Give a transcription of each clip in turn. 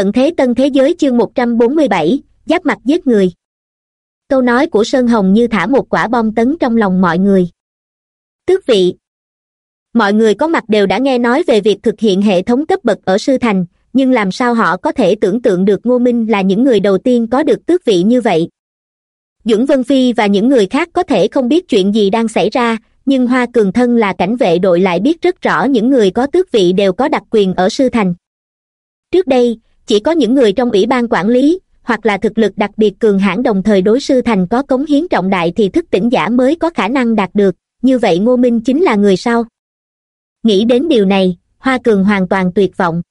tận thế tân thế giới chương một trăm bốn mươi bảy, giáp mặt giết người. Câu nói của sơn hồng như thả một quả bom tấn trong lòng mọi người. Tước vị. Mọi người có mặt đều đã nghe nói về việc thực hiện hệ thống cấp bậc ở sư thành, nhưng làm sao họ có thể tưởng tượng được ngô minh là những người đầu tiên có được tước vị như vậy? Dưỡng vân phi và những người khác có thể không biết chuyện gì đang xảy ra, nhưng hoa cường thân là cảnh vệ đội lại biết rất rõ những người có tước vị đều có đặc quyền ở sư thành. Trước đây chỉ có những người trong ủy ban quản lý, hoặc là thực lực đặc biệt cường hãn đồng thời đối sư thành có cống hiến trọng đại thì thức tỉnh giả mới có khả năng đạt được. Như vậy ngô minh chính là người sau. Nghĩ đến điều này, hoa cường hoàn toàn tuyệt vọng.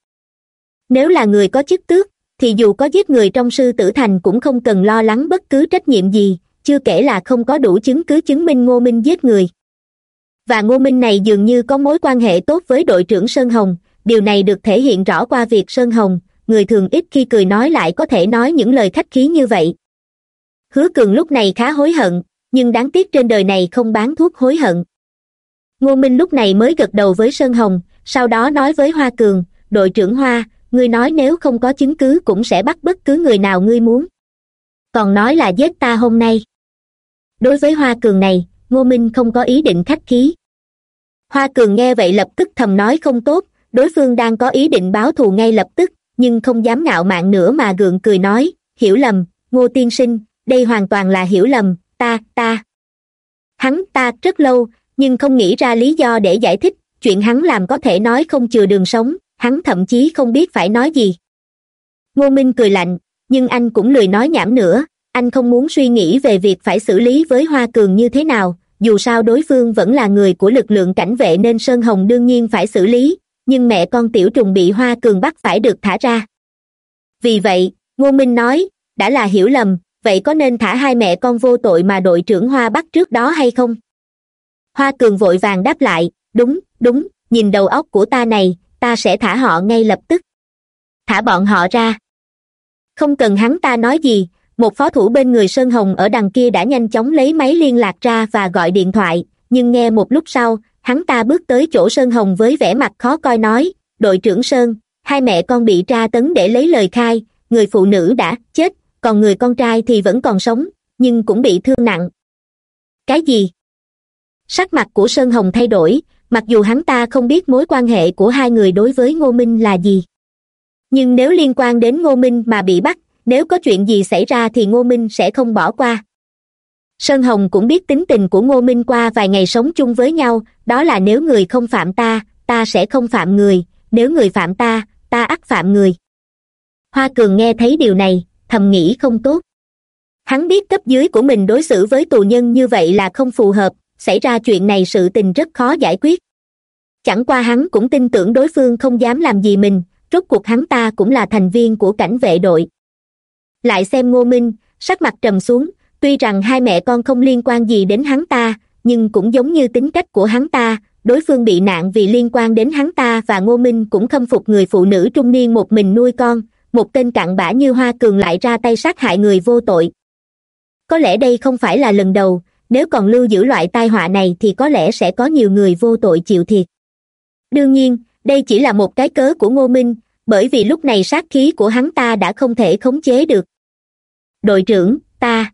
Nếu là người có chức tước, thì dù có giết người trong sư tử thành cũng không cần lo lắng bất cứ trách nhiệm gì, chưa kể là không có đủ chứng cứ chứng minh ngô minh giết người. Và ngô minh này dường như có mối quan hệ tốt với đội trưởng sơn hồng, điều này được thể hiện rõ qua việc sơn hồng người thường ít khi cười nói lại có thể nói những lời khách khí như vậy. Hứa cường lúc này khá hối hận, nhưng đáng tiếc trên đời này không bán thuốc hối hận. Ngô minh lúc này mới gật đầu với sơn hồng, sau đó nói với hoa cường, đội trưởng hoa, ngươi nói nếu không có chứng cứ cũng sẽ bắt bất cứ người nào ngươi muốn. Còn nói là giết ta hôm nay. Đối với hoa cường này, ngô minh không có ý định khách khí. Hoa cường nghe vậy lập tức thầm nói không tốt, đối phương đang có ý định báo thù ngay lập tức nhưng không dám ngạo mạn nữa mà gượng cười nói, hiểu lầm, ngô tiên sinh, đây hoàn toàn là hiểu lầm, ta ta. Hắn ta rất lâu, nhưng không nghĩ ra lý do để giải thích, chuyện hắn làm có thể nói không chừa đường sống, hắn thậm chí không biết phải nói gì. Ngô minh cười lạnh, nhưng anh cũng lười nói nhảm nữa, anh không muốn suy nghĩ về việc phải xử lý với hoa cường như thế nào, dù sao đối phương vẫn là người của lực lượng cảnh vệ nên sơn hồng đương nhiên phải xử lý nhưng mẹ con tiểu trùng bị hoa cường bắt phải được thả ra. Vì vậy, ngô minh nói, đã là hiểu lầm, vậy có nên thả hai mẹ con vô tội mà đội trưởng hoa bắt trước đó hay không? Hoa cường vội vàng đáp lại, đúng đúng, nhìn đầu óc của ta này, ta sẽ thả họ ngay lập tức. Thả bọn họ ra. Không cần hắn ta nói gì, một phó thủ bên người sơn hồng ở đằng kia đã nhanh chóng lấy máy liên lạc ra và gọi điện thoại, nhưng nghe một lúc sau hắn ta bước tới chỗ sơn hồng với vẻ mặt khó coi nói, đội trưởng sơn, hai mẹ con bị tra tấn để lấy lời khai, người phụ nữ đã chết, còn người con trai thì vẫn còn sống, nhưng cũng bị thương nặng. Cái gì? Sắc mặt của sơn hồng thay đổi, mặc dù hắn ta không biết mối quan hệ của hai người đối với ngô minh là gì. Nhưng nếu liên quan đến ngô minh mà bị bắt, nếu có chuyện gì xảy ra thì ngô minh sẽ không bỏ qua sơn hồng cũng biết tính tình của ngô minh qua vài ngày sống chung với nhau, đó là nếu người không phạm ta ta sẽ không phạm người, nếu người phạm ta ta ắt phạm người. Hoa cường nghe thấy điều này, thầm nghĩ không tốt. Hắn biết cấp dưới của mình đối xử với tù nhân như vậy là không phù hợp, xảy ra chuyện này sự tình rất khó giải quyết. Chẳng qua hắn cũng tin tưởng đối phương không dám làm gì mình, rốt cuộc hắn ta cũng là thành viên của cảnh vệ đội. Lại xem ngô minh, sắc mặt trầm xuống tuy rằng hai mẹ con không liên quan gì đến hắn ta, nhưng cũng giống như tính cách của hắn ta, đối phương bị nạn vì liên quan đến hắn ta và ngô minh cũng khâm phục người phụ nữ trung niên một mình nuôi con, một tên cặn bã như hoa cường lại ra tay sát hại người vô tội. Có lẽ đây không phải là lần đầu, nếu còn lưu giữ loại tai họa này thì có lẽ sẽ có nhiều người vô tội chịu thiệt. Đương nhiên, đây chỉ là một cái cớ của ngô minh, bởi vì lúc này sát khí của hắn ta đã không thể khống chế được. Đội trưởng, ta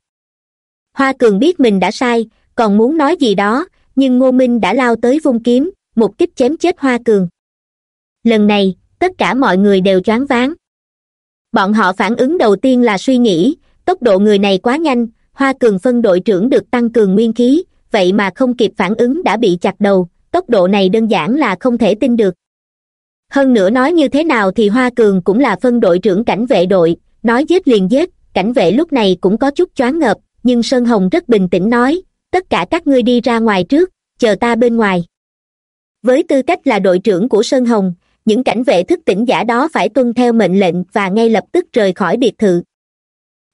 hoa cường biết mình đã sai, còn muốn nói gì đó, nhưng ngô minh đã lao tới vung kiếm, một kích chém chết hoa cường lần này, tất cả mọi người đều choáng váng. Bọn họ phản ứng đầu tiên là suy nghĩ, tốc độ người này quá nhanh, hoa cường phân đội trưởng được tăng cường nguyên khí, vậy mà không kịp phản ứng đã bị chặt đầu, tốc độ này đơn giản là không thể tin được. Hơn nữa nói như thế nào thì hoa cường cũng là phân đội trưởng cảnh vệ đội, nói giết liền giết, cảnh vệ lúc này cũng có chút choáng ngợp nhưng sơn hồng rất bình tĩnh nói, tất cả các ngươi đi ra ngoài trước, chờ ta bên ngoài. Với tư cách là đội trưởng của sơn hồng, những cảnh vệ thức tỉnh giả đó phải tuân theo mệnh lệnh và ngay lập tức rời khỏi biệt thự.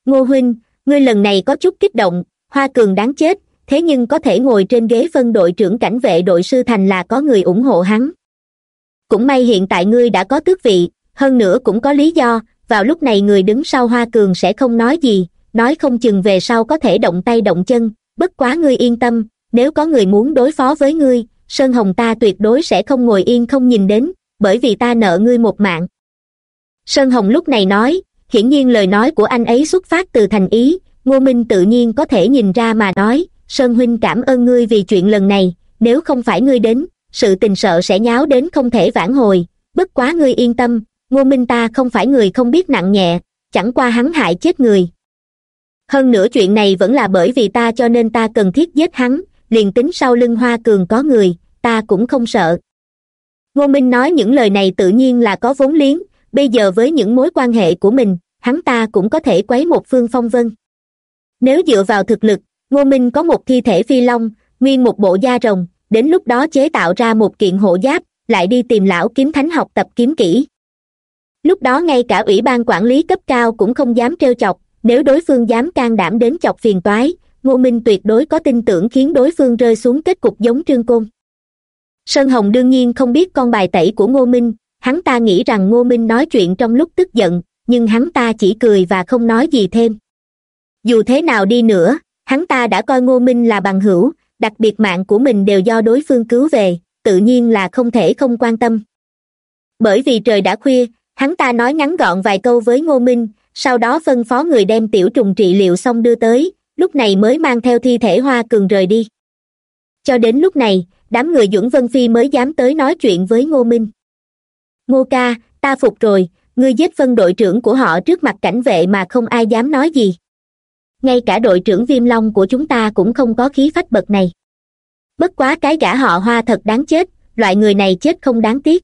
Ngô huynh, ngươi lần này có chút kích động, hoa cường đáng chết, thế nhưng có thể ngồi trên ghế phân đội trưởng cảnh vệ đội sư thành là có người ủng hộ hắn. Cũng may hiện tại ngươi đã có tước vị, hơn nữa cũng có lý do, vào lúc này người đứng sau hoa cường sẽ không nói gì nói không chừng về sau có thể động tay động chân, bất quá ngươi yên tâm, nếu có người muốn đối phó với ngươi, sơn hồng ta tuyệt đối sẽ không ngồi yên không nhìn đến, bởi vì ta nợ ngươi một mạng. Sơn hồng lúc này nói, hiển nhiên lời nói của anh ấy xuất phát từ thành ý, ngô minh tự nhiên có thể nhìn ra mà nói, sơn huynh cảm ơn ngươi vì chuyện lần này, nếu không phải ngươi đến, sự tình sợ sẽ nháo đến không thể vãn hồi, bất quá ngươi yên tâm, ngô minh ta không phải người không biết nặng nhẹ, chẳng qua hắn hại chết người hơn nữa chuyện này vẫn là bởi vì ta cho nên ta cần thiết giết hắn, liền tính sau lưng hoa cường có người, ta cũng không sợ. Ngô minh nói những lời này tự nhiên là có vốn liếng, bây giờ với những mối quan hệ của mình, hắn ta cũng có thể quấy một phương phong vân. Nếu dựa vào thực lực, ngô minh có một thi thể phi long, nguyên một bộ da rồng, đến lúc đó chế tạo ra một kiện hộ giáp, lại đi tìm lão kiếm thánh học tập kiếm kỹ. Lúc đó ngay cả ủy ban quản lý cấp cao cũng không dám trêu chọc nếu đối phương dám can đảm đến chọc phiền toái, ngô minh tuyệt đối có tin tưởng khiến đối phương rơi xuống kết cục giống trương côn. Sơn hồng đương nhiên không biết con bài tẩy của ngô minh, hắn ta nghĩ rằng ngô minh nói chuyện trong lúc tức giận, nhưng hắn ta chỉ cười và không nói gì thêm. Dù thế nào đi nữa, hắn ta đã coi ngô minh là bằng hữu, đặc biệt mạng của mình đều do đối phương cứu về, tự nhiên là không thể không quan tâm. Bởi vì trời đã khuya, hắn ta nói ngắn gọn vài câu với ngô minh sau đó phân phó người đem tiểu trùng trị liệu xong đưa tới, lúc này mới mang theo thi thể hoa cường rời đi. Cho đến lúc này, đám người dưỡng vân phi mới dám tới nói chuyện với ngô minh. Ngô ca, ta phục rồi, ngươi giết phân đội trưởng của họ trước mặt cảnh vệ mà không ai dám nói gì. Ngay cả đội trưởng viêm long của chúng ta cũng không có khí phách bậc này. Bất quá cái gã họ hoa thật đáng chết, loại người này chết không đáng tiếc.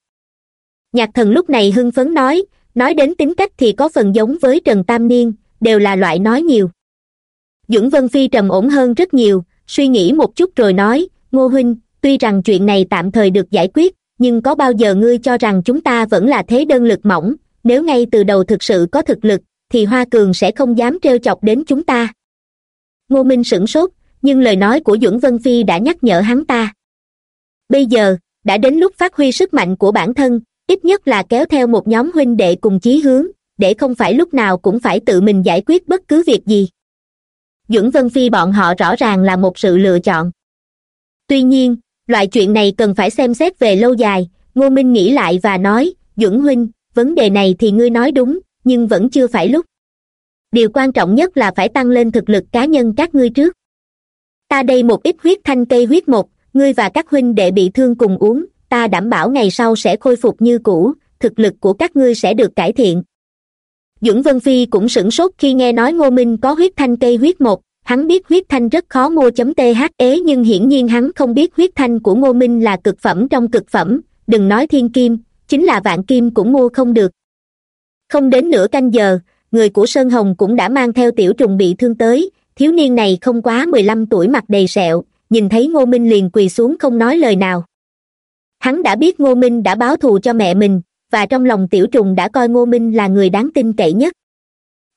Nhạc thần lúc này hưng phấn nói nói đến tính cách thì có phần giống với trần tam niên, đều là loại nói nhiều. Dưỡng vân phi trầm ổn hơn rất nhiều, suy nghĩ một chút rồi nói, ngô huynh, tuy rằng chuyện này tạm thời được giải quyết, nhưng có bao giờ ngươi cho rằng chúng ta vẫn là thế đơn lực mỏng? Nếu ngay từ đầu thực sự có thực lực, thì hoa cường sẽ không dám trêu chọc đến chúng ta. Ngô minh sửng sốt, nhưng lời nói của duẩn vân phi đã nhắc nhở hắn ta. Bây giờ, đã đến lúc phát huy sức mạnh của bản thân ít nhất là kéo theo một nhóm huynh đệ cùng chí hướng, để không phải lúc nào cũng phải tự mình giải quyết bất cứ việc gì. Duẩn vân phi bọn họ rõ ràng là một sự lựa chọn. Tuy nhiên, loại chuyện này cần phải xem xét về lâu dài, ngô minh nghĩ lại và nói duẩn huynh, vấn đề này thì ngươi nói đúng, nhưng vẫn chưa phải lúc. Điều quan trọng nhất là phải tăng lên thực lực cá nhân các ngươi trước. Ta đây một ít huyết thanh cây huyết một ngươi và các huynh đệ bị thương cùng uống ta đảm bảo ngày sau sẽ khôi phục như cũ, thực lực của các ngươi sẽ được cải thiện. Dưỡng vân phi cũng sửng sốt khi nghe nói ngô minh có huyết thanh cây huyết một hắn biết huyết thanh rất khó mua chấm th nhưng hiển nhiên hắn không biết huyết thanh của ngô minh là cực phẩm trong cực phẩm, đừng nói thiên kim, chính là vạn kim cũng mua không được. Không đến nửa canh giờ, người của sơn hồng cũng đã mang theo tiểu trùng bị thương tới, thiếu niên này không quá mười lăm tuổi mặt đầy sẹo, nhìn thấy ngô minh liền quỳ xuống không nói lời nào hắn đã biết ngô minh đã báo thù cho mẹ mình, và trong lòng tiểu trùng đã coi ngô minh là người đáng tin cậy nhất.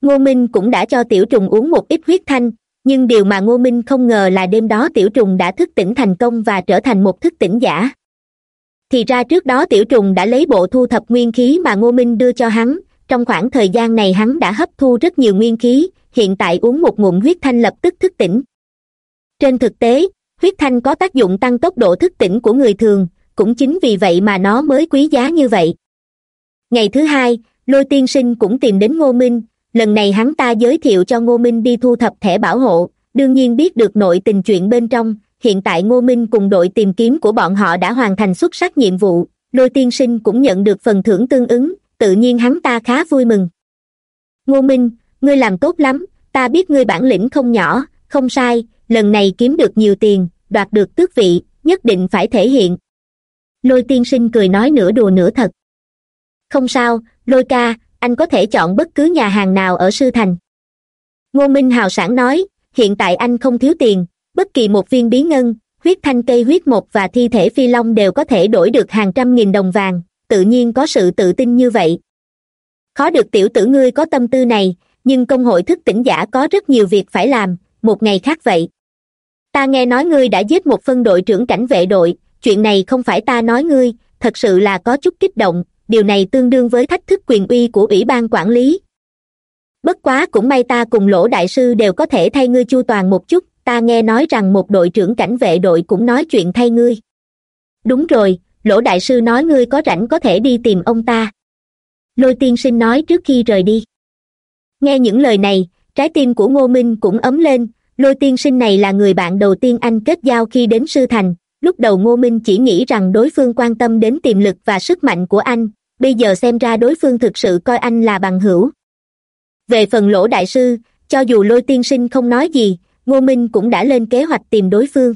Ngô minh cũng đã cho tiểu trùng uống một ít huyết thanh, nhưng điều mà ngô minh không ngờ là đêm đó tiểu trùng đã thức tỉnh thành công và trở thành một thức tỉnh giả. Thì ra trước đó tiểu trùng đã lấy bộ thu thập nguyên khí mà ngô minh đưa cho hắn, trong khoảng thời gian này hắn đã hấp thu rất nhiều nguyên khí, hiện tại uống một ngụm huyết thanh lập tức thức tỉnh. Trên thực tế, huyết thanh có tác dụng tăng tốc độ thức tỉnh của người thường cũng chính vì vậy mà nó mới quý giá như vậy. Ngày thứ hai, lôi tiên sinh cũng tìm đến ngô minh. Lần này hắn ta giới thiệu cho ngô minh đi thu thập thẻ bảo hộ. Đương nhiên biết được nội tình chuyện bên trong, hiện tại ngô minh cùng đội tìm kiếm của bọn họ đã hoàn thành xuất sắc nhiệm vụ. Lôi tiên sinh cũng nhận được phần thưởng tương ứng, tự nhiên hắn ta khá vui mừng. Ngô minh, ngươi làm tốt lắm, ta biết ngươi bản lĩnh không nhỏ, không sai, lần này kiếm được nhiều tiền, đoạt được tước vị, nhất định phải thể hiện lôi tiên sinh cười nói nửa đùa nửa thật. Không sao, lôi ca, anh có thể chọn bất cứ nhà hàng nào ở sư thành. Ngô minh hào sản nói, hiện tại anh không thiếu tiền, bất kỳ một viên bí ngân, huyết thanh cây huyết một và thi thể phi long đều có thể đổi được hàng trăm nghìn đồng vàng, tự nhiên có sự tự tin như vậy. Khó được tiểu tử ngươi có tâm tư này, nhưng công hội thức tỉnh giả có rất nhiều việc phải làm, một ngày khác vậy. Ta nghe nói ngươi đã giết một phân đội trưởng cảnh vệ đội chuyện này không phải ta nói ngươi, thật sự là có chút kích động, điều này tương đương với thách thức quyền uy của ủy ban quản lý. Bất quá cũng may ta cùng lỗ đại sư đều có thể thay ngươi chu toàn một chút, ta nghe nói rằng một đội trưởng cảnh vệ đội cũng nói chuyện thay ngươi. Đúng rồi, lỗ đại sư nói ngươi có rảnh có thể đi tìm ông ta. Lôi tiên sinh nói trước khi rời đi. Nghe những lời này, trái tim của ngô minh cũng ấm lên, lôi tiên sinh này là người bạn đầu tiên anh kết giao khi đến sư thành lúc đầu ngô minh chỉ nghĩ rằng đối phương quan tâm đến tiềm lực và sức mạnh của anh, bây giờ xem ra đối phương thực sự coi anh là bằng hữu. Về phần lỗ đại sư, cho dù lôi tiên sinh không nói gì, ngô minh cũng đã lên kế hoạch tìm đối phương.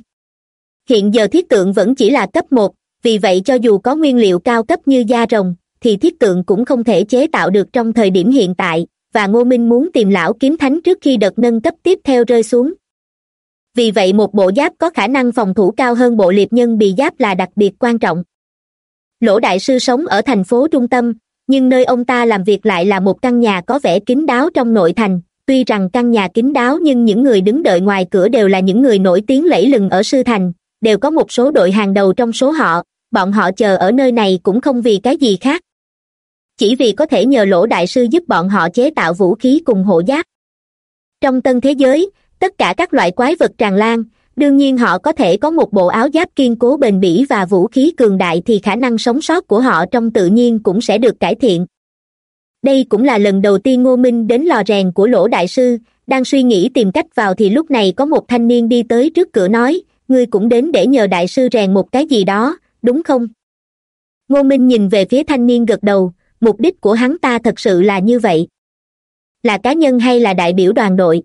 Hiện giờ thiết tượng vẫn chỉ là cấp một, vì vậy cho dù có nguyên liệu cao cấp như da rồng, thì thiết tượng cũng không thể chế tạo được trong thời điểm hiện tại, và ngô minh muốn tìm lão kiếm thánh trước khi đợt nâng cấp tiếp theo rơi xuống vì vậy một bộ giáp có khả năng phòng thủ cao hơn bộ liệp nhân bị giáp là đặc biệt quan trọng. Lỗ đại sư sống ở thành phố trung tâm, nhưng nơi ông ta làm việc lại là một căn nhà có vẻ kín đáo trong nội thành. Tuy rằng căn nhà kín đáo nhưng những người đứng đợi ngoài cửa đều là những người nổi tiếng lẫy lừng ở sư thành. Đều có một số đội hàng đầu trong số họ. Bọn họ chờ ở nơi này cũng không vì cái gì khác. Chỉ vì có thể nhờ lỗ đại sư giúp bọn họ chế tạo vũ khí cùng hộ giáp. Trong tân thế giới tất cả các loại quái vật tràn lan, đương nhiên họ có thể có một bộ áo giáp kiên cố bền bỉ và vũ khí cường đại thì khả năng sống sót của họ trong tự nhiên cũng sẽ được cải thiện. Đây cũng là lần đầu tiên ngô minh đến lò rèn của lỗ đại sư, đang suy nghĩ tìm cách vào thì lúc này có một thanh niên đi tới trước cửa nói, ngươi cũng đến để nhờ đại sư rèn một cái gì đó, đúng không? Ngô minh nhìn về phía thanh niên gật đầu, mục đích của hắn ta thật sự là như vậy. Là cá nhân hay là đại biểu đoàn đội?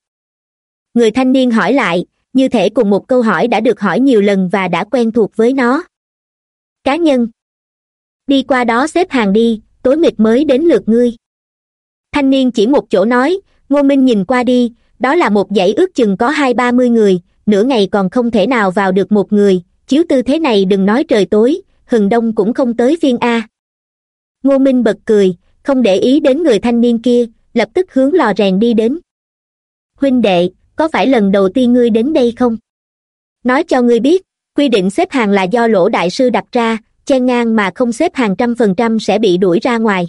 Người thanh niên hỏi lại, như thể cùng một câu hỏi đã được hỏi nhiều lần và đã quen thuộc với nó. Cá nhân. Đi qua đó xếp hàng đi, tối mịt mới đến lượt ngươi. Thanh niên chỉ một chỗ nói, ngô minh nhìn qua đi, đó là một dãy ước chừng có hai ba mươi người, nửa ngày còn không thể nào vào được một người, chiếu tư thế này đừng nói trời tối, hừng đông cũng không tới phiên a. Ngô minh bật cười, không để ý đến người thanh niên kia, lập tức hướng lò rèn đi đến. Huynh đệ có phải lần đầu tiên ngươi đến đây không? Nói cho ngươi biết, quy định xếp hàng là do lỗ đại sư đặt ra chen ngang mà không xếp hàng trăm phần trăm sẽ bị đuổi ra ngoài.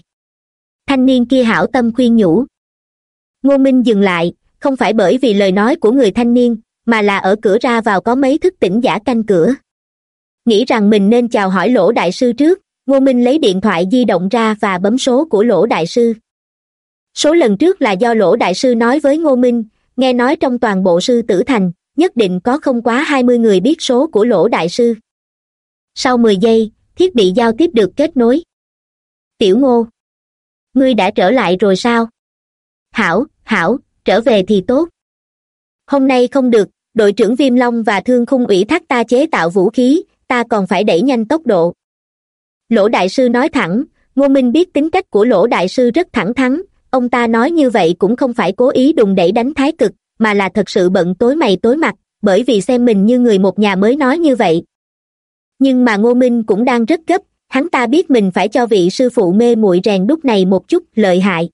Thanh niên kia hảo tâm khuyên nhủ. Ngô minh dừng lại, không phải bởi vì lời nói của người thanh niên, mà là ở cửa ra vào có mấy thức tỉnh giả canh cửa. Nghĩ rằng mình nên chào hỏi lỗ đại sư trước, ngô minh lấy điện thoại di động ra và bấm số của lỗ đại sư. Số lần trước là do lỗ đại sư nói với ngô minh nghe nói trong toàn bộ sư tử thành, nhất định có không quá hai mươi người biết số của lỗ đại sư. Sau mười giây, thiết bị giao tiếp được kết nối. Tiểu ngô, ngươi đã trở lại rồi sao? Hảo hảo, trở về thì tốt. Hôm nay không được, đội trưởng viêm long và thương khung ủy thác ta chế tạo vũ khí, ta còn phải đẩy nhanh tốc độ. Lỗ đại sư nói thẳng, ngô minh biết tính cách của lỗ đại sư rất thẳng thắn ông ta nói như vậy cũng không phải cố ý đùng đẩy đánh thái cực, mà là thật sự bận tối mày tối mặt, bởi vì xem mình như người một nhà mới nói như vậy. Nhưng mà ngô minh cũng đang rất gấp, hắn ta biết mình phải cho vị sư phụ mê muội rèn đúc này một chút, lợi hại.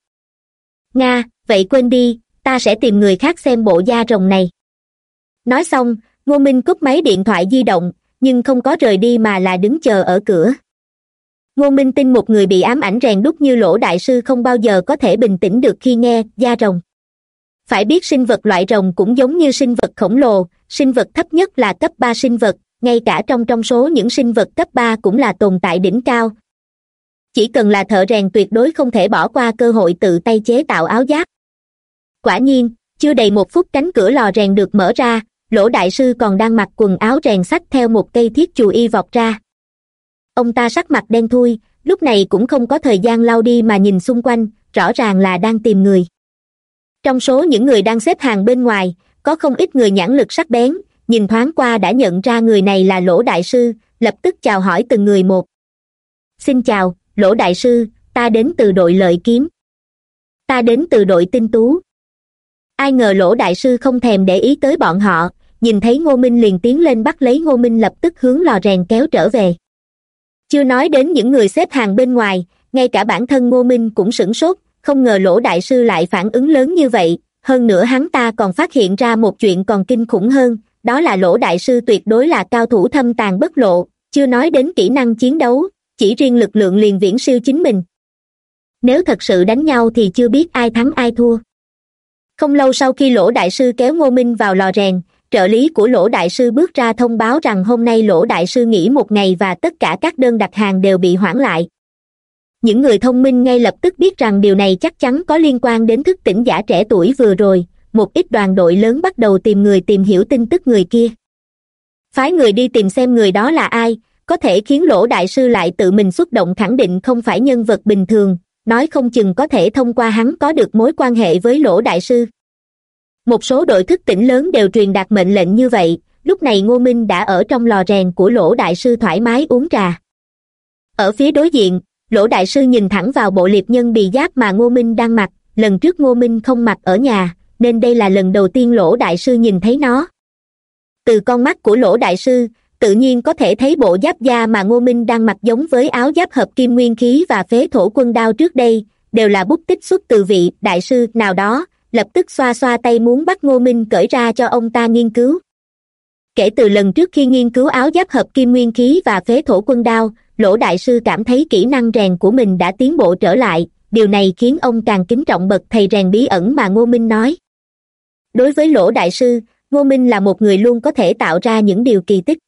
Nga, vậy quên đi, ta sẽ tìm người khác xem bộ da rồng này. Nói xong, ngô minh cúp máy điện thoại di động, nhưng không có rời đi mà là đứng chờ ở cửa ngô minh tin một người bị ám ảnh rèn đúc như lỗ đại sư không bao giờ có thể bình tĩnh được khi nghe, da rồng. Phải biết sinh vật loại rồng cũng giống như sinh vật khổng lồ, sinh vật thấp nhất là cấp ba sinh vật, ngay cả trong trong số những sinh vật cấp ba cũng là tồn tại đỉnh cao. Chỉ cần là thợ rèn tuyệt đối không thể bỏ qua cơ hội tự tay chế tạo áo giáp. Quả nhiên, chưa đầy một phút cánh cửa lò rèn được mở ra, lỗ đại sư còn đang mặc quần áo rèn sách theo một cây thiết chù y vọt ra ông ta sắc mặt đen thui, lúc này cũng không có thời gian lao đi mà nhìn xung quanh, rõ ràng là đang tìm người. Trong số những người đang xếp hàng bên ngoài, có không ít người nhãn lực sắc bén, nhìn thoáng qua đã nhận ra người này là lỗ đại sư, lập tức chào hỏi từng người một. Xin chào, lỗ đại sư, ta đến từ đội lợi kiếm. Ta đến từ đội tinh tú. Ai ngờ lỗ đại sư không thèm để ý tới bọn họ, nhìn thấy ngô minh liền tiến lên bắt lấy ngô minh lập tức hướng lò rèn kéo trở về chưa nói đến những người xếp hàng bên ngoài, ngay cả bản thân ngô minh cũng sửng sốt, không ngờ lỗ đại sư lại phản ứng lớn như vậy. Hơn nữa hắn ta còn phát hiện ra một chuyện còn kinh khủng hơn, đó là lỗ đại sư tuyệt đối là cao thủ thâm tàn bất lộ, chưa nói đến kỹ năng chiến đấu, chỉ riêng lực lượng liền viễn siêu chính mình. Nếu thật sự đánh nhau thì chưa biết ai thắng ai thua. Không lâu sau khi lỗ đại sư kéo ngô minh vào lò rèn trợ lý của lỗ đại sư bước ra thông báo rằng hôm nay lỗ đại sư nghỉ một ngày và tất cả các đơn đặt hàng đều bị hoãn lại. Những người thông minh ngay lập tức biết rằng điều này chắc chắn có liên quan đến thức tỉnh giả trẻ tuổi vừa rồi, một ít đoàn đội lớn bắt đầu tìm người tìm hiểu tin tức người kia. Phái người đi tìm xem người đó là ai, có thể khiến lỗ đại sư lại tự mình xuất động khẳng định không phải nhân vật bình thường, nói không chừng có thể thông qua hắn có được mối quan hệ với lỗ đại sư một số đội thức tỉnh lớn đều truyền đạt mệnh lệnh như vậy. Lúc này ngô minh đã ở trong lò rèn của lỗ đại sư thoải mái uống trà. Ở phía đối diện, lỗ đại sư nhìn thẳng vào bộ liệp nhân bì giáp mà ngô minh đang mặc. Lần trước ngô minh không mặc ở nhà, nên đây là lần đầu tiên lỗ đại sư nhìn thấy nó. Từ con mắt của lỗ đại sư, tự nhiên có thể thấy bộ giáp da mà ngô minh đang mặc giống với áo giáp hợp kim nguyên khí và phế thổ quân đao trước đây, đều là bút tích xuất từ vị đại sư nào đó lập tức xoa xoa tay muốn bắt ngô minh cởi ra cho ông ta nghiên cứu. Kể từ lần trước khi nghiên cứu áo giáp hợp kim nguyên khí và phế thổ quân đao, lỗ đại sư cảm thấy kỹ năng rèn của mình đã tiến bộ trở lại, điều này khiến ông càng kính trọng bậc thầy rèn bí ẩn mà ngô minh nói. Đối với lỗ đại sư, ngô minh là một người luôn có thể tạo ra những điều kỳ tích.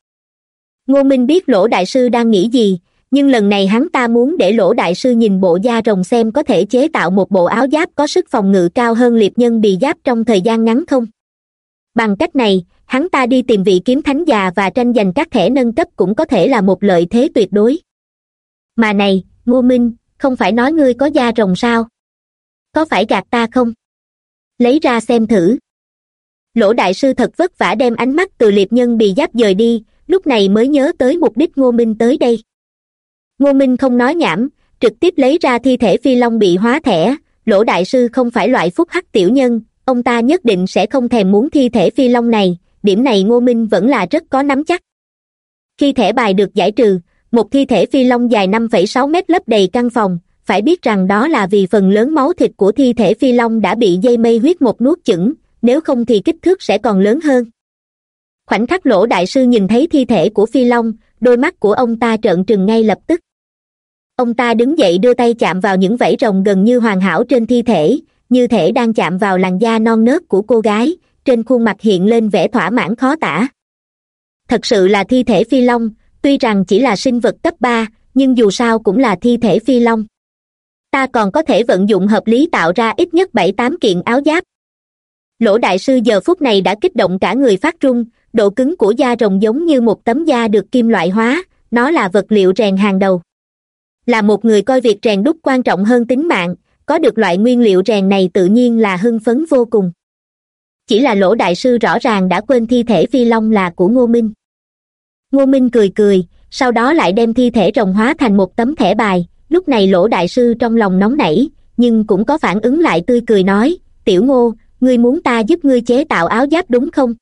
Ngô minh biết lỗ đại sư đang nghĩ gì nhưng lần này hắn ta muốn để lỗ đại sư nhìn bộ da rồng xem có thể chế tạo một bộ áo giáp có sức phòng ngự cao hơn liệp nhân bì giáp trong thời gian ngắn không? Bằng cách này, hắn ta đi tìm vị kiếm thánh già và tranh giành các thẻ nâng cấp cũng có thể là một lợi thế tuyệt đối. Mà này, ngô minh, không phải nói ngươi có da rồng sao? Có phải gạt ta không? Lấy ra xem thử. Lỗ đại sư thật vất vả đem ánh mắt từ liệp nhân bì giáp dời đi, lúc này mới nhớ tới mục đích ngô minh tới đây ngô minh không nói nhảm, trực tiếp lấy ra thi thể phi long bị hóa thẻ. Lỗ đại sư không phải loại phúc hắc tiểu nhân, ông ta nhất định sẽ không thèm muốn thi thể phi long này, điểm này ngô minh vẫn là rất có nắm chắc. Khi thẻ bài được giải trừ, một thi thể phi long dài năm phẩy sáu mét lấp đầy căn phòng, phải biết rằng đó là vì phần lớn máu thịt của thi thể phi long đã bị dây mây huyết một nuốt chửng, nếu không thì kích thước sẽ còn lớn hơn. Khoảnh khắc lỗ đại sư nhìn thấy thi thể của phi long, đôi mắt của ông ta trợn trừng ngay lập tức ông ta đứng dậy đưa tay chạm vào những vảy rồng gần như hoàn hảo trên thi thể, như thể đang chạm vào làn da non nớt của cô gái, trên khuôn mặt hiện lên vẻ thỏa mãn khó tả. Thật sự là thi thể phi long, tuy rằng chỉ là sinh vật cấp ba, nhưng dù sao cũng là thi thể phi long. Ta còn có thể vận dụng hợp lý tạo ra ít nhất bảy tám kiện áo giáp. Lỗ đại sư giờ phút này đã kích động cả người phát run, độ cứng của da rồng giống như một tấm da được kim loại hóa, nó là vật liệu rèn hàng đầu là một người coi việc rèn đúc quan trọng hơn tính mạng, có được loại nguyên liệu rèn này tự nhiên là hưng phấn vô cùng. Chỉ là lỗ đại sư rõ ràng đã quên thi thể phi long là của ngô minh. Ngô minh cười cười, sau đó lại đem thi thể rồng hóa thành một tấm thẻ bài, lúc này lỗ đại sư trong lòng nóng nảy, nhưng cũng có phản ứng lại tươi cười nói, tiểu ngô, ngươi muốn ta giúp ngươi chế tạo áo giáp đúng không?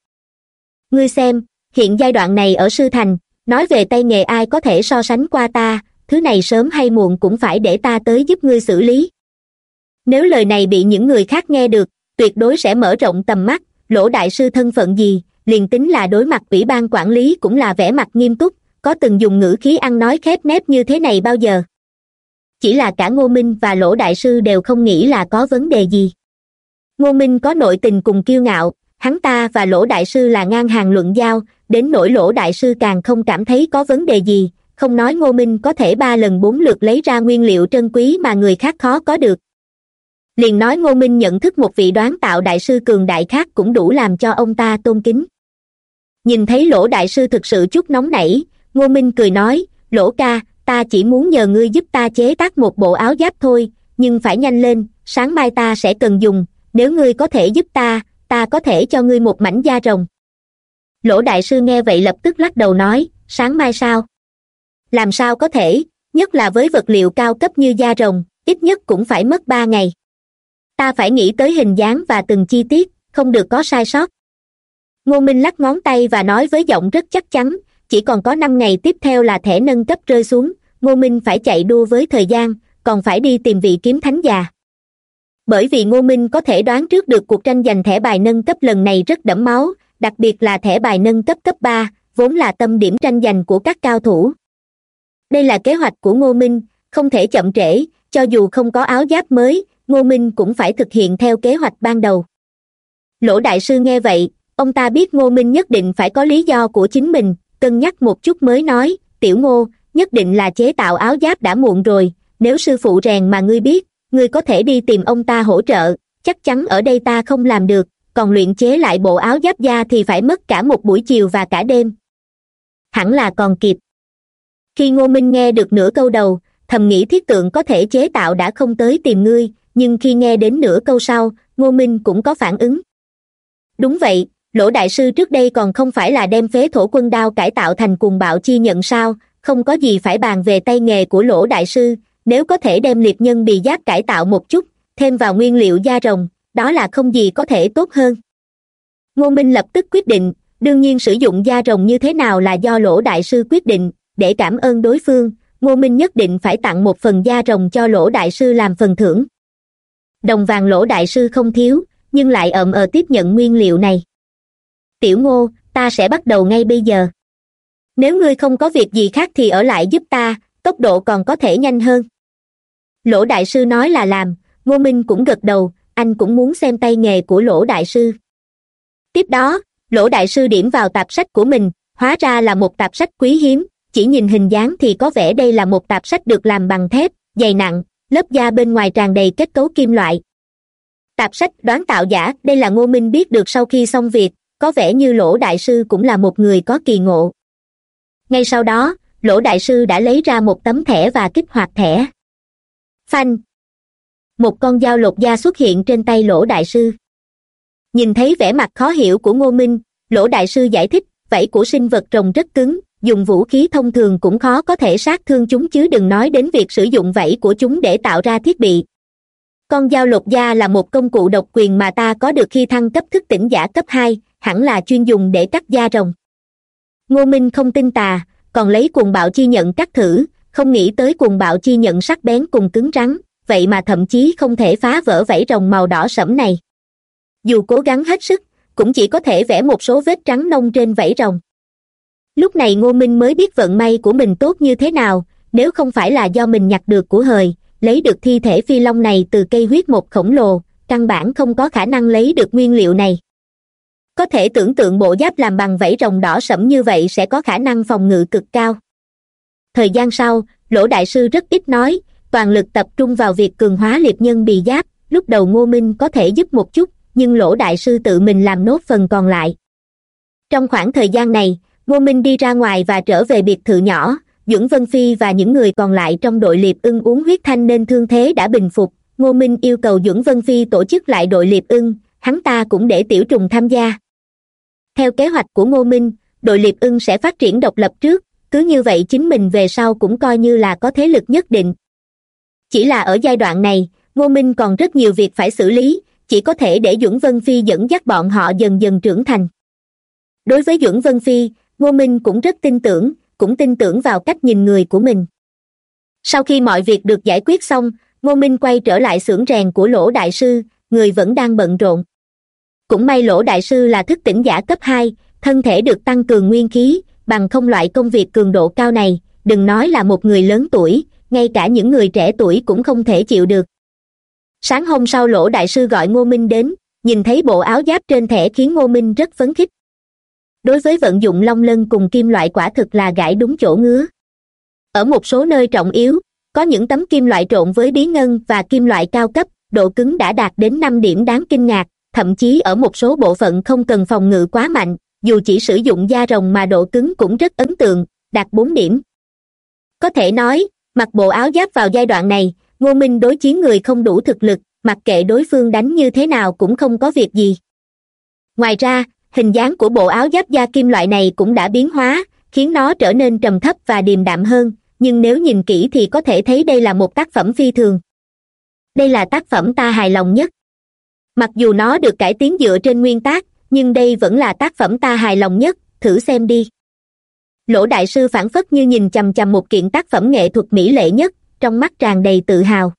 Ngươi xem, hiện giai đoạn này ở sư thành, nói về tay nghề ai có thể so sánh qua ta thứ này sớm hay muộn cũng phải để ta tới giúp ngươi xử lý. Nếu lời này bị những người khác nghe được, tuyệt đối sẽ mở rộng tầm mắt, lỗ đại sư thân phận gì, liền tính là đối mặt ủy ban quản lý cũng là vẻ mặt nghiêm túc, có từng dùng ngữ khí ăn nói khép nép như thế này bao giờ. Chỉ là cả ngô minh và lỗ đại sư đều không nghĩ là có vấn đề gì. Ngô minh có nội tình cùng kiêu ngạo, hắn ta và lỗ đại sư là ngang hàng luận giao, đến nỗi lỗ đại sư càng không cảm thấy có vấn đề gì không nói ngô minh có thể ba lần bốn lượt lấy ra nguyên liệu trân quý mà người khác khó có được. Liền nói ngô minh nhận thức một vị đoán tạo đại sư cường đại khác cũng đủ làm cho ông ta tôn kính. Nhìn thấy lỗ đại sư thực sự chút nóng nảy, ngô minh cười nói, lỗ ca, ta chỉ muốn nhờ ngươi giúp ta chế tác một bộ áo giáp thôi, nhưng phải nhanh lên, sáng mai ta sẽ cần dùng, nếu ngươi có thể giúp ta ta có thể cho ngươi một mảnh da rồng. Lỗ đại sư nghe vậy lập tức lắc đầu nói, sáng mai sao? Làm sao có thể? Nhất là với vật liệu cao cấp như da rồng, ít nhất cũng phải mất ba ngày. Ta phải nghĩ tới hình dáng và từng chi tiết, không được có sai sót. Ngô minh lắc ngón tay và nói với giọng rất chắc chắn, chỉ còn có năm ngày tiếp theo là thẻ nâng cấp rơi xuống, ngô minh phải chạy đua với thời gian, còn phải đi tìm vị kiếm thánh già. Bởi vì ngô minh có thể đoán trước được cuộc tranh giành thẻ bài nâng cấp lần này rất đẫm máu, đặc biệt là thẻ bài nâng cấp cấp ba, vốn là tâm điểm tranh giành của các cao thủ đây là kế hoạch của ngô minh, không thể chậm trễ, cho dù không có áo giáp mới, ngô minh cũng phải thực hiện theo kế hoạch ban đầu. Lỗ đại sư nghe vậy, ông ta biết ngô minh nhất định phải có lý do của chính mình, cân nhắc một chút mới nói, tiểu ngô, nhất định là chế tạo áo giáp đã muộn rồi, nếu sư phụ rèn mà ngươi biết, ngươi có thể đi tìm ông ta hỗ trợ, chắc chắn ở đây ta không làm được, còn luyện chế lại bộ áo giáp da thì phải mất cả một buổi chiều và cả đêm. Hẳn là còn kịp khi ngô minh nghe được nửa câu đầu, thầm nghĩ thiết tượng có thể chế tạo đã không tới tìm ngươi, nhưng khi nghe đến nửa câu sau, ngô minh cũng có phản ứng. Đúng vậy, lỗ đại sư trước đây còn không phải là đem phế thổ quân đao cải tạo thành cuồng bạo chi nhận sao, không có gì phải bàn về tay nghề của lỗ đại sư, nếu có thể đem liệt nhân bì giác cải tạo một chút, thêm vào nguyên liệu da rồng, đó là không gì có thể tốt hơn. Ngô minh lập tức quyết định, đương nhiên sử dụng da rồng như thế nào là do lỗ đại sư quyết định để cảm ơn đối phương, ngô minh nhất định phải tặng một phần da rồng cho lỗ đại sư làm phần thưởng. Đồng vàng lỗ đại sư không thiếu, nhưng lại ậm ờ tiếp nhận nguyên liệu này. Tiểu ngô, ta sẽ bắt đầu ngay bây giờ. Nếu ngươi không có việc gì khác thì ở lại giúp ta, tốc độ còn có thể nhanh hơn. Lỗ đại sư nói là làm, ngô minh cũng gật đầu, anh cũng muốn xem tay nghề của lỗ đại sư. Tiếp đó, lỗ đại sư điểm vào tạp sách của mình, hóa ra là một tạp sách quý hiếm chỉ nhìn hình dáng thì có vẻ đây là một tạp sách được làm bằng thép, dày nặng, lớp da bên ngoài tràn đầy kết cấu kim loại. Tạp sách đoán tạo giả, đây là ngô minh biết được sau khi xong việc, có vẻ như lỗ đại sư cũng là một người có kỳ ngộ. Ngay sau đó, lỗ đại sư đã lấy ra một tấm thẻ và kích hoạt thẻ. Phanh! Một con dao lột da xuất hiện trên tay lỗ đại sư. Nhìn thấy vẻ mặt khó hiểu của ngô minh, lỗ đại sư giải thích vảy của sinh vật rồng rất cứng dùng vũ khí thông thường cũng khó có thể sát thương chúng chứ đừng nói đến việc sử dụng vảy của chúng để tạo ra thiết bị. Con dao lột da là một công cụ độc quyền mà ta có được khi thăng cấp thức tỉnh giả cấp hai, hẳn là chuyên dùng để cắt da rồng. Ngô minh không tin tà, còn lấy cuồng bạo chi nhận cắt thử, không nghĩ tới cuồng bạo chi nhận sắc bén cùng cứng rắn, vậy mà thậm chí không thể phá vỡ vảy rồng màu đỏ sẫm này. Dù cố gắng hết sức, cũng chỉ có thể vẽ một số vết trắng nông trên vảy rồng lúc này ngô minh mới biết vận may của mình tốt như thế nào, nếu không phải là do mình nhặt được của hời, lấy được thi thể phi long này từ cây huyết một khổng lồ, căn bản không có khả năng lấy được nguyên liệu này. Có thể tưởng tượng bộ giáp làm bằng vảy rồng đỏ sẫm như vậy sẽ có khả năng phòng ngự cực cao. Thời gian sau, lỗ đại sư rất ít nói, toàn lực tập trung vào việc cường hóa liệt nhân bì giáp, lúc đầu ngô minh có thể giúp một chút, nhưng lỗ đại sư tự mình làm nốt phần còn lại. Trong khoảng thời gian này ngô minh đi ra ngoài và trở về biệt thự nhỏ. Dưỡng vân phi và những người còn lại trong đội liệp ưng uống huyết thanh nên thương thế đã bình phục. Ngô minh yêu cầu dưỡng vân phi tổ chức lại đội liệp ưng. Hắn ta cũng để tiểu trùng tham gia. Theo kế hoạch của ngô minh, đội liệp ưng sẽ phát triển độc lập trước. Cứ như vậy chính mình về sau cũng coi như là có thế lực nhất định. Chỉ là ở giai đoạn này, ngô minh còn rất nhiều việc phải xử lý. Chỉ có thể để duẩn vân phi dẫn dắt bọn họ dần dần trưởng thành. Đối với duẩn vân phi ngô minh cũng rất tin tưởng, cũng tin tưởng vào cách nhìn người của mình. Sau khi mọi việc được giải quyết xong, ngô minh quay trở lại xưởng rèn của lỗ đại sư, người vẫn đang bận rộn. Cũng may lỗ đại sư là thức tỉnh giả cấp hai, thân thể được tăng cường nguyên khí, bằng không loại công việc cường độ cao này, đừng nói là một người lớn tuổi, ngay cả những người trẻ tuổi cũng không thể chịu được. Sáng hôm sau lỗ đại sư gọi ngô minh đến, nhìn thấy bộ áo giáp trên thẻ khiến ngô minh rất phấn khích đối với vận dụng long lân cùng kim loại quả thực là gãi đúng chỗ ngứa. Ở một số nơi trọng yếu, có những tấm kim loại trộn với bí ngân và kim loại cao cấp, độ cứng đã đạt đến năm điểm đáng kinh ngạc, thậm chí ở một số bộ phận không cần phòng ngự quá mạnh, dù chỉ sử dụng da rồng mà độ cứng cũng rất ấn tượng, đạt bốn điểm. Có thể nói, mặc bộ áo giáp vào giai đoạn này, ngô minh đối chiến người không đủ thực lực, mặc kệ đối phương đánh như thế nào cũng không có việc gì. Ngoài ra hình dáng của bộ áo giáp da kim loại này cũng đã biến hóa, khiến nó trở nên trầm thấp và điềm đạm hơn, nhưng nếu nhìn kỹ thì có thể thấy đây là một tác phẩm phi thường. Đây là tác phẩm ta hài lòng nhất. Mặc dù nó được cải tiến dựa trên nguyên tác nhưng đây vẫn là tác phẩm ta hài lòng nhất, thử xem đi. Lỗ đại sư phản phất như nhìn chằm chằm một kiện tác phẩm nghệ thuật mỹ lệ nhất, trong mắt tràn đầy tự hào.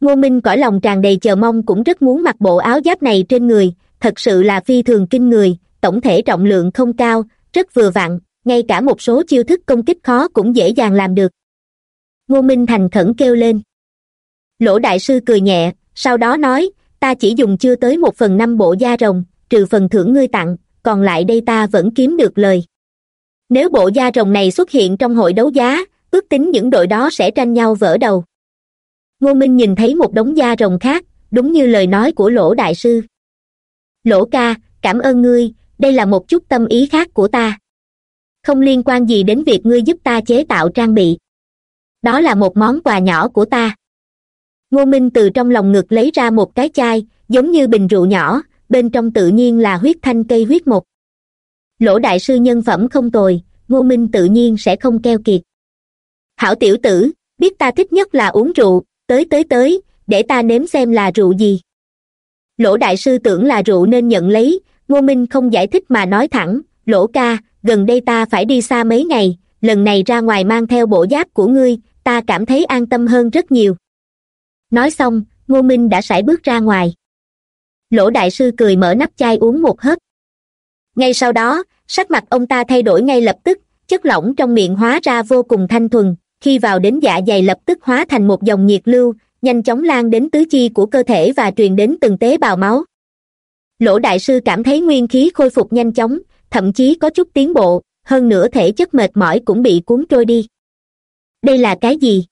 Ngô minh cõi lòng tràn đầy chờ mong cũng rất muốn mặc bộ áo giáp này trên người thật sự là phi thường kinh người, tổng thể trọng lượng không cao, rất vừa vặn, ngay cả một số chiêu thức công kích khó cũng dễ dàng làm được. Ngô minh thành khẩn kêu lên. Lỗ đại sư cười nhẹ, sau đó nói, ta chỉ dùng chưa tới một phần năm bộ da rồng, trừ phần thưởng ngươi tặng, còn lại đây ta vẫn kiếm được lời. Nếu bộ da rồng này xuất hiện trong hội đấu giá, ước tính những đội đó sẽ tranh nhau vỡ đầu. Ngô minh nhìn thấy một đống da rồng khác, đúng như lời nói của lỗ đại sư lỗ ca, cảm ơn ngươi, đây là một chút tâm ý khác của ta. Không liên quan gì đến việc ngươi giúp ta chế tạo trang bị. Đó là một món quà nhỏ của ta. Ngô minh từ trong lòng ngực lấy ra một cái chai, giống như bình rượu nhỏ, bên trong tự nhiên là huyết thanh cây huyết mục. Lỗ đại sư nhân phẩm không tồi, ngô minh tự nhiên sẽ không keo kiệt. Hảo tiểu tử, biết ta thích nhất là uống rượu, tới tới tới, để ta nếm xem là rượu gì lỗ đại sư tưởng là rượu nên nhận lấy. Ngô minh không giải thích mà nói thẳng, lỗ ca, gần đây ta phải đi xa mấy ngày, lần này ra ngoài mang theo bộ giáp của ngươi, ta cảm thấy an tâm hơn rất nhiều. Nói xong, ngô minh đã sải bước ra ngoài. Lỗ đại sư cười mở nắp chai uống một hớp. Ngay sau đó, sắc mặt ông ta thay đổi ngay lập tức, chất lỏng trong miệng hóa ra vô cùng thanh thuần, khi vào đến dạ dày lập tức hóa thành một dòng nhiệt lưu nhanh chóng lan đến tứ chi của cơ thể và truyền đến từng tế bào máu. Lỗ đại sư cảm thấy nguyên khí khôi phục nhanh chóng, thậm chí có chút tiến bộ, hơn nữa thể chất mệt mỏi cũng bị cuốn trôi đi. Đây là cái gì?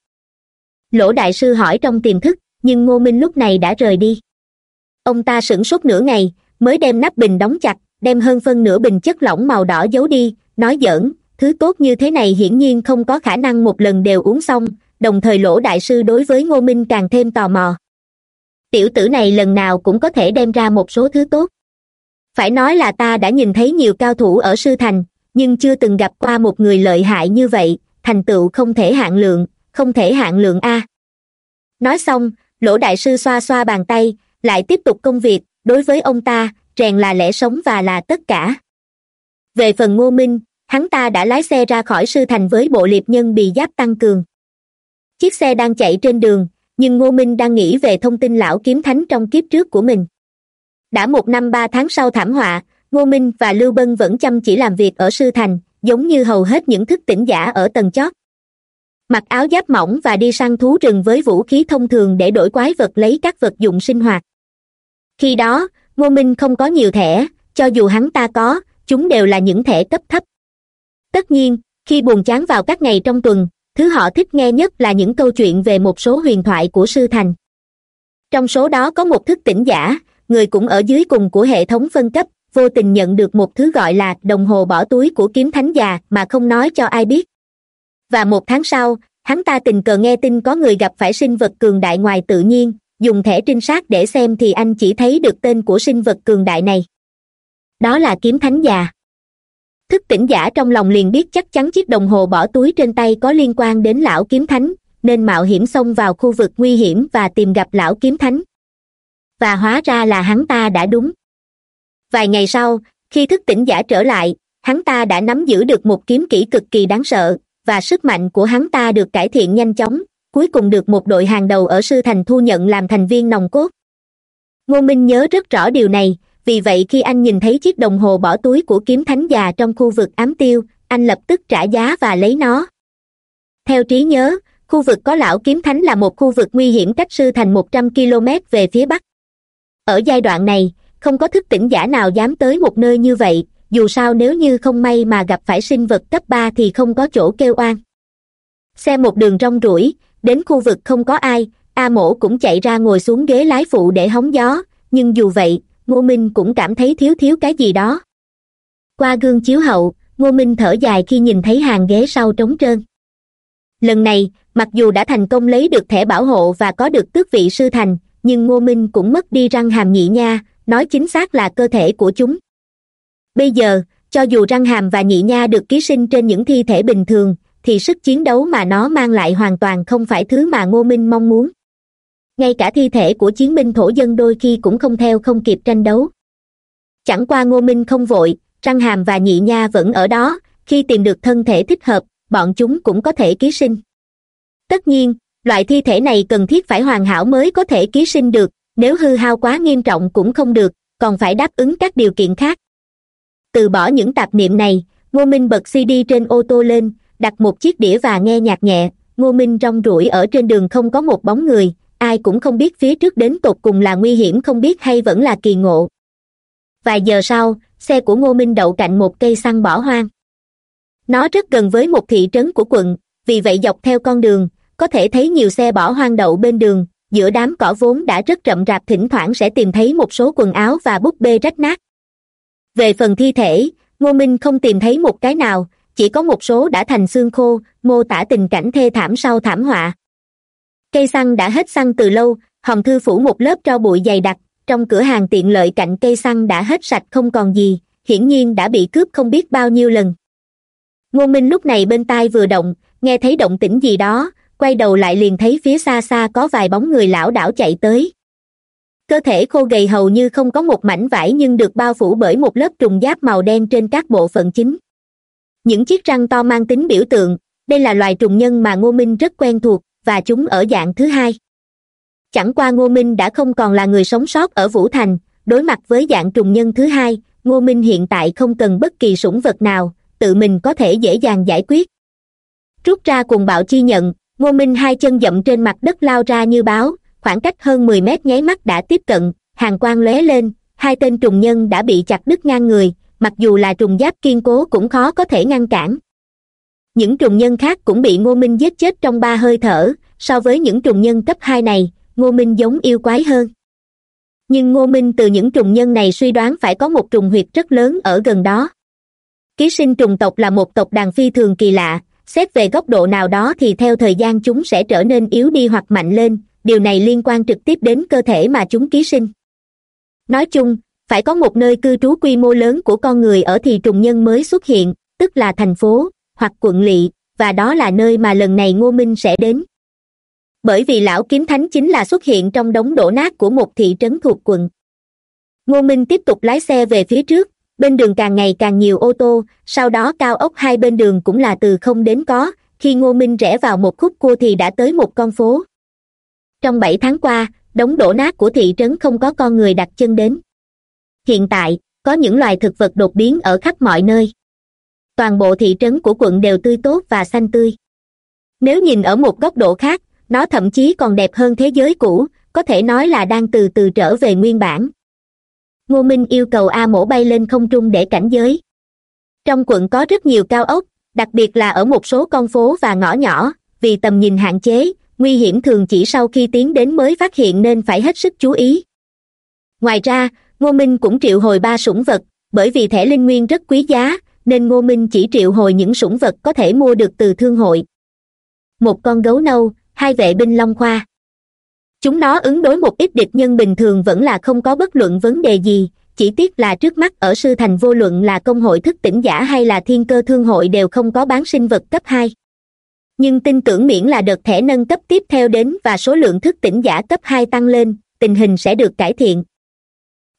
Lỗ đại sư hỏi trong tiềm thức, nhưng ngô minh lúc này đã rời đi. Ông ta sửng sốt nửa ngày, mới đem nắp bình đóng chặt, đem hơn phân nửa bình chất lỏng màu đỏ giấu đi, nói giỡn, thứ tốt như thế này hiển nhiên không có khả năng một lần đều uống xong đồng thời lỗ đại sư đối với ngô minh càng thêm tò mò. Tiểu tử này lần nào cũng có thể đem ra một số thứ tốt. Phải nói là ta đã nhìn thấy nhiều cao thủ ở sư thành, nhưng chưa từng gặp qua một người lợi hại như vậy, thành tựu không thể hạn lượng, không thể hạn lượng a. Nói xong, lỗ đại sư xoa xoa bàn tay, lại tiếp tục công việc, đối với ông ta, rèn là lẽ sống và là tất cả. Về phần ngô minh, hắn ta đã lái xe ra khỏi sư thành với bộ liệp nhân bị giáp tăng cường chiếc xe đang chạy trên đường, nhưng ngô minh đang nghĩ về thông tin lão kiếm thánh trong kiếp trước của mình. Đã một năm ba tháng sau thảm họa, ngô minh và lưu bân vẫn chăm chỉ làm việc ở sư thành, giống như hầu hết những thức tỉnh giả ở tầng chót. Mặc áo giáp mỏng và đi săn thú rừng với vũ khí thông thường để đổi quái vật lấy các vật dụng sinh hoạt. Khi đó, ngô minh không có nhiều thẻ, cho dù hắn ta có, chúng đều là những thẻ cấp thấp. Tất nhiên, khi buồn chán vào các ngày trong tuần thứ họ thích nghe nhất là những câu chuyện về một số huyền thoại của sư thành. Trong số đó có một thức tỉnh giả, người cũng ở dưới cùng của hệ thống phân cấp, vô tình nhận được một thứ gọi là đồng hồ bỏ túi của kiếm thánh già mà không nói cho ai biết. Và một tháng sau, hắn ta tình cờ nghe tin có người gặp phải sinh vật cường đại ngoài tự nhiên, dùng thẻ trinh sát để xem thì anh chỉ thấy được tên của sinh vật cường đại này. Đó là kiếm thánh già thức tỉnh giả trong lòng liền biết chắc chắn chiếc đồng hồ bỏ túi trên tay có liên quan đến lão kiếm thánh, nên mạo hiểm xông vào khu vực nguy hiểm và tìm gặp lão kiếm thánh. Và hóa ra là hắn ta đã đúng. Vài ngày sau, khi thức tỉnh giả trở lại, hắn ta đã nắm giữ được một kiếm kỹ cực kỳ đáng sợ, và sức mạnh của hắn ta được cải thiện nhanh chóng, cuối cùng được một đội hàng đầu ở sư thành thu nhận làm thành viên nòng cốt. Ngô minh nhớ rất rõ điều này vì vậy khi anh nhìn thấy chiếc đồng hồ bỏ túi của kiếm thánh già trong khu vực ám tiêu, anh lập tức trả giá và lấy nó. Theo trí nhớ, khu vực có lão kiếm thánh là một khu vực nguy hiểm cách sư thành một trăm km về phía bắc. Ở giai đoạn này, không có thức tỉnh giả nào dám tới một nơi như vậy, dù sao nếu như không may mà gặp phải sinh vật cấp ba thì không có chỗ kêu oan. Xe một đường rong ruổi, đến khu vực không có ai, a mổ cũng chạy ra ngồi xuống ghế lái phụ để hóng gió, nhưng dù vậy ngô minh cũng cảm thấy thiếu thiếu cái gì đó. Qua gương chiếu hậu, ngô minh thở dài khi nhìn thấy hàng ghế sau trống trơn. Lần này, mặc dù đã thành công lấy được thẻ bảo hộ và có được tước vị sư thành, nhưng ngô minh cũng mất đi răng hàm nhị nha, nói chính xác là cơ thể của chúng. Bây giờ, cho dù răng hàm và nhị nha được ký sinh trên những thi thể bình thường, thì sức chiến đấu mà nó mang lại hoàn toàn không phải thứ mà ngô minh mong muốn ngay cả thi thể của chiến binh thổ dân đôi khi cũng không theo không kịp tranh đấu. Chẳng qua ngô minh không vội răng hàm và nhị nha vẫn ở đó, khi tìm được thân thể thích hợp, bọn chúng cũng có thể ký sinh. Tất nhiên, loại thi thể này cần thiết phải hoàn hảo mới có thể ký sinh được, nếu hư hao quá nghiêm trọng cũng không được, còn phải đáp ứng các điều kiện khác. Từ bỏ những tạp niệm này, ngô minh bật cd trên ô tô lên, đặt một chiếc đĩa và nghe nhạc nhẹ, ngô minh rong ruổi ở trên đường không có một bóng người ai cũng không biết phía trước đến tột cùng là nguy hiểm, không biết hay vẫn là kỳ ngộ. Vài giờ sau, xe của ngô minh đậu cạnh một cây xăng bỏ hoang. Nó rất gần với một thị trấn của quận, vì vậy dọc theo con đường, có thể thấy nhiều xe bỏ hoang đậu bên đường, giữa đám cỏ vốn đã rất rậm rạp, thỉnh thoảng sẽ tìm thấy một số quần áo và búp bê rách nát. Về phần thi thể, ngô minh không tìm thấy một cái nào, chỉ có một số đã thành xương khô, mô tả tình cảnh thê thảm sau thảm họa cây xăng đã hết xăng từ lâu hòm thư phủ một lớp tro bụi dày đặc, trong cửa hàng tiện lợi cạnh cây xăng đã hết sạch không còn gì, hiển nhiên đã bị cướp không biết bao nhiêu lần. Ngô minh lúc này bên tai vừa động, nghe thấy động tĩnh gì đó, quay đầu lại liền thấy phía xa xa có vài bóng người lão đảo chạy tới. Cơ thể khô gầy hầu như không có một mảnh vải nhưng được bao phủ bởi một lớp trùng giáp màu đen trên các bộ phận chính. Những chiếc răng to mang tính biểu tượng, đây là loài trùng nhân mà ngô minh rất quen thuộc và chúng ở dạng thứ hai. Chẳng qua ngô minh đã không còn là người sống sót ở vũ thành, đối mặt với dạng trùng nhân thứ hai, ngô minh hiện tại không cần bất kỳ sủng vật nào, tự mình có thể dễ dàng giải quyết. Rút ra cùng bạo chi nhận, ngô minh hai chân dậm trên mặt đất lao ra như báo, khoảng cách hơn mười mét nháy mắt đã tiếp cận, hàng quang lóe lên, hai tên trùng nhân đã bị chặt đứt ngang người, mặc dù là trùng giáp kiên cố cũng khó có thể ngăn cản những trùng nhân khác cũng bị ngô minh giết chết trong ba hơi thở, so với những trùng nhân cấp hai này, ngô minh giống yêu quái hơn. Nhưng ngô minh từ những trùng nhân này suy đoán phải có một trùng huyệt rất lớn ở gần đó. Ký sinh trùng tộc là một tộc đàn phi thường kỳ lạ, xét về góc độ nào đó thì theo thời gian chúng sẽ trở nên yếu đi hoặc mạnh lên, điều này liên quan trực tiếp đến cơ thể mà chúng ký sinh. Nói chung, phải có một nơi cư trú quy mô lớn của con người ở thì trùng nhân mới xuất hiện, tức là thành phố hoặc quận lỵ, và đó là nơi mà lần này ngô minh sẽ đến. Bởi vì lão kiếm thánh chính là xuất hiện trong đống đổ nát của một thị trấn thuộc quận. Ngô minh tiếp tục lái xe về phía trước, bên đường càng ngày càng nhiều ô tô, sau đó cao ốc hai bên đường cũng là từ không đến có, khi ngô minh rẽ vào một khúc cua thì đã tới một con phố. Trong bảy tháng qua, đống đổ nát của thị trấn không có con người đặt chân đến. Hiện tại, có những loài thực vật đột biến ở khắp mọi nơi toàn bộ thị trấn của quận đều tươi tốt và xanh tươi. Nếu nhìn ở một góc độ khác, nó thậm chí còn đẹp hơn thế giới cũ, có thể nói là đang từ từ trở về nguyên bản. Ngô minh yêu cầu a mổ bay lên không trung để cảnh giới. Trong quận có rất nhiều cao ốc, đặc biệt là ở một số con phố và ngõ nhỏ, vì tầm nhìn hạn chế, nguy hiểm thường chỉ sau khi tiến đến mới phát hiện nên phải hết sức chú ý. Ngoài ra, ngô minh cũng triệu hồi ba sủng vật, bởi vì thẻ linh nguyên rất quý giá nên ngô minh chỉ triệu hồi những sủng vật có thể mua được từ thương hội. Một con gấu nâu, hai vệ binh long khoa. Chúng nó ứng đối một ít địch nhân bình thường vẫn là không có bất luận vấn đề gì, chỉ tiếc là trước mắt ở sư thành vô luận là công hội thức tỉnh giả hay là thiên cơ thương hội đều không có bán sinh vật cấp hai. Nhưng tin tưởng miễn là đợt thẻ nâng cấp tiếp theo đến và số lượng thức tỉnh giả cấp hai tăng lên, tình hình sẽ được cải thiện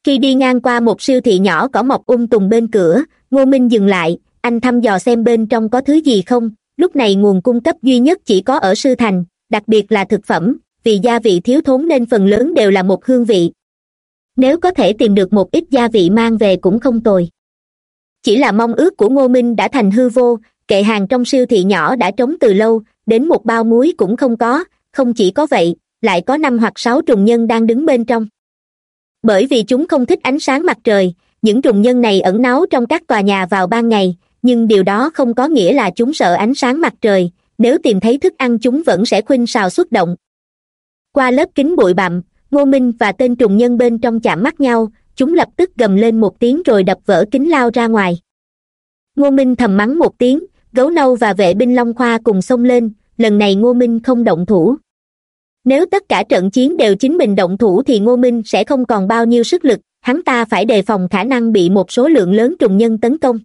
khi đi ngang qua một siêu thị nhỏ cỏ mọc um tùng bên cửa, ngô minh dừng lại, anh thăm dò xem bên trong có thứ gì không? Lúc này nguồn cung cấp duy nhất chỉ có ở sư thành, đặc biệt là thực phẩm, vì gia vị thiếu thốn nên phần lớn đều là một hương vị. Nếu có thể tìm được một ít gia vị mang về cũng không tồi. Chỉ là mong ước của ngô minh đã thành hư vô, kệ hàng trong siêu thị nhỏ đã trống từ lâu, đến một bao muối cũng không có, không chỉ có vậy, lại có năm hoặc sáu trùng nhân đang đứng bên trong bởi vì chúng không thích ánh sáng mặt trời, những trùng nhân này ẩn náu trong các tòa nhà vào ban ngày, nhưng điều đó không có nghĩa là chúng sợ ánh sáng mặt trời, nếu tìm thấy thức ăn chúng vẫn sẽ khuynh xào xuất động. Qua lớp kính bụi bặm, ngô minh và tên trùng nhân bên trong chạm mắt nhau, chúng lập tức gầm lên một tiếng rồi đập vỡ kính lao ra ngoài. Ngô minh thầm mắng một tiếng, gấu nâu và vệ binh long khoa cùng xông lên, lần này ngô minh không động thủ nếu tất cả trận chiến đều chính mình động thủ thì ngô minh sẽ không còn bao nhiêu sức lực, hắn ta phải đề phòng khả năng bị một số lượng lớn trùng nhân tấn công.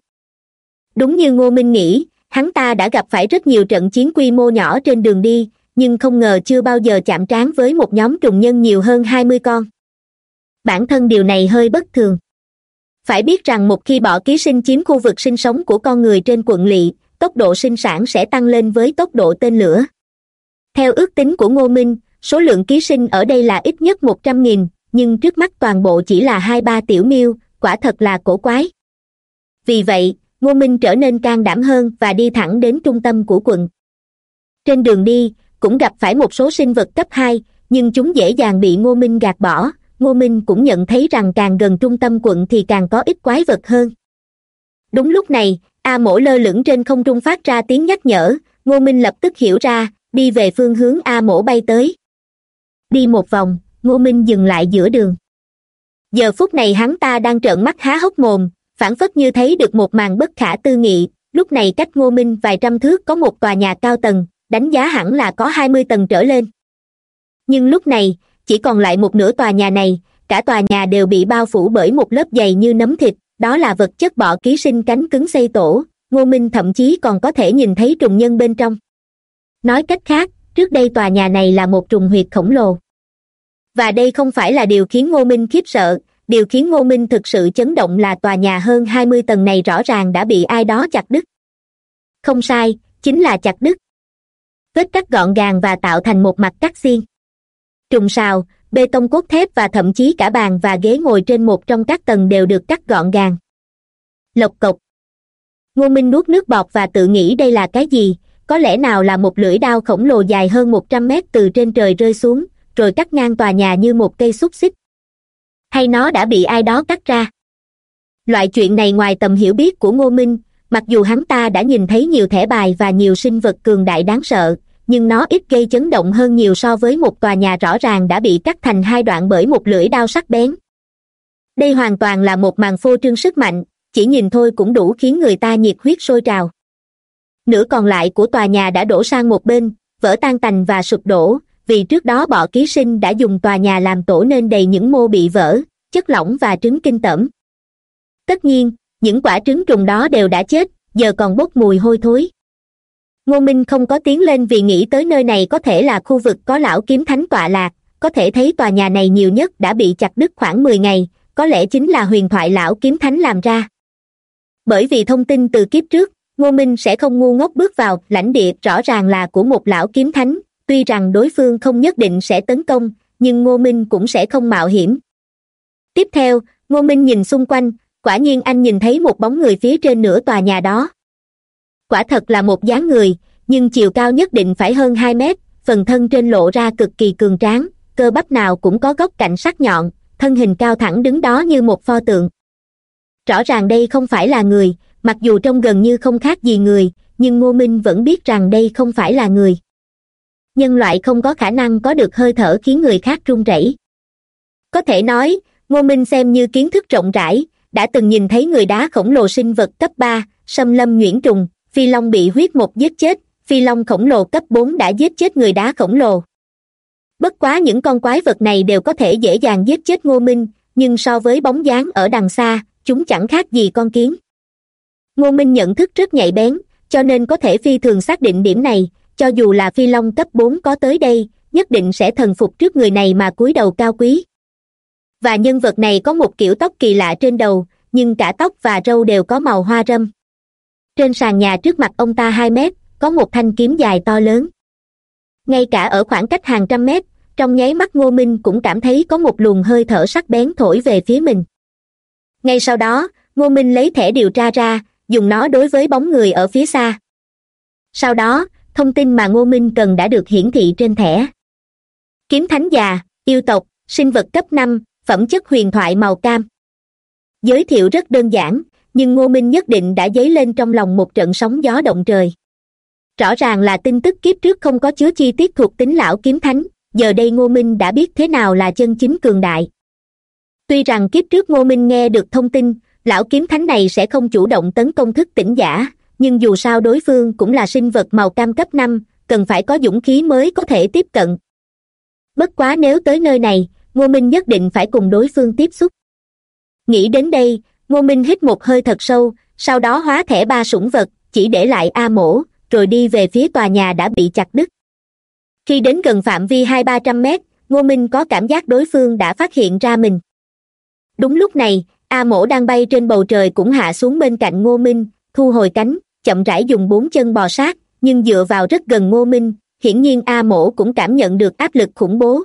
Đúng như ngô minh nghĩ, hắn ta đã gặp phải rất nhiều trận chiến quy mô nhỏ trên đường đi, nhưng không ngờ chưa bao giờ chạm trán với một nhóm trùng nhân nhiều hơn hai mươi con. Bản thân điều này hơi bất thường. Phải biết rằng một khi bỏ ký sinh chiếm khu vực sinh sống của con người trên quận lỵ, tốc độ sinh sản sẽ tăng lên với tốc độ tên lửa. Theo ước tính của ngô minh số lượng ký sinh ở đây là ít nhất một trăm nghìn, nhưng trước mắt toàn bộ chỉ là hai ba tiểu miêu, quả thật là cổ quái. Vì vậy, ngô minh trở nên can đảm hơn và đi thẳng đến trung tâm của quận. Trên đường đi, cũng gặp phải một số sinh vật cấp hai, nhưng chúng dễ dàng bị ngô minh gạt bỏ. Ngô minh cũng nhận thấy rằng càng gần trung tâm quận thì càng có ít quái vật hơn. Đúng lúc này, a mổ lơ lửng trên không trung phát ra tiếng nhắc nhở. Ngô minh lập tức hiểu ra, đi về phương hướng a mổ bay tới đi một vòng, ngô minh dừng lại giữa đường. Giờ phút này hắn ta đang trợn mắt há hốc mồm, phản phất như thấy được một màn bất khả tư nghị. Lúc này cách ngô minh vài trăm thước có một tòa nhà cao tầng, đánh giá hẳn là có hai mươi tầng trở lên. Nhưng lúc này, chỉ còn lại một nửa tòa nhà này, cả tòa nhà đều bị bao phủ bởi một lớp dày như nấm thịt, đó là vật chất bọ ký sinh cánh cứng xây tổ. Ngô minh thậm chí còn có thể nhìn thấy trùng nhân bên trong. Nói cách khác trước đây tòa nhà này là một trùng huyệt khổng lồ. Và đây không phải là điều khiến ngô minh khiếp sợ. Điều khiến ngô minh thực sự chấn động là tòa nhà hơn hai mươi tầng này rõ ràng đã bị ai đó chặt đứt. Không sai, chính là chặt đứt. Vết cắt gọn gàng và tạo thành một mặt cắt xiên. Trùng sào, bê tông cốt thép và thậm chí cả bàn và ghế ngồi trên một trong các tầng đều được cắt gọn gàng. Lộc cộc. Ngô minh nuốt nước bọt và tự nghĩ đây là cái gì? Có lẽ nào là một lưỡi đao khổng lồ dài hơn một trăm mét từ trên trời rơi xuống, rồi cắt ngang tòa nhà như một cây xúc xích. Hay nó đã bị ai đó cắt ra? Loại chuyện này ngoài tầm hiểu biết của ngô minh, mặc dù hắn ta đã nhìn thấy nhiều thẻ bài và nhiều sinh vật cường đại đáng sợ, nhưng nó ít gây chấn động hơn nhiều so với một tòa nhà rõ ràng đã bị cắt thành hai đoạn bởi một lưỡi đao sắc bén. Đây hoàn toàn là một màn phô trương sức mạnh, chỉ nhìn thôi cũng đủ khiến người ta nhiệt huyết sôi trào nửa còn lại của tòa nhà đã đổ sang một bên, vỡ tan tành và sụp đổ, vì trước đó bọ ký sinh đã dùng tòa nhà làm tổ nên đầy những mô bị vỡ, chất lỏng và trứng kinh tởm. Tất nhiên, những quả trứng trùng đó đều đã chết, giờ còn bốc mùi hôi thối. Ngô minh không có tiến lên vì nghĩ tới nơi này có thể là khu vực có lão kiếm thánh tọa lạc, có thể thấy tòa nhà này nhiều nhất đã bị chặt đứt khoảng mười ngày, có lẽ chính là huyền thoại lão kiếm thánh làm ra. Bởi vì thông tin từ kiếp trước ngô minh sẽ không ngu ngốc bước vào, lãnh địa rõ ràng là của một lão kiếm thánh. Tuy rằng đối phương không nhất định sẽ tấn công, nhưng ngô minh cũng sẽ không mạo hiểm. Tiếp theo, ngô minh nhìn xung quanh, quả nhiên anh nhìn thấy một bóng người phía trên nửa tòa nhà đó. Quả thật là một dáng người, nhưng chiều cao nhất định phải hơn hai mét, phần thân trên lộ ra cực kỳ cường tráng, cơ bắp nào cũng có góc cạnh sắc nhọn, thân hình cao thẳng đứng đó như một pho tượng. Rõ ràng đây không phải là người mặc dù trông gần như không khác gì người, nhưng ngô minh vẫn biết rằng đây không phải là người. Nhân loại không có khả năng có được hơi thở khiến người khác run rẩy. Có thể nói, ngô minh xem như kiến thức rộng rãi, đã từng nhìn thấy người đá khổng lồ sinh vật cấp ba, xâm lâm nhuyễn trùng, phi long bị huyết một giết chết, phi long khổng lồ cấp bốn đã giết chết người đá khổng lồ. Bất quá những con quái vật này đều có thể dễ dàng giết chết ngô minh, nhưng so với bóng dáng ở đằng xa, chúng chẳng khác gì con kiến ngô minh nhận thức rất nhạy bén, cho nên có thể phi thường xác định điểm này, cho dù là phi long cấp bốn có tới đây, nhất định sẽ thần phục trước người này mà cúi đầu cao quý. Và nhân vật này có một kiểu tóc kỳ lạ trên đầu, nhưng cả tóc và râu đều có màu hoa râm. Trên sàn nhà trước mặt ông ta hai mét, có một thanh kiếm dài to lớn. Ngay cả ở khoảng cách hàng trăm mét, trong nháy mắt ngô minh cũng cảm thấy có một luồng hơi thở sắc bén thổi về phía mình. Ngay sau đó, ngô minh lấy thẻ điều tra ra dùng nó đối với bóng người ở phía xa. Sau đó, thông tin mà ngô minh cần đã được hiển thị trên thẻ. Kiếm thánh già, yêu tộc, sinh vật cấp năm, phẩm chất huyền thoại màu cam. Giới thiệu rất đơn giản, nhưng ngô minh nhất định đã dấy lên trong lòng một trận sóng gió động trời. Rõ ràng là tin tức kiếp trước không có chứa chi tiết thuộc tính lão kiếm thánh, giờ đây ngô minh đã biết thế nào là chân chính cường đại. Tuy rằng kiếp trước ngô minh nghe được thông tin lão kiếm thánh này sẽ không chủ động tấn công thức tỉnh giả, nhưng dù sao đối phương cũng là sinh vật màu cam cấp năm, cần phải có dũng khí mới có thể tiếp cận. Bất quá nếu tới nơi này, ngô minh nhất định phải cùng đối phương tiếp xúc. Nghĩ đến đây, ngô minh hít một hơi thật sâu, sau đó hóa thẻ ba sủng vật, chỉ để lại a mổ, rồi đi về phía tòa nhà đã bị chặt đứt. Khi đến gần phạm vi hai ba trăm mét, ngô minh có cảm giác đối phương đã phát hiện ra mình. Đúng lúc này a mổ đang bay trên bầu trời cũng hạ xuống bên cạnh ngô minh, thu hồi cánh, chậm rãi dùng bốn chân bò sát, nhưng dựa vào rất gần ngô minh, hiển nhiên a mổ cũng cảm nhận được áp lực khủng bố.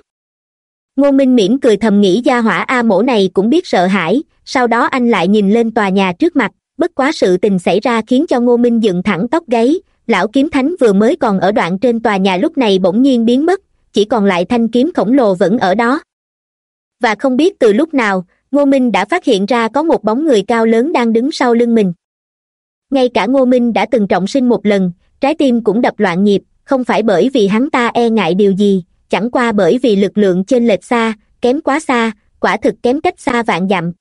Ngô minh mỉm cười thầm nghĩ gia hỏa a mổ này cũng biết sợ hãi, sau đó anh lại nhìn lên tòa nhà trước mặt, bất quá sự tình xảy ra khiến cho ngô minh dựng thẳng tóc gáy, lão kiếm thánh vừa mới còn ở đoạn trên tòa nhà lúc này bỗng nhiên biến mất, chỉ còn lại thanh kiếm khổng lồ vẫn ở đó. Và không biết từ lúc nào ngô minh đã phát hiện ra có một bóng người cao lớn đang đứng sau lưng mình. Ngay cả ngô minh đã từng trọng sinh một lần, trái tim cũng đập loạn nhịp, không phải bởi vì hắn ta e ngại điều gì, chẳng qua bởi vì lực lượng trên lệch xa, kém quá xa, quả thực kém cách xa vạn dặm.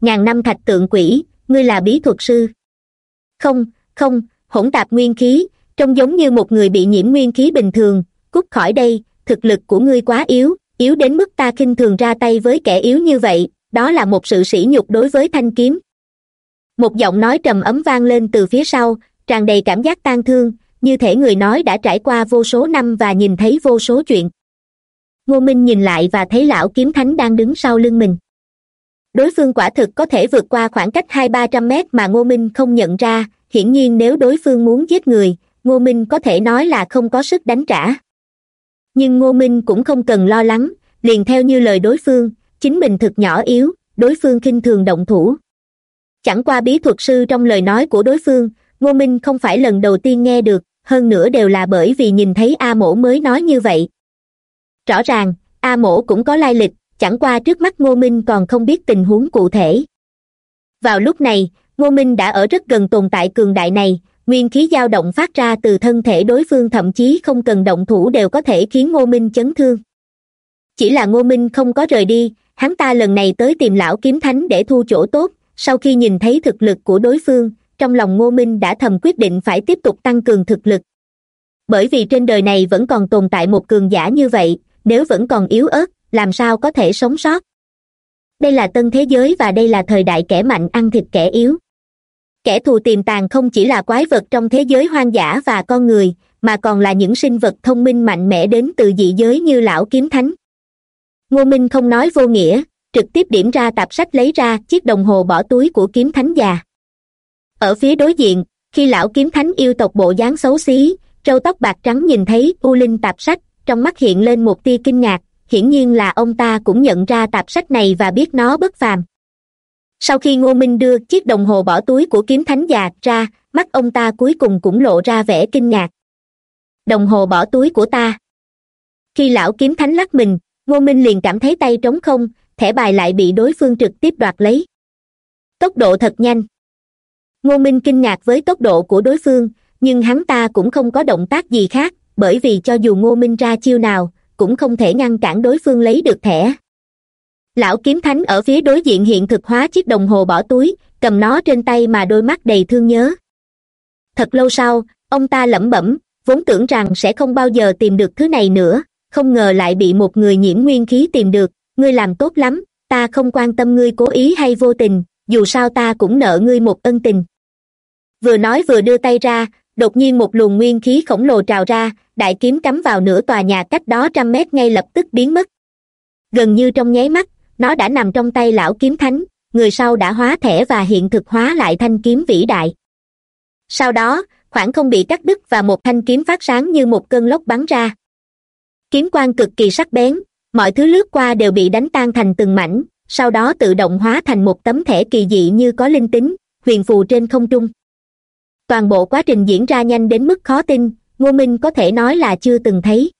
Ngàn năm thạch tượng quỷ, ngươi là bí thuật sư. Không không, hỗn tạp nguyên khí, trông giống như một người bị nhiễm nguyên khí bình thường, cút khỏi đây, thực lực của ngươi quá yếu yếu đến mức ta khinh thường ra tay với kẻ yếu như vậy, đó là một sự sỉ nhục đối với thanh kiếm. Một giọng nói trầm ấm vang lên từ phía sau, tràn đầy cảm giác tang thương, như thể người nói đã trải qua vô số năm và nhìn thấy vô số chuyện. Ngô minh nhìn lại và thấy lão kiếm thánh đang đứng sau lưng mình. Đối phương quả thực có thể vượt qua khoảng cách hai ba trăm mét mà ngô minh không nhận ra, hiển nhiên nếu đối phương muốn giết người, ngô minh có thể nói là không có sức đánh trả nhưng ngô minh cũng không cần lo lắng, liền theo như lời đối phương, chính mình thực nhỏ yếu, đối phương khinh thường động thủ. Chẳng qua bí thuật sư trong lời nói của đối phương, ngô minh không phải lần đầu tiên nghe được, hơn nữa đều là bởi vì nhìn thấy a mổ mới nói như vậy. Rõ ràng, a mổ cũng có lai lịch, chẳng qua trước mắt ngô minh còn không biết tình huống cụ thể. Vào lúc này, ngô minh đã ở rất gần tồn tại cường đại này nguyên khí dao động phát ra từ thân thể đối phương thậm chí không cần động thủ đều có thể khiến ngô minh chấn thương. Chỉ là ngô minh không có rời đi, hắn ta lần này tới tìm lão kiếm thánh để thu chỗ tốt. Sau khi nhìn thấy thực lực của đối phương, trong lòng ngô minh đã thầm quyết định phải tiếp tục tăng cường thực lực. Bởi vì trên đời này vẫn còn tồn tại một cường giả như vậy, nếu vẫn còn yếu ớt, làm sao có thể sống sót? Đây là tân thế giới và đây là thời đại kẻ mạnh ăn thịt kẻ yếu kẻ thù tiềm tàng không chỉ là quái vật trong thế giới hoang dã và con người, mà còn là những sinh vật thông minh mạnh mẽ đến từ dị giới như lão kiếm thánh. Ngô minh không nói vô nghĩa, trực tiếp điểm ra tạp sách lấy ra chiếc đồng hồ bỏ túi của kiếm thánh già. Ở phía đối diện, khi lão kiếm thánh yêu tộc bộ dáng xấu xí, râu tóc bạc trắng nhìn thấy u linh tạp sách, trong mắt hiện lên một tia kinh ngạc, hiển nhiên là ông ta cũng nhận ra tạp sách này và biết nó bất phàm sau khi ngô minh đưa chiếc đồng hồ bỏ túi của kiếm thánh già ra, mắt ông ta cuối cùng cũng lộ ra vẻ kinh ngạc. Đồng hồ bỏ túi của ta. Khi lão kiếm thánh lắc mình, ngô minh liền cảm thấy tay trống không, thẻ bài lại bị đối phương trực tiếp đoạt lấy. Tốc độ thật nhanh. Ngô minh kinh ngạc với tốc độ của đối phương, nhưng hắn ta cũng không có động tác gì khác, bởi vì cho dù ngô minh ra chiêu nào, cũng không thể ngăn cản đối phương lấy được thẻ lão kiếm thánh ở phía đối diện hiện thực hóa chiếc đồng hồ bỏ túi, cầm nó trên tay mà đôi mắt đầy thương nhớ. Thật lâu sau, ông ta lẩm bẩm, vốn tưởng rằng sẽ không bao giờ tìm được thứ này nữa, không ngờ lại bị một người nhiễm nguyên khí tìm được, ngươi làm tốt lắm, ta không quan tâm ngươi cố ý hay vô tình, dù sao ta cũng nợ ngươi một ân tình. Vừa nói vừa đưa tay ra, đột nhiên một luồng nguyên khí khổng lồ trào ra, đại kiếm cắm vào nửa tòa nhà cách đó trăm mét ngay lập tức biến mất. Gần như trong nháy mắt nó đã nằm trong tay lão kiếm thánh, người sau đã hóa thẻ và hiện thực hóa lại thanh kiếm vĩ đại. Sau đó, khoảng không bị cắt đứt và một thanh kiếm phát sáng như một cơn lốc bắn ra. Kiếm quan cực kỳ sắc bén, mọi thứ lướt qua đều bị đánh tan thành từng mảnh, sau đó tự động hóa thành một tấm thẻ kỳ dị như có linh tính, huyền phù trên không trung. Toàn bộ quá trình diễn ra nhanh đến mức khó tin, ngô minh có thể nói là chưa từng thấy.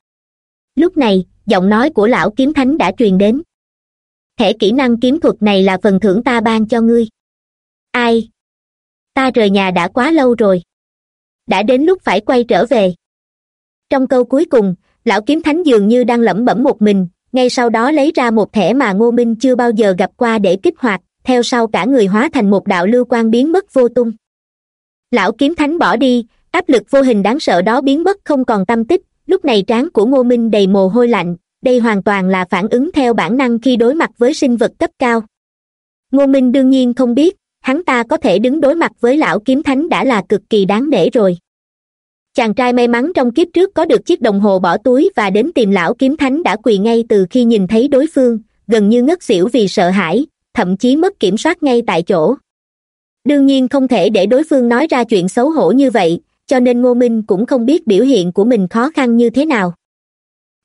Lúc này, giọng nói của lão kiếm thánh đã truyền đến thẻ kỹ năng kiếm thuật này là phần thưởng ta ban cho ngươi. Ai? Ta rời nhà đã quá lâu rồi. Đã đến lúc phải quay trở về. Trong câu cuối cùng, lão kiếm thánh dường như đang lẩm bẩm một mình, ngay sau đó lấy ra một thẻ mà ngô minh chưa bao giờ gặp qua để kích hoạt, theo sau cả người hóa thành một đạo lưu quan biến mất vô tung. Lão kiếm thánh bỏ đi, áp lực vô hình đáng sợ đó biến mất không còn tâm tích, lúc này trán của ngô minh đầy mồ hôi lạnh đây hoàn toàn là phản ứng theo bản năng khi đối mặt với sinh vật cấp cao. Ngô minh đương nhiên không biết, hắn ta có thể đứng đối mặt với lão kiếm thánh đã là cực kỳ đáng để rồi. Chàng trai may mắn trong kiếp trước có được chiếc đồng hồ bỏ túi và đến tìm lão kiếm thánh đã quỳ ngay từ khi nhìn thấy đối phương, gần như ngất xỉu vì sợ hãi, thậm chí mất kiểm soát ngay tại chỗ. Đương nhiên không thể để đối phương nói ra chuyện xấu hổ như vậy, cho nên ngô minh cũng không biết biểu hiện của mình khó khăn như thế nào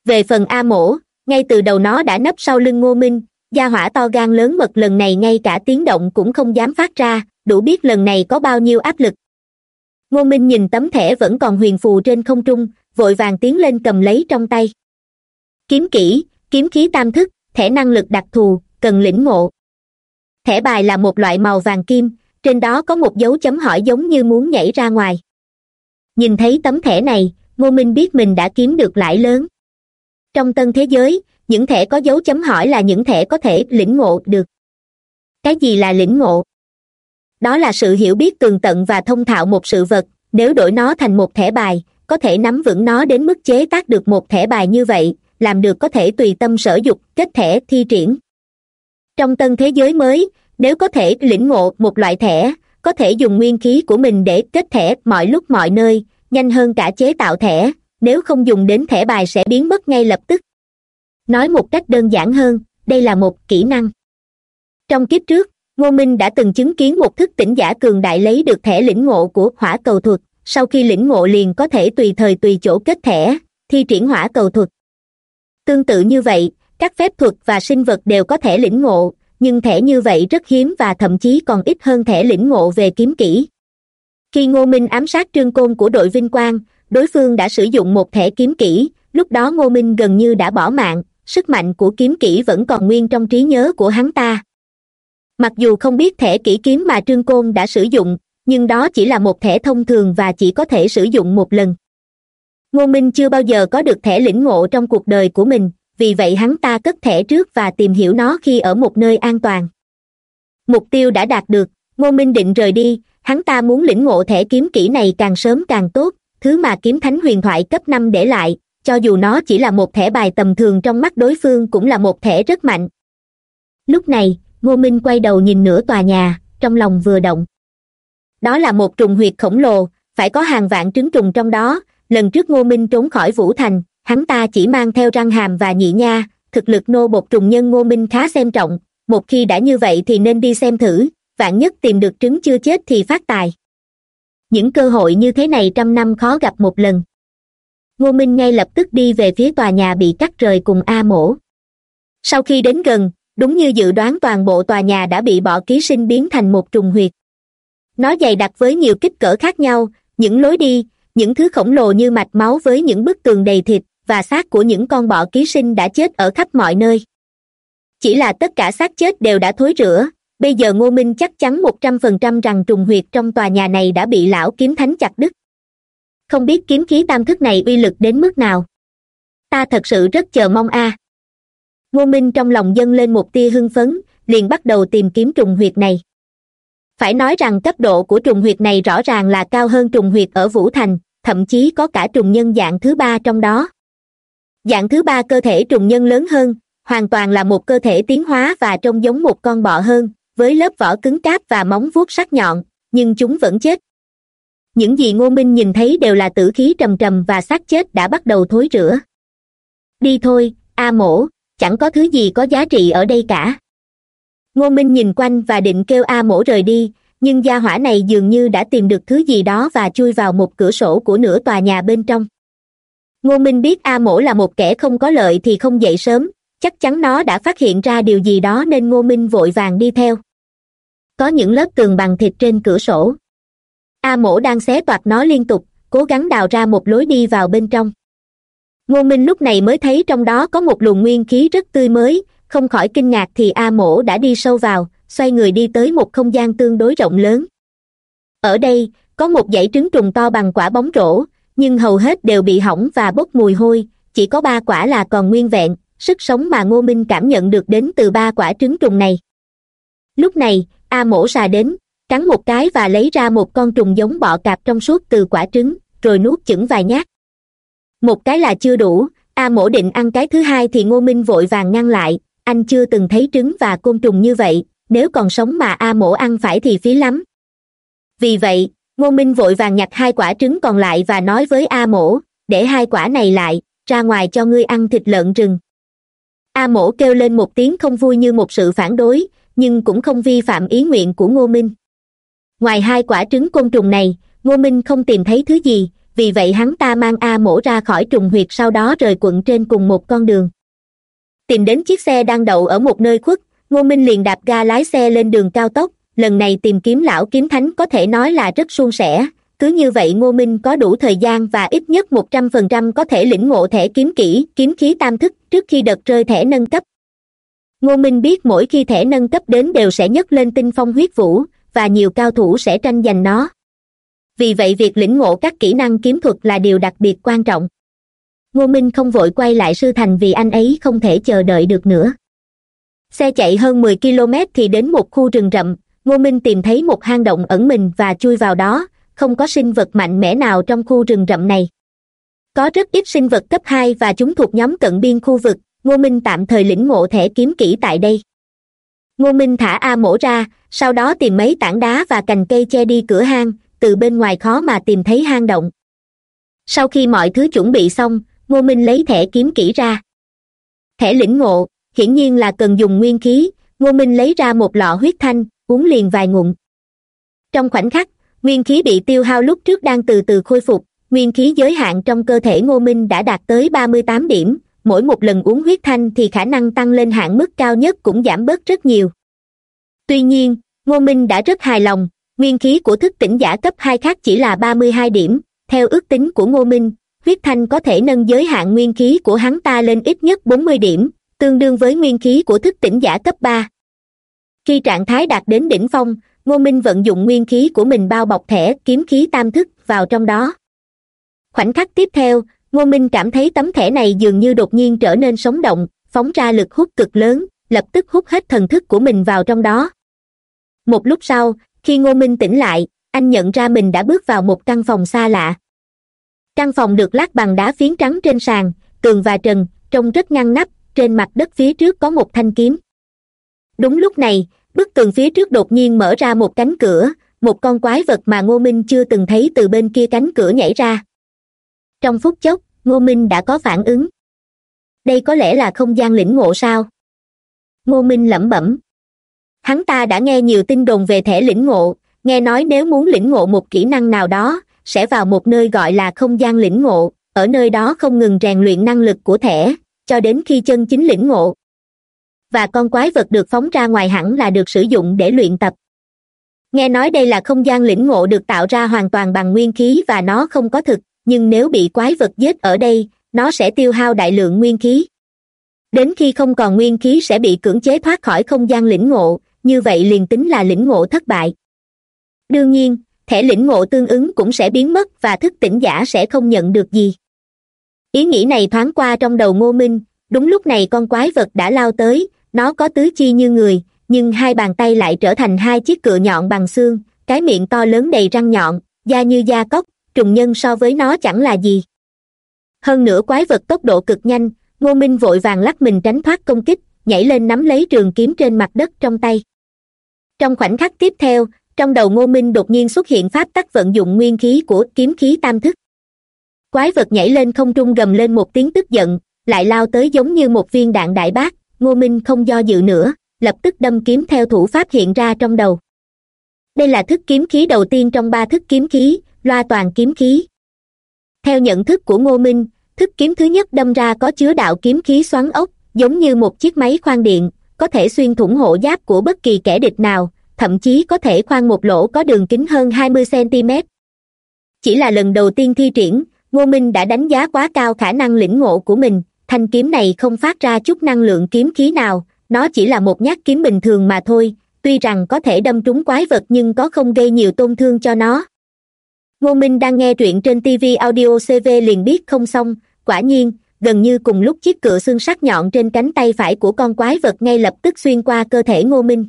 về phần a mổ, ngay từ đầu nó đã nấp sau lưng ngô minh, gia hỏa to gan lớn mật lần này ngay cả tiếng động cũng không dám phát ra, đủ biết lần này có bao nhiêu áp lực. Ngô minh nhìn tấm thẻ vẫn còn huyền phù trên không trung, vội vàng tiến lên cầm lấy trong tay. Kiếm kỹ, kiếm khí tam thức, thẻ năng lực đặc thù, cần lĩnh ngộ. Thẻ bài là một loại màu vàng kim, trên đó có một dấu chấm hỏi giống như muốn nhảy ra ngoài. Nhìn thấy tấm thẻ này, ngô minh biết mình đã kiếm được lãi lớn trong tân thế giới, những thẻ có dấu chấm hỏi là những thẻ có thể lĩnh ngộ được. Cái gì là lĩnh ngộ? Đó là sự hiểu biết tường tận và thông thạo một sự vật. Nếu đổi nó thành một thẻ bài, có thể nắm vững nó đến mức chế tác được một thẻ bài như vậy, làm được có thể tùy tâm sở dục, kết thẻ, thi triển. Trong tân thế giới mới, nếu có thể lĩnh ngộ một loại thẻ, có thể dùng nguyên khí của mình để kết thẻ mọi lúc mọi nơi, nhanh hơn cả chế tạo thẻ nếu không dùng đến thẻ bài sẽ biến mất ngay lập tức. Nói một cách đơn giản hơn, đây là một kỹ năng. Trong kiếp trước, ngô minh đã từng chứng kiến một thức tỉnh giả cường đại lấy được thẻ lĩnh ngộ của hỏa cầu thuật. Sau khi lĩnh ngộ liền có thể tùy thời tùy chỗ kết thẻ, thi triển hỏa cầu thuật. Tương tự như vậy, các phép thuật và sinh vật đều có thể lĩnh ngộ, nhưng thẻ như vậy rất hiếm và thậm chí còn ít hơn thẻ lĩnh ngộ về kiếm kỹ. Khi ngô minh ám sát trương côn của đội vinh quang đối phương đã sử dụng một thẻ kiếm kỹ, lúc đó ngô minh gần như đã bỏ mạng, sức mạnh của kiếm kỹ vẫn còn nguyên trong trí nhớ của hắn ta. Mặc dù không biết thẻ kỹ kiếm mà trương côn đã sử dụng, nhưng đó chỉ là một thẻ thông thường và chỉ có thể sử dụng một lần. Ngô minh chưa bao giờ có được thẻ lĩnh ngộ trong cuộc đời của mình, vì vậy hắn ta cất thẻ trước và tìm hiểu nó khi ở một nơi an toàn. Mục tiêu đã đạt được, ngô minh định rời đi, hắn ta muốn lĩnh ngộ thẻ kiếm kỹ này càng sớm càng tốt thứ mà kiếm thánh huyền thoại cấp năm để lại, cho dù nó chỉ là một thẻ bài tầm thường trong mắt đối phương cũng là một thẻ rất mạnh. Lúc này, ngô minh quay đầu nhìn nửa tòa nhà, trong lòng vừa động. Đó là một trùng huyệt khổng lồ, phải có hàng vạn trứng trùng trong đó, lần trước ngô minh trốn khỏi vũ thành, hắn ta chỉ mang theo răng hàm và nhị nha, thực lực nô bột trùng nhân ngô minh khá xem trọng, một khi đã như vậy thì nên đi xem thử, vạn nhất tìm được trứng chưa chết thì phát tài những cơ hội như thế này trăm năm khó gặp một lần. Ngô minh ngay lập tức đi về phía tòa nhà bị cắt rời cùng a mổ. Sau khi đến gần, đúng như dự đoán toàn bộ tòa nhà đã bị bọ ký sinh biến thành một trùng huyệt. Nó dày đặc với nhiều kích cỡ khác nhau, những lối đi, những thứ khổng lồ như mạch máu với những bức tường đầy thịt và xác của những con bọ ký sinh đã chết ở khắp mọi nơi. Chỉ là tất cả xác chết đều đã thối rữa bây giờ ngô minh chắc chắn một trăm phần trăm rằng trùng huyệt trong tòa nhà này đã bị lão kiếm thánh chặt đứt. Không biết kiếm khí tam thức này uy lực đến mức nào. Ta thật sự rất chờ mong a. Ngô minh trong lòng dâng lên một tia hưng phấn, liền bắt đầu tìm kiếm trùng huyệt này. Phải nói rằng cấp độ của trùng huyệt này rõ ràng là cao hơn trùng huyệt ở vũ thành, thậm chí có cả trùng nhân dạng thứ ba trong đó. Dạng thứ ba cơ thể trùng nhân lớn hơn, hoàn toàn là một cơ thể tiến hóa và trông giống một con bọ hơn với lớp vỏ cứng cáp và móng vuốt sắc nhọn, nhưng chúng vẫn chết. Những gì ngô minh nhìn thấy đều là tử khí trầm trầm và xác chết đã bắt đầu thối rữa đi thôi, a mổ, chẳng có thứ gì có giá trị ở đây cả. Ngô minh nhìn quanh và định kêu a mổ rời đi, nhưng gia hỏa này dường như đã tìm được thứ gì đó và chui vào một cửa sổ của nửa tòa nhà bên trong. Ngô minh biết a mổ là một kẻ không có lợi thì không dậy sớm, chắc chắn nó đã phát hiện ra điều gì đó nên ngô minh vội vàng đi theo có những lớp tường bằng thịt trên cửa sổ. A mổ đang xé toạc nó liên tục, cố gắng đào ra một lối đi vào bên trong. Ngô minh lúc này mới thấy trong đó có một luồng nguyên khí rất tươi mới, không khỏi kinh ngạc thì a mổ đã đi sâu vào, xoay người đi tới một không gian tương đối rộng lớn. Ở đây, có một dãy trứng trùng to bằng quả bóng rổ, nhưng hầu hết đều bị hỏng và bốc mùi hôi, chỉ có ba quả là còn nguyên vẹn, sức sống mà ngô minh cảm nhận được đến từ ba quả trứng trùng này. Lúc này a mổ xà đến, cắn một cái và lấy ra một con trùng giống bọ cạp trong suốt từ quả trứng, rồi nuốt chửng vài nhát. Một cái là chưa đủ, a mổ định ăn cái thứ hai thì ngô minh vội vàng ngăn lại, anh chưa từng thấy trứng và côn trùng như vậy, nếu còn sống mà a mổ ăn phải thì phí lắm. Vì vậy, ngô minh vội vàng nhặt hai quả trứng còn lại và nói với a mổ, để hai quả này lại, ra ngoài cho ngươi ăn thịt lợn rừng. A mổ kêu lên một tiếng không vui như một sự phản đối nhưng cũng không vi phạm ý nguyện của ngô minh. Ngoài hai quả trứng côn trùng này, ngô minh không tìm thấy thứ gì, vì vậy hắn ta mang a mổ ra khỏi trùng huyệt sau đó rời quận trên cùng một con đường. Tìm đến chiếc xe đang đậu ở một nơi khuất, ngô minh liền đạp ga lái xe lên đường cao tốc, lần này tìm kiếm lão kiếm thánh có thể nói là rất suôn sẻ, cứ như vậy ngô minh có đủ thời gian và ít nhất một trăm phần trăm có thể lĩnh ngộ thẻ kiếm kỹ, kiếm khí tam thức trước khi đợt rơi thẻ nâng cấp ngô minh biết mỗi khi thẻ nâng cấp đến đều sẽ nhấc lên tinh phong huyết vũ, và nhiều cao thủ sẽ tranh giành nó. Vì vậy việc lĩnh ngộ các kỹ năng kiếm thuật là điều đặc biệt quan trọng. Ngô minh không vội quay lại sư thành vì anh ấy không thể chờ đợi được nữa. Xe chạy hơn mười km thì đến một khu rừng rậm, ngô minh tìm thấy một hang động ẩn mình và chui vào đó, không có sinh vật mạnh mẽ nào trong khu rừng rậm này. Có rất ít sinh vật cấp hai và chúng thuộc nhóm cận biên khu vực ngô minh tạm thời lĩnh ngộ thẻ kiếm kỹ tại đây. Ngô minh thả a mổ ra, sau đó tìm mấy tảng đá và cành cây che đi cửa hang, từ bên ngoài khó mà tìm thấy hang động. Sau khi mọi thứ chuẩn bị xong, ngô minh lấy thẻ kiếm kỹ ra. Thẻ lĩnh ngộ, hiển nhiên là cần dùng nguyên khí, ngô minh lấy ra một lọ huyết thanh, uống liền vài ngụm. Trong khoảnh khắc, nguyên khí bị tiêu hao lúc trước đang từ từ khôi phục, nguyên khí giới hạn trong cơ thể ngô minh đã đạt tới ba mươi tám điểm mỗi một lần uống huyết thanh thì khả năng tăng lên hạn mức cao nhất cũng giảm bớt rất nhiều. Tuy nhiên, ngô minh đã rất hài lòng, nguyên khí của thức tỉnh giả cấp hai khác chỉ là ba mươi hai điểm, theo ước tính của ngô minh, huyết thanh có thể nâng giới hạn nguyên khí của hắn ta lên ít nhất bốn mươi điểm, tương đương với nguyên khí của thức tỉnh giả cấp ba. Khi trạng thái đạt đến đỉnh phong, ngô minh vận dụng nguyên khí của mình bao bọc thẻ kiếm khí tam thức vào trong đó. Khoảnh khắc tiếp theo ngô minh cảm thấy tấm thẻ này dường như đột nhiên trở nên sống động, phóng ra lực hút cực lớn, lập tức hút hết thần thức của mình vào trong đó. Một lúc sau, khi ngô minh tỉnh lại, anh nhận ra mình đã bước vào một căn phòng xa lạ. Căn phòng được lát bằng đá phiến trắng trên sàn, tường và trần, trông rất ngăn nắp, trên mặt đất phía trước có một thanh kiếm. Đúng lúc này, bức tường phía trước đột nhiên mở ra một cánh cửa, một con quái vật mà ngô minh chưa từng thấy từ bên kia cánh cửa nhảy ra trong phút chốc, ngô minh đã có phản ứng. Đây có lẽ là không gian lĩnh ngộ sao? Ngô minh lẩm bẩm. Hắn ta đã nghe nhiều tin đồn về thẻ lĩnh ngộ, nghe nói nếu muốn lĩnh ngộ một kỹ năng nào đó, sẽ vào một nơi gọi là không gian lĩnh ngộ, ở nơi đó không ngừng rèn luyện năng lực của thẻ, cho đến khi chân chính lĩnh ngộ. Và con quái vật được phóng ra ngoài hẳn là được sử dụng để luyện tập. Nghe nói đây là không gian lĩnh ngộ được tạo ra hoàn toàn bằng nguyên khí và nó không có thực nhưng nếu bị quái vật giết ở đây, nó sẽ tiêu hao đại lượng nguyên khí. Đến khi không còn nguyên khí sẽ bị cưỡng chế thoát khỏi không gian lĩnh ngộ, như vậy liền tính là lĩnh ngộ thất bại. Đương nhiên, thẻ lĩnh ngộ tương ứng cũng sẽ biến mất và thức tỉnh giả sẽ không nhận được gì. Ý nghĩ này thoáng qua trong đầu ngô minh, đúng lúc này con quái vật đã lao tới, nó có tứ chi như người, nhưng hai bàn tay lại trở thành hai chiếc cựa nhọn bằng xương, cái miệng to lớn đầy răng nhọn, da như da cóc trùng nhân so với nó chẳng là gì. Hơn nữa quái vật tốc độ cực nhanh, ngô minh vội vàng lắc mình tránh thoát công kích, nhảy lên nắm lấy trường kiếm trên mặt đất trong tay. Trong khoảnh khắc tiếp theo, trong đầu ngô minh đột nhiên xuất hiện pháp tắc vận dụng nguyên khí của kiếm khí tam thức. Quái vật nhảy lên không trung gầm lên một tiếng tức giận, lại lao tới giống như một viên đạn đại bác, ngô minh không do dự nữa, lập tức đâm kiếm theo thủ pháp hiện ra trong đầu. Đây là thức kiếm khí đầu tiên trong ba thức kiếm khí loa toàn kiếm khí. Theo nhận thức của ngô minh, thức kiếm thứ nhất đâm ra có chứa đạo kiếm khí xoắn ốc, giống như một chiếc máy khoan điện, có thể xuyên thủng hộ giáp của bất kỳ kẻ địch nào, thậm chí có thể khoan một lỗ có đường kính hơn hai mươi cm chỉ là lần đầu tiên thi triển, ngô minh đã đánh giá quá cao khả năng lĩnh ngộ của mình, thanh kiếm này không phát ra chút năng lượng kiếm khí nào, nó chỉ là một nhát kiếm bình thường mà thôi, tuy rằng có thể đâm trúng quái vật nhưng có không gây nhiều tổn thương cho nó ngô minh đang nghe truyện trên tv audio cv liền biết không xong. Quả nhiên, gần như cùng lúc chiếc cựa xương sắc nhọn trên cánh tay phải của con quái vật ngay lập tức xuyên qua cơ thể ngô minh.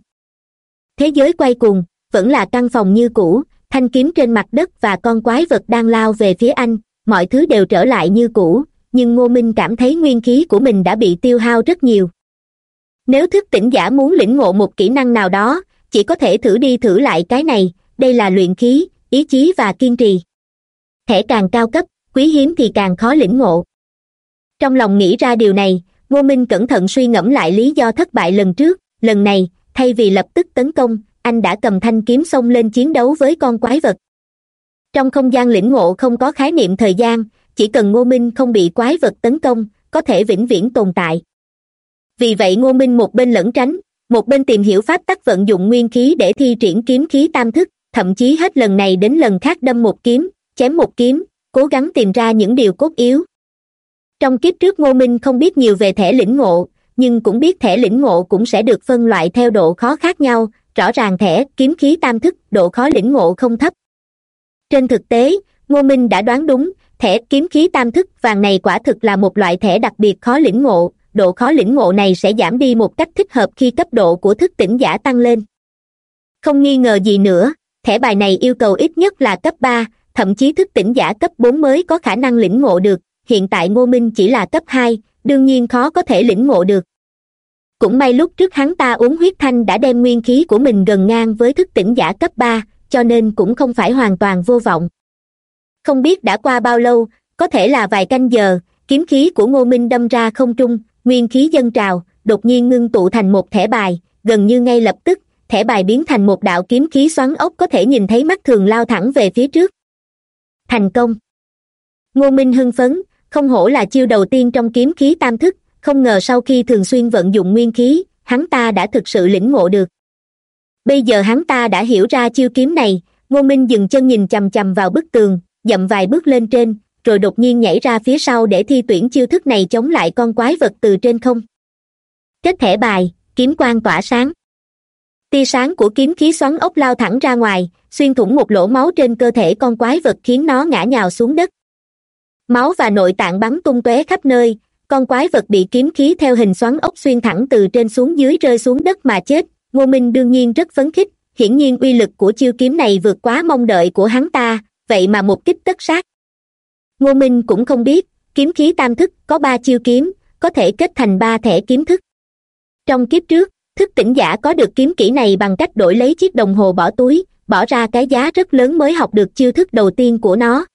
Thế giới quay cuồng, vẫn là căn phòng như cũ, thanh kiếm trên mặt đất và con quái vật đang lao về phía anh, mọi thứ đều trở lại như cũ, nhưng ngô minh cảm thấy nguyên khí của mình đã bị tiêu hao rất nhiều. Nếu thức tỉnh giả muốn lĩnh ngộ một kỹ năng nào đó, chỉ có thể thử đi thử lại cái này, đây là luyện khí ý chí và kiên trì. Thẻ càng cao cấp, quý hiếm thì càng khó lĩnh ngộ. Trong lòng nghĩ ra điều này, ngô minh cẩn thận suy ngẫm lại lý do thất bại lần trước. Lần này, thay vì lập tức tấn công, anh đã cầm thanh kiếm xông lên chiến đấu với con quái vật. Trong không gian lĩnh ngộ không có khái niệm thời gian, chỉ cần ngô minh không bị quái vật tấn công, có thể vĩnh viễn tồn tại. Vì vậy ngô minh một bên lẩn tránh, một bên tìm hiểu pháp tắc vận dụng nguyên khí để thi triển kiếm khí tam thức thậm chí hết lần này đến lần khác đâm một kiếm, chém một kiếm, cố gắng tìm ra những điều cốt yếu. Trong kiếp trước ngô minh không biết nhiều về thẻ lĩnh ngộ, nhưng cũng biết thẻ lĩnh ngộ cũng sẽ được phân loại theo độ khó khác nhau, rõ ràng thẻ, kiếm khí tam thức, độ khó lĩnh ngộ không thấp. Trên thực tế, ngô minh đã đoán đúng, thẻ, kiếm khí tam thức, vàng này quả thực là một loại thẻ đặc biệt khó lĩnh ngộ, độ khó lĩnh ngộ này sẽ giảm đi một cách thích hợp khi cấp độ của thức tỉnh giả tăng lên. Không nghi ngờ gì nữa thẻ bài này yêu cầu ít nhất là cấp ba, thậm chí thức tỉnh giả cấp bốn mới có khả năng lĩnh ngộ được. Hiện tại ngô minh chỉ là cấp hai, đương nhiên khó có thể lĩnh ngộ được. Cũng may lúc trước hắn ta uống huyết thanh đã đem nguyên khí của mình gần ngang với thức tỉnh giả cấp ba, cho nên cũng không phải hoàn toàn vô vọng. Không biết đã qua bao lâu, có thể là vài canh giờ, kiếm khí của ngô minh đâm ra không trung, nguyên khí dân trào, đột nhiên ngưng tụ thành một thẻ bài, gần như ngay lập tức thẻ bài biến thành một đạo kiếm khí xoắn ốc có thể nhìn thấy mắt thường lao thẳng về phía trước. Thành công. Ngô minh hưng phấn, không hổ là chiêu đầu tiên trong kiếm khí tam thức, không ngờ sau khi thường xuyên vận dụng nguyên khí, hắn ta đã thực sự lĩnh ngộ được. Bây giờ hắn ta đã hiểu ra chiêu kiếm này, ngô minh dừng chân nhìn chằm chằm vào bức tường, dậm vài bước lên trên, rồi đột nhiên nhảy ra phía sau để thi tuyển chiêu thức này chống lại con quái vật từ trên không. Kết thẻ bài, kiếm quang tỏa sáng tia sáng của kiếm khí xoắn ốc lao thẳng ra ngoài, xuyên thủng một lỗ máu trên cơ thể con quái vật khiến nó ngã nhào xuống đất. Máu và nội tạng bắn tung tóe khắp nơi, con quái vật bị kiếm khí theo hình xoắn ốc xuyên thẳng từ trên xuống dưới rơi xuống đất mà chết. Ngô minh đương nhiên rất phấn khích, hiển nhiên uy lực của chiêu kiếm này vượt quá mong đợi của hắn ta, vậy mà một kích tất sát. Ngô minh cũng không biết, kiếm khí tam thức có ba chiêu kiếm, có thể kết thành ba thẻ kiếm thức. Trong kiếp trước thức tỉnh giả có được kiếm kỹ này bằng cách đổi lấy chiếc đồng hồ bỏ túi, bỏ ra cái giá rất lớn mới học được chiêu thức đầu tiên của nó.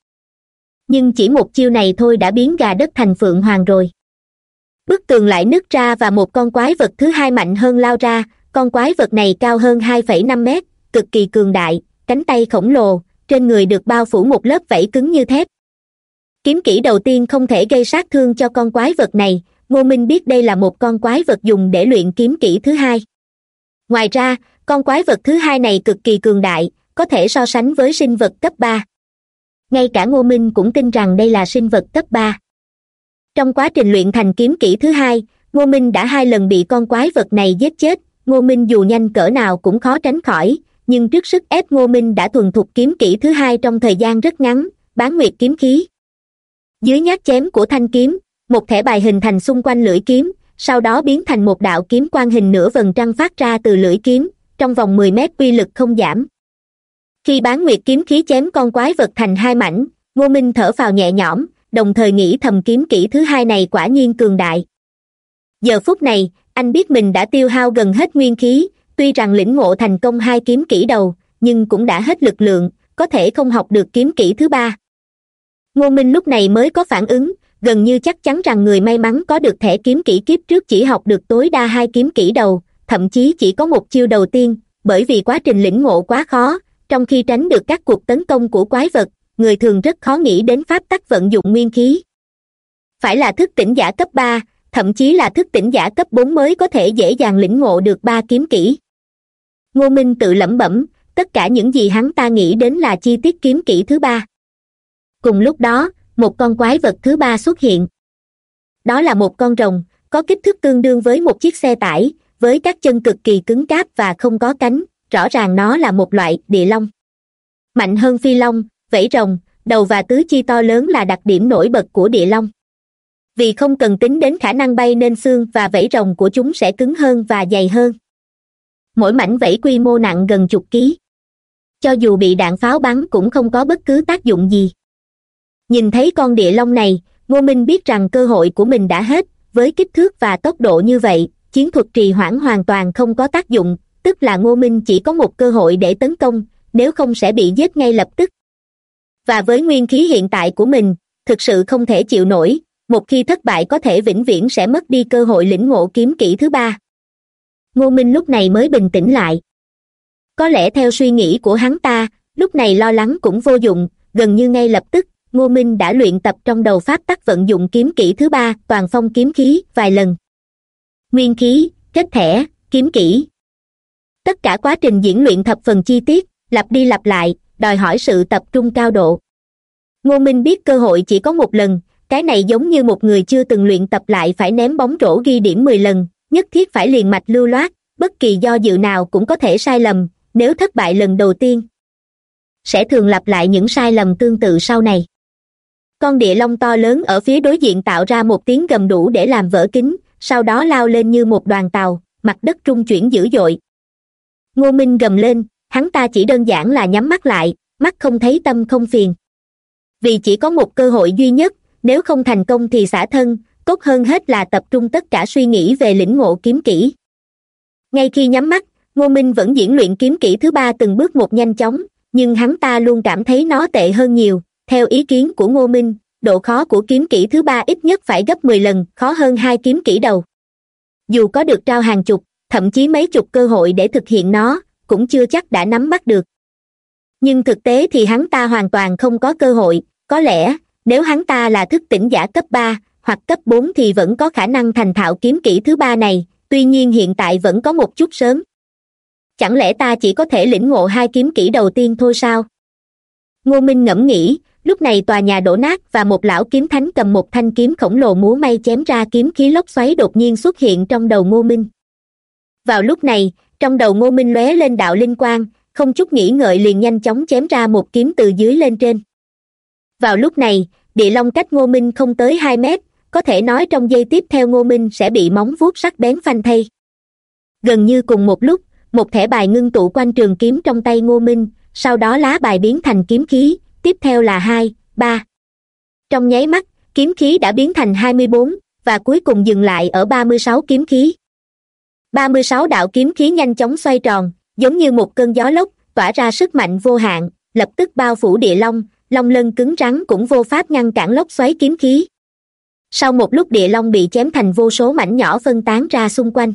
Nhưng chỉ một chiêu này thôi đã biến gà đất thành phượng hoàng rồi. Bức tường lại nứt ra và một con quái vật thứ hai mạnh hơn lao ra. Con quái vật này cao hơn hai phẩy năm mét, cực kỳ cường đại, cánh tay khổng lồ, trên người được bao phủ một lớp vảy cứng như thép. Kiếm kỹ đầu tiên không thể gây sát thương cho con quái vật này ngô minh biết đây là một con quái vật dùng để luyện kiếm kỹ thứ hai. Ngoài ra, con quái vật thứ hai này cực kỳ cường đại, có thể so sánh với sinh vật cấp ba. Ngay cả ngô minh cũng tin rằng đây là sinh vật cấp ba. Trong quá trình luyện thành kiếm kỹ thứ hai, ngô minh đã hai lần bị con quái vật này giết chết. Ngô minh dù nhanh cỡ nào cũng khó tránh khỏi, nhưng trước sức ép ngô minh đã thuần thục kiếm kỹ thứ hai trong thời gian rất ngắn, bán nguyệt kiếm khí. Dưới nhát chém của thanh kiếm một thẻ bài hình thành xung quanh lưỡi kiếm, sau đó biến thành một đạo kiếm quang hình nửa vầng trăng phát ra từ lưỡi kiếm, trong vòng mười mét uy lực không giảm. Khi bán nguyệt kiếm khí chém con quái vật thành hai mảnh, ngô minh thở phào nhẹ nhõm, đồng thời nghĩ thầm kiếm kỹ thứ hai này quả nhiên cường đại. Giờ phút này, anh biết mình đã tiêu hao gần hết nguyên khí, tuy rằng lĩnh ngộ thành công hai kiếm kỹ đầu, nhưng cũng đã hết lực lượng, có thể không học được kiếm kỹ thứ ba. Ngô minh lúc này mới có phản ứng gần như chắc chắn rằng người may mắn có được thẻ kiếm kỹ kiếp trước chỉ học được tối đa hai kiếm kỹ đầu, thậm chí chỉ có một chiêu đầu tiên, bởi vì quá trình lĩnh ngộ quá khó, trong khi tránh được các cuộc tấn công của quái vật, người thường rất khó nghĩ đến pháp tắc vận dụng nguyên khí. Phải là thức tỉnh giả cấp ba, thậm chí là thức tỉnh giả cấp bốn mới có thể dễ dàng lĩnh ngộ được ba kiếm kỹ. Ngô minh tự lẩm bẩm, tất cả những gì hắn ta nghĩ đến là chi tiết kiếm kỹ thứ ba. Cùng lúc đó một con quái vật thứ ba xuất hiện. Đó là một con rồng, có kích thước tương đương với một chiếc xe tải, với các chân cực kỳ cứng cáp và không có cánh, rõ ràng nó là một loại địa long. Mạnh hơn phi long, vẫy rồng, đầu và tứ chi to lớn là đặc điểm nổi bật của địa long. Vì không cần tính đến khả năng bay nên xương và vẫy rồng của chúng sẽ cứng hơn và dày hơn. Mỗi mảnh vẫy quy mô nặng gần chục ký. Cho dù bị đạn pháo bắn cũng không có bất cứ tác dụng gì nhìn thấy con địa long này, ngô minh biết rằng cơ hội của mình đã hết. Với kích thước và tốc độ như vậy, chiến thuật trì hoãn hoàn toàn không có tác dụng. Tức là ngô minh chỉ có một cơ hội để tấn công, nếu không sẽ bị giết ngay lập tức. Và với nguyên khí hiện tại của mình, thực sự không thể chịu nổi. Một khi thất bại có thể vĩnh viễn sẽ mất đi cơ hội lĩnh ngộ kiếm kỹ thứ ba. Ngô minh lúc này mới bình tĩnh lại. Có lẽ theo suy nghĩ của hắn ta, lúc này lo lắng cũng vô dụng, gần như ngay lập tức ngô minh đã luyện tập trong đầu pháp tắc vận dụng kiếm kỹ thứ ba, toàn phong kiếm khí, vài lần. Nguyên khí kết thẻ, kiếm kỹ. Tất cả quá trình diễn luyện thập phần chi tiết, lặp đi lặp lại, đòi hỏi sự tập trung cao độ. Ngô minh biết cơ hội chỉ có một lần, cái này giống như một người chưa từng luyện tập lại phải ném bóng rổ ghi điểm mười lần, nhất thiết phải liền mạch lưu loát, bất kỳ do dự nào cũng có thể sai lầm, nếu thất bại lần đầu tiên, sẽ thường lặp lại những sai lầm tương tự sau này con địa long to lớn ở phía đối diện tạo ra một tiếng gầm đủ để làm vỡ kính, sau đó lao lên như một đoàn tàu, mặt đất trung chuyển dữ dội. Ngô minh gầm lên, hắn ta chỉ đơn giản là nhắm mắt lại, mắt không thấy tâm không phiền. Vì chỉ có một cơ hội duy nhất, nếu không thành công thì xả thân, tốt hơn hết là tập trung tất cả suy nghĩ về lĩnh ngộ kiếm kỹ. Ngay khi nhắm mắt, ngô minh vẫn diễn luyện kiếm kỹ thứ ba từng bước một nhanh chóng, nhưng hắn ta luôn cảm thấy nó tệ hơn nhiều theo ý kiến của ngô minh, độ khó của kiếm kỹ thứ ba ít nhất phải gấp mười lần, khó hơn hai kiếm kỹ đầu. Dù có được trao hàng chục, thậm chí mấy chục cơ hội để thực hiện nó, cũng chưa chắc đã nắm bắt được. Nhưng thực tế thì hắn ta hoàn toàn không có cơ hội, có lẽ, nếu hắn ta là thức tỉnh giả cấp ba, hoặc cấp bốn thì vẫn có khả năng thành thạo kiếm kỹ thứ ba này, tuy nhiên hiện tại vẫn có một chút sớm. Chẳng lẽ ta chỉ có thể lĩnh ngộ hai kiếm kỹ đầu tiên thôi sao? Ngô minh ngẫm nghĩ, lúc này tòa nhà đổ nát và một lão kiếm thánh cầm một thanh kiếm khổng lồ múa may chém ra kiếm khí lốc xoáy đột nhiên xuất hiện trong đầu ngô minh. Vào lúc này, trong đầu ngô minh lóe lên đạo linh quang, không chút nghĩ ngợi liền nhanh chóng chém ra một kiếm từ dưới lên trên. Vào lúc này, địa long cách ngô minh không tới hai mét, có thể nói trong giây tiếp theo ngô minh sẽ bị móng vuốt sắc bén phanh thay gần như cùng một lúc, một thẻ bài ngưng tụ quanh trường kiếm trong tay ngô minh sau đó lá bài biến thành kiếm khí, tiếp theo là hai, ba. Trong nháy mắt, kiếm khí đã biến thành hai mươi bốn và cuối cùng dừng lại ở ba mươi sáu kiếm khí. ba mươi sáu đạo kiếm khí nhanh chóng xoay tròn, giống như một cơn gió lốc, tỏa ra sức mạnh vô hạn, lập tức bao phủ địa long long lân cứng rắn cũng vô pháp ngăn cản lốc xoáy kiếm khí. Sau một lúc địa long bị chém thành vô số mảnh nhỏ phân tán ra xung quanh.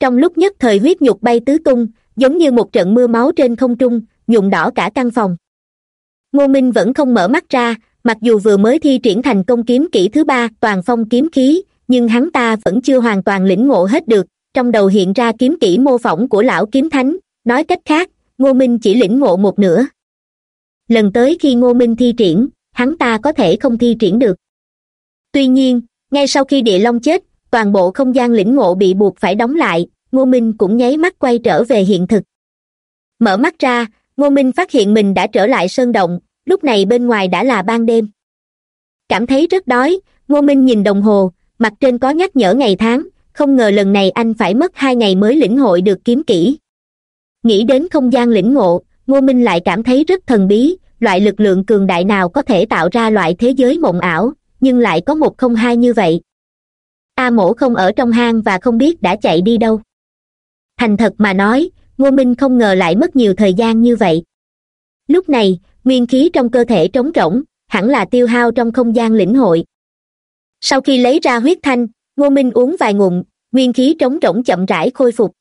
Trong lúc nhất thời huyết nhục bay tứ tung giống như một trận mưa máu trên không trung, nhuộm đỏ cả căn phòng. Ngô minh vẫn không mở mắt ra, mặc dù vừa mới thi triển thành công kiếm kỹ thứ ba, toàn phong kiếm khí, nhưng hắn ta vẫn chưa hoàn toàn lĩnh ngộ hết được, trong đầu hiện ra kiếm kỹ mô phỏng của lão kiếm thánh. Nói cách khác, ngô minh chỉ lĩnh ngộ một nửa. Lần tới khi ngô minh thi triển, hắn ta có thể không thi triển được. Tuy nhiên, ngay sau khi địa long chết, toàn bộ không gian lĩnh ngộ bị buộc phải đóng lại ngô minh cũng nháy mắt quay trở về hiện thực. Mở mắt ra, ngô minh phát hiện mình đã trở lại sơn động, lúc này bên ngoài đã là ban đêm. Cảm thấy rất đói, ngô minh nhìn đồng hồ, mặt trên có nhắc nhở ngày tháng, không ngờ lần này anh phải mất hai ngày mới lĩnh hội được kiếm kỹ. Nghĩ đến không gian lĩnh ngộ, ngô minh lại cảm thấy rất thần bí, loại lực lượng cường đại nào có thể tạo ra loại thế giới mộng ảo, nhưng lại có một không hai như vậy. A mổ không ở trong hang và không biết đã chạy đi đâu thành thật mà nói, ngô minh không ngờ lại mất nhiều thời gian như vậy. Lúc này, nguyên khí trong cơ thể trống rỗng, hẳn là tiêu hao trong không gian lĩnh hội. Sau khi lấy ra huyết thanh, ngô minh uống vài ngụm, nguyên khí trống rỗng chậm rãi khôi phục.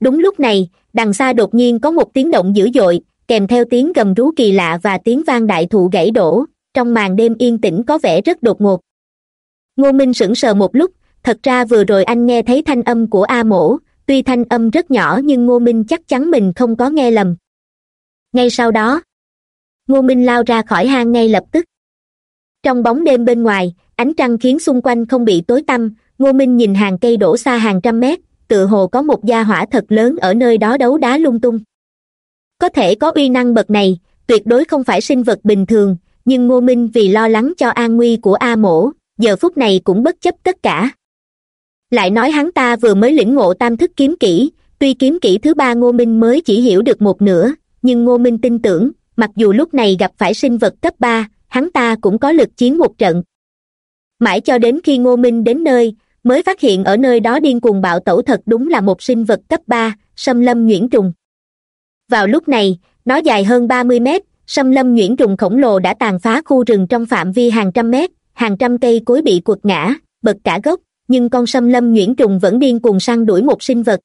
Đúng lúc này, đằng xa đột nhiên có một tiếng động dữ dội, kèm theo tiếng gầm rú kỳ lạ và tiếng vang đại thụ gãy đổ, trong màn đêm yên tĩnh có vẻ rất đột ngột. Ngô minh sững sờ một lúc, thật ra vừa rồi anh nghe thấy thanh âm của a mổ tuy thanh âm rất nhỏ nhưng ngô minh chắc chắn mình không có nghe lầm. Ngay sau đó, ngô minh lao ra khỏi hang ngay lập tức. Trong bóng đêm bên ngoài, ánh trăng khiến xung quanh không bị tối tăm, ngô minh nhìn hàng cây đổ xa hàng trăm mét, tựa hồ có một gia hỏa thật lớn ở nơi đó đấu đá lung tung. Có thể có uy năng bậc này, tuyệt đối không phải sinh vật bình thường, nhưng ngô minh vì lo lắng cho an nguy của a mổ, giờ phút này cũng bất chấp tất cả lại nói hắn ta vừa mới lĩnh ngộ tam thức kiếm kỹ, tuy kiếm kỹ thứ ba ngô minh mới chỉ hiểu được một nửa, nhưng ngô minh tin tưởng, mặc dù lúc này gặp phải sinh vật cấp ba, hắn ta cũng có lực chiến một trận. Mãi cho đến khi ngô minh đến nơi, mới phát hiện ở nơi đó điên cuồng bạo tẩu thật đúng là một sinh vật cấp ba xâm lâm nhuyễn trùng. Vào lúc này, nó dài hơn ba mươi mét xâm lâm nhuyễn trùng khổng lồ đã tàn phá khu rừng trong phạm vi hàng trăm mét, hàng trăm cây cối bị quật ngã, bật cả gốc nhưng con xâm lâm nhuyễn trùng vẫn điên cuồng săn đuổi một sinh vật.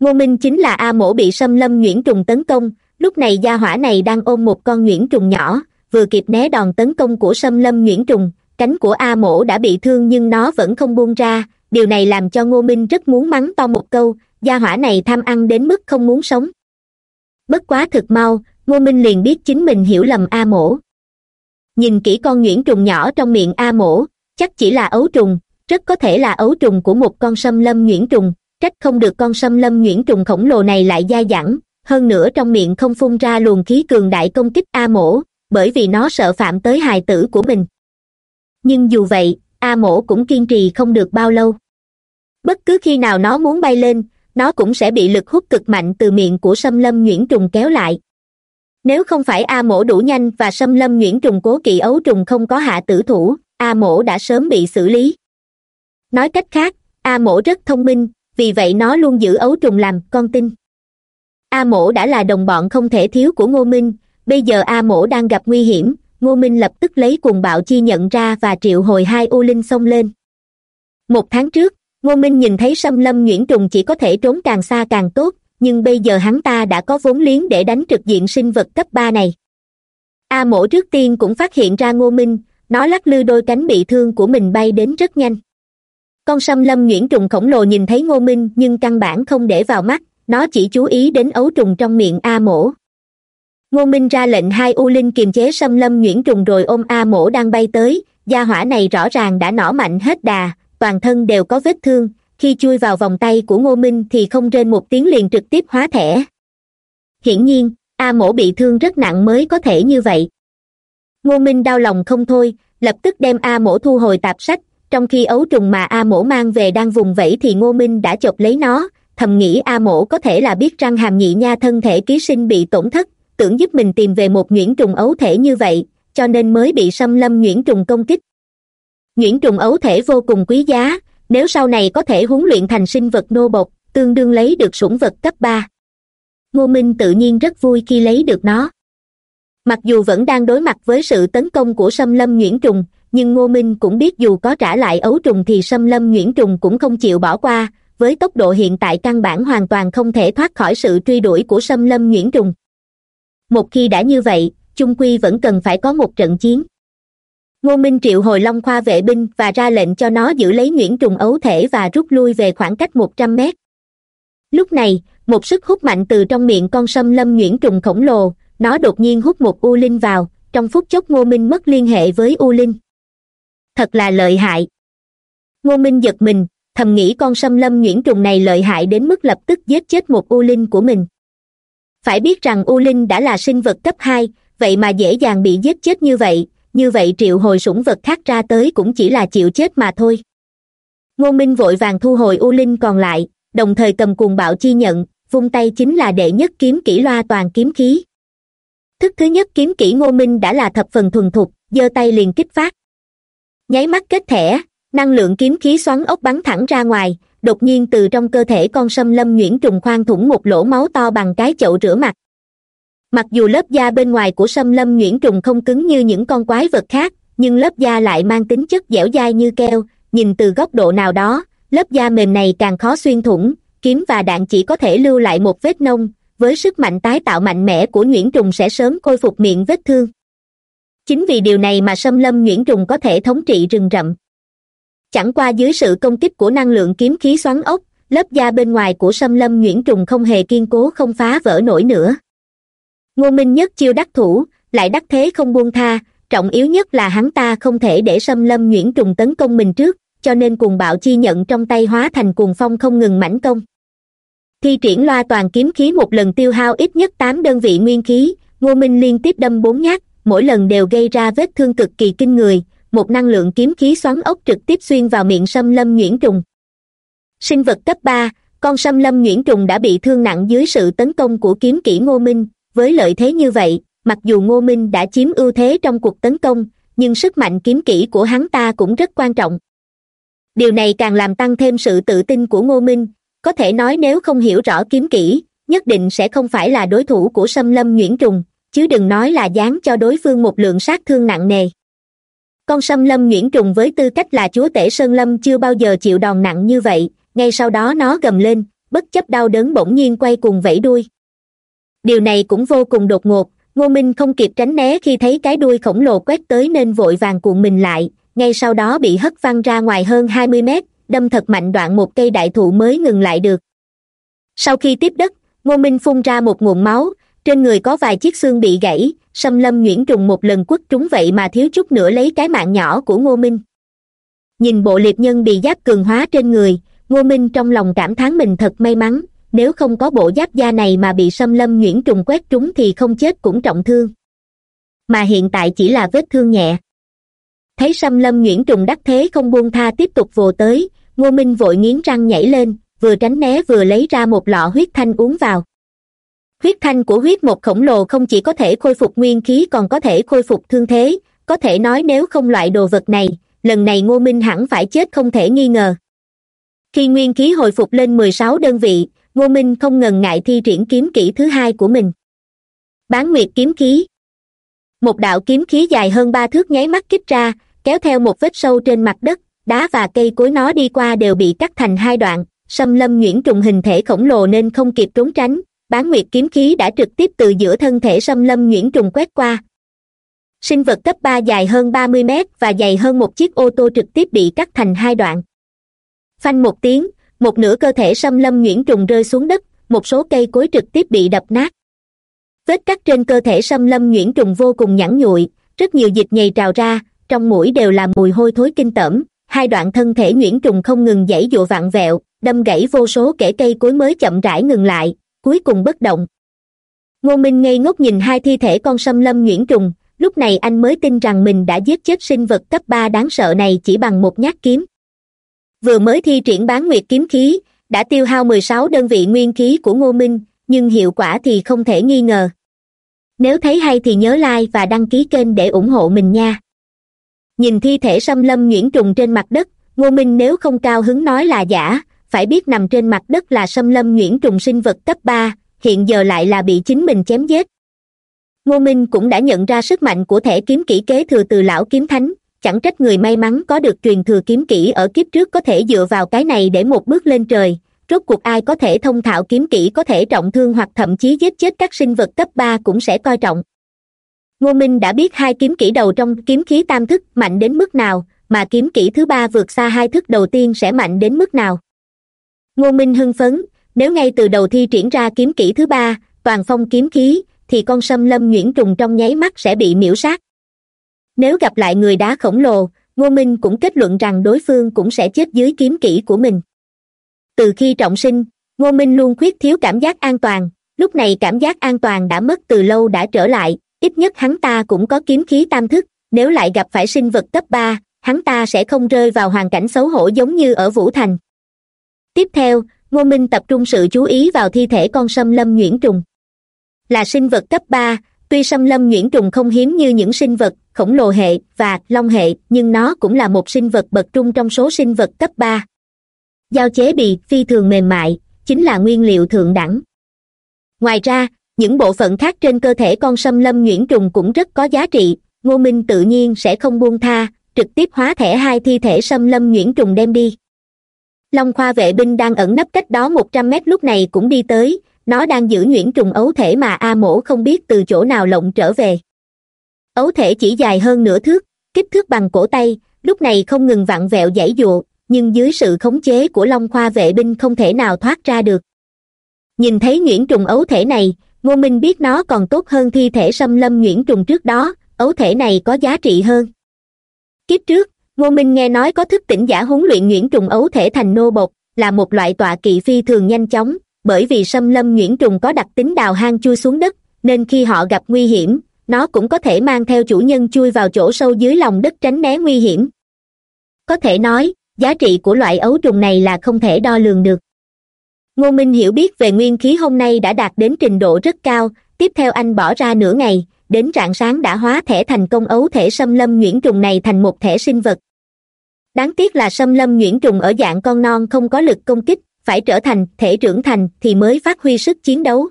Ngô minh chính là a mổ bị xâm lâm nhuyễn trùng tấn công, lúc này gia hỏa này đang ôm một con nhuyễn trùng nhỏ, vừa kịp né đòn tấn công của xâm lâm nhuyễn trùng, cánh của a mổ đã bị thương nhưng nó vẫn không buông ra, điều này làm cho ngô minh rất muốn mắng to một câu, gia hỏa này tham ăn đến mức không muốn sống. Bất quá thực mau, ngô minh liền biết chính mình hiểu lầm a mổ. Nhìn kỹ con nhuyễn trùng nhỏ trong miệng a mổ, chắc chỉ là ấu trùng rất có thể là ấu trùng của một con sâm lâm nhuyễn trùng, trách không được con sâm lâm nhuyễn trùng khổng lồ này lại dai dẳng. Hơn nữa trong miệng không phun ra luồng khí cường đại công kích a mổ, bởi vì nó sợ phạm tới hài tử của mình. Nhưng dù vậy, a mổ cũng kiên trì không được bao lâu. Bất cứ khi nào nó muốn bay lên, nó cũng sẽ bị lực hút cực mạnh từ miệng của sâm lâm nhuyễn trùng kéo lại. Nếu không phải a mổ đủ nhanh và sâm lâm nhuyễn trùng cố kỵ ấu trùng không có hạ tử thủ, a mổ đã sớm bị xử lý nói cách khác, a mổ rất thông minh, vì vậy nó luôn giữ ấu trùng làm con tin. A mổ đã là đồng bọn không thể thiếu của ngô minh, bây giờ a mổ đang gặp nguy hiểm, ngô minh lập tức lấy cuồng bạo chi nhận ra và triệu hồi hai u linh xông lên. Một tháng trước, ngô minh nhìn thấy xâm lâm nhuyễn trùng chỉ có thể trốn càng xa càng tốt, nhưng bây giờ hắn ta đã có vốn liếng để đánh trực diện sinh vật cấp ba này. A mổ trước tiên cũng phát hiện ra ngô minh, nó lắc lư đôi cánh bị thương của mình bay đến rất nhanh con xâm lâm nhuyễn trùng khổng lồ nhìn thấy ngô minh, nhưng căn bản không để vào mắt, nó chỉ chú ý đến ấu trùng trong miệng a mổ. Ngô minh ra lệnh hai u linh kiềm chế xâm lâm nhuyễn trùng rồi ôm a mổ đang bay tới, gia hỏa này rõ ràng đã nỏ mạnh hết đà, toàn thân đều có vết thương, khi chui vào vòng tay của ngô minh thì không rên một tiếng liền trực tiếp hóa thẻ. Hiển nhiên, a mổ bị thương rất nặng mới có thể như vậy. Ngô minh đau lòng không thôi, lập tức đem a mổ thu hồi tạp sách trong khi ấu trùng mà a mổ mang về đang vùng vẫy thì ngô minh đã chộp lấy nó. Thầm nghĩ a mổ có thể là biết răng hàm nhị nha thân thể ký sinh bị tổn thất, tưởng giúp mình tìm về một nhuyễn trùng ấu thể như vậy, cho nên mới bị xâm lâm nhuyễn trùng công kích. Nhuyễn trùng ấu thể vô cùng quý giá, nếu sau này có thể huấn luyện thành sinh vật nô bộc, tương đương lấy được sủng vật cấp ba. Ngô minh tự nhiên rất vui khi lấy được nó. Mặc dù vẫn đang đối mặt với sự tấn công của xâm lâm nhuyễn trùng nhưng ngô minh cũng biết dù có trả lại ấu trùng thì xâm lâm nhuyễn trùng cũng không chịu bỏ qua, với tốc độ hiện tại căn bản hoàn toàn không thể thoát khỏi sự truy đuổi của xâm lâm nhuyễn trùng. Một khi đã như vậy, chung quy vẫn cần phải có một trận chiến. Ngô minh triệu hồi long khoa vệ binh và ra lệnh cho nó giữ lấy nhuyễn trùng ấu thể và rút lui về khoảng cách một trăm mét. Lúc này, một sức hút mạnh từ trong miệng con sâm lâm nhuyễn trùng khổng lồ, nó đột nhiên hút một u linh vào, trong phút chốc ngô minh mất liên hệ với u linh thật là lợi hại. Ngô minh giật mình, thầm nghĩ con sâm lâm nhuyễn trùng này lợi hại đến mức lập tức giết chết một u linh của mình. Phải biết rằng u linh đã là sinh vật cấp hai, vậy mà dễ dàng bị giết chết như vậy như vậy triệu hồi sủng vật khác ra tới cũng chỉ là chịu chết mà thôi. Ngô minh vội vàng thu hồi u linh còn lại, đồng thời cầm cuồng bạo chi nhận, vung tay chính là đệ nhất kiếm kỹ loa toàn kiếm khí. Thức thứ nhất kiếm kỹ ngô minh đã là thập phần thuần thục, giơ tay liền kích phát nháy mắt kết thẻ, năng lượng kiếm khí xoắn ốc bắn thẳng ra ngoài, đột nhiên từ trong cơ thể con sâm lâm nhuyễn trùng khoan thủng một lỗ máu to bằng cái chậu rửa mặt. Mặc dù lớp da bên ngoài của sâm lâm nhuyễn trùng không cứng như những con quái vật khác, nhưng lớp da lại mang tính chất dẻo dai như keo, nhìn từ góc độ nào đó, lớp da mềm này càng khó xuyên thủng, kiếm và đạn chỉ có thể lưu lại một vết nông, với sức mạnh tái tạo mạnh mẽ của nhuyễn trùng sẽ sớm khôi phục miệng vết thương chính vì điều này mà xâm lâm nhuyễn trùng có thể thống trị rừng rậm. Chẳng qua dưới sự công kích của năng lượng kiếm khí xoắn ốc, lớp da bên ngoài của xâm lâm nhuyễn trùng không hề kiên cố không phá vỡ nổi nữa. Ngô minh nhất chiêu đắc thủ, lại đắc thế không buông tha, trọng yếu nhất là hắn ta không thể để xâm lâm nhuyễn trùng tấn công mình trước, cho nên cuồng bạo chi nhận trong tay hóa thành cuồng phong không ngừng mảnh công. Thi triển loa toàn kiếm khí một lần tiêu hao ít nhất tám đơn vị nguyên khí, ngô minh liên tiếp đâm bốn nhát mỗi lần đều gây ra vết thương cực kỳ kinh người, một năng lượng kiếm khí xoắn ốc trực tiếp xuyên vào miệng xâm lâm nhuyễn trùng. Sinh vật cấp ba, con xâm lâm nhuyễn trùng đã bị thương nặng dưới sự tấn công của kiếm kỹ ngô minh. Với lợi thế như vậy, mặc dù ngô minh đã chiếm ưu thế trong cuộc tấn công, nhưng sức mạnh kiếm kỹ của hắn ta cũng rất quan trọng. Điều này càng làm tăng thêm sự tự tin của ngô minh. Có thể nói nếu không hiểu rõ kiếm kỹ, nhất định sẽ không phải là đối thủ của xâm lâm nhuyễn trùng chứ đừng nói là dán cho đối phương một lượng sát thương nặng nề. Con sâm lâm nhuyễn trùng với tư cách là chúa tể sơn lâm chưa bao giờ chịu đòn nặng như vậy, ngay sau đó nó gầm lên, bất chấp đau đớn bỗng nhiên quay cùng vẫy đuôi. Điều này cũng vô cùng đột ngột, ngô minh không kịp tránh né khi thấy cái đuôi khổng lồ quét tới nên vội vàng cuộn mình lại, ngay sau đó bị hất văng ra ngoài hơn hai mươi mét, đâm thật mạnh đoạn một cây đại thụ mới ngừng lại được. Sau khi tiếp đất, ngô minh phun ra một nguồn máu trên người có vài chiếc xương bị gãy xâm lâm nhuyễn trùng một lần quất trúng vậy mà thiếu chút nữa lấy cái mạng nhỏ của ngô minh. Nhìn bộ liệt nhân bị giáp cường hóa trên người, ngô minh trong lòng cảm thán mình thật may mắn, nếu không có bộ giáp da này mà bị xâm lâm nhuyễn trùng quét trúng thì không chết cũng trọng thương. Mà hiện tại chỉ là vết thương nhẹ. Thấy xâm lâm nhuyễn trùng đắc thế không buông tha tiếp tục vồ tới, ngô minh vội nghiến răng nhảy lên, vừa tránh né vừa lấy ra một lọ huyết thanh uống vào huyết thanh của huyết một khổng lồ không chỉ có thể khôi phục nguyên khí còn có thể khôi phục thương thế. Có thể nói nếu không loại đồ vật này, lần này ngô minh hẳn phải chết không thể nghi ngờ. Khi nguyên khí hồi phục lên mười sáu đơn vị, ngô minh không ngần ngại thi triển kiếm kỹ thứ hai của mình. Bán nguyệt kiếm khí. Một đạo kiếm khí dài hơn ba thước nháy mắt kích ra, kéo theo một vết sâu trên mặt đất, đá và cây cối nó đi qua đều bị cắt thành hai đoạn, xâm lâm nhuyễn trùng hình thể khổng lồ nên không kịp trốn tránh bán nguyệt kiếm khí đã trực tiếp từ giữa thân thể xâm lâm nhuyễn trùng quét qua. Sinh vật cấp ba dài hơn ba mươi mét và dày hơn một chiếc ô tô trực tiếp bị cắt thành hai đoạn. Phanh một tiếng, một nửa cơ thể xâm lâm nhuyễn trùng rơi xuống đất, một số cây cối trực tiếp bị đập nát. Vết cắt trên cơ thể xâm lâm nhuyễn trùng vô cùng nhẵn nhụi, rất nhiều dịch nhầy trào ra, trong mũi đều là mùi hôi thối kinh tởm. Hai đoạn thân thể nhuyễn trùng không ngừng dãy dụa vặn vẹo, đâm gãy vô số kẻ cây cối mới chậm rãi ngừng lại cuối cùng bất động. Ngô minh ngây ngốc nhìn hai thi thể con xâm lâm nhuyễn trùng, lúc này anh mới tin rằng mình đã giết chết sinh vật cấp ba đáng sợ này chỉ bằng một nhát kiếm. Vừa mới thi triển bán nguyệt kiếm khí, đã tiêu hao mười sáu đơn vị nguyên khí của ngô minh, nhưng hiệu quả thì không thể nghi ngờ. Nếu thấy hay thì nhớ like và đăng ký kênh để ủng hộ mình nha. Nhìn thi thể xâm lâm nhuyễn trùng trên mặt đất, ngô minh nếu không cao hứng nói là giả phải biết nằm trên mặt đất là xâm lâm nhuyễn trùng sinh vật cấp ba, hiện giờ lại là bị chính mình chém giết. Ngô minh cũng đã nhận ra sức mạnh của thẻ kiếm kỹ kế thừa từ lão kiếm thánh, chẳng trách người may mắn có được truyền thừa kiếm kỹ ở kiếp trước có thể dựa vào cái này để một bước lên trời, rốt cuộc ai có thể thông thạo kiếm kỹ có thể trọng thương hoặc thậm chí giết chết các sinh vật cấp ba cũng sẽ coi trọng. Ngô minh đã biết hai kiếm kỹ đầu trong kiếm khí tam thức mạnh đến mức nào, mà kiếm kỹ thứ ba vượt xa hai thức đầu tiên sẽ mạnh đến mức nào ngô minh hưng phấn, nếu ngay từ đầu thi triển ra kiếm kỹ thứ ba, toàn phong kiếm khí, thì con sâm lâm nhuyễn trùng trong nháy mắt sẽ bị miễu sát. Nếu gặp lại người đá khổng lồ, ngô minh cũng kết luận rằng đối phương cũng sẽ chết dưới kiếm kỹ của mình. Từ khi trọng sinh, ngô minh luôn khuyết thiếu cảm giác an toàn, lúc này cảm giác an toàn đã mất từ lâu đã trở lại, ít nhất hắn ta cũng có kiếm khí tam thức, nếu lại gặp phải sinh vật cấp ba, hắn ta sẽ không rơi vào hoàn cảnh xấu hổ giống như ở vũ thành tiếp theo, ngô minh tập trung sự chú ý vào thi thể con sâm lâm nhuyễn trùng. Là sinh vật cấp ba, tuy sâm lâm nhuyễn trùng không hiếm như những sinh vật khổng lồ hệ và long hệ, nhưng nó cũng là một sinh vật bậc trung trong số sinh vật cấp ba. Giao chế bì phi thường mềm mại, chính là nguyên liệu thượng đẳng. Ngoài ra, những bộ phận khác trên cơ thể con sâm lâm nhuyễn trùng cũng rất có giá trị, ngô minh tự nhiên sẽ không buông tha, trực tiếp hóa thẻ hai thi thể sâm lâm nhuyễn trùng đem đi long khoa vệ binh đang ẩn nấp cách đó một trăm mét lúc này cũng đi tới. Nó đang giữ nhuyễn trùng ấu thể mà a mổ không biết từ chỗ nào lộng trở về. Ấu thể chỉ dài hơn nửa thước, kích thước bằng cổ tay, lúc này không ngừng vặn vẹo dãy dụa nhưng dưới sự khống chế của long khoa vệ binh không thể nào thoát ra được. Nhìn thấy nhuyễn trùng ấu thể này, ngô minh biết nó còn tốt hơn thi thể xâm lâm nhuyễn trùng trước đó, ấu thể này có giá trị hơn. Kiếp trước ngô minh nghe nói có thức tỉnh giả huấn luyện nhuyễn trùng ấu thể thành nô bộc, là một loại tọa kỵ phi thường nhanh chóng, bởi vì xâm lâm nhuyễn trùng có đặc tính đào hang chui xuống đất, nên khi họ gặp nguy hiểm, nó cũng có thể mang theo chủ nhân chui vào chỗ sâu dưới lòng đất tránh né nguy hiểm. Có thể nói, giá trị của loại ấu trùng này là không thể đo lường được. Ngô minh hiểu biết về nguyên khí hôm nay đã đạt đến trình độ rất cao, tiếp theo anh bỏ ra nửa ngày đến rạng sáng đã hóa thẻ thành công ấu thể xâm lâm nhuyễn trùng này thành một thẻ sinh vật. Đáng tiếc là xâm lâm nhuyễn trùng ở dạng con non không có lực công kích, phải trở thành, thể trưởng thành thì mới phát huy sức chiến đấu.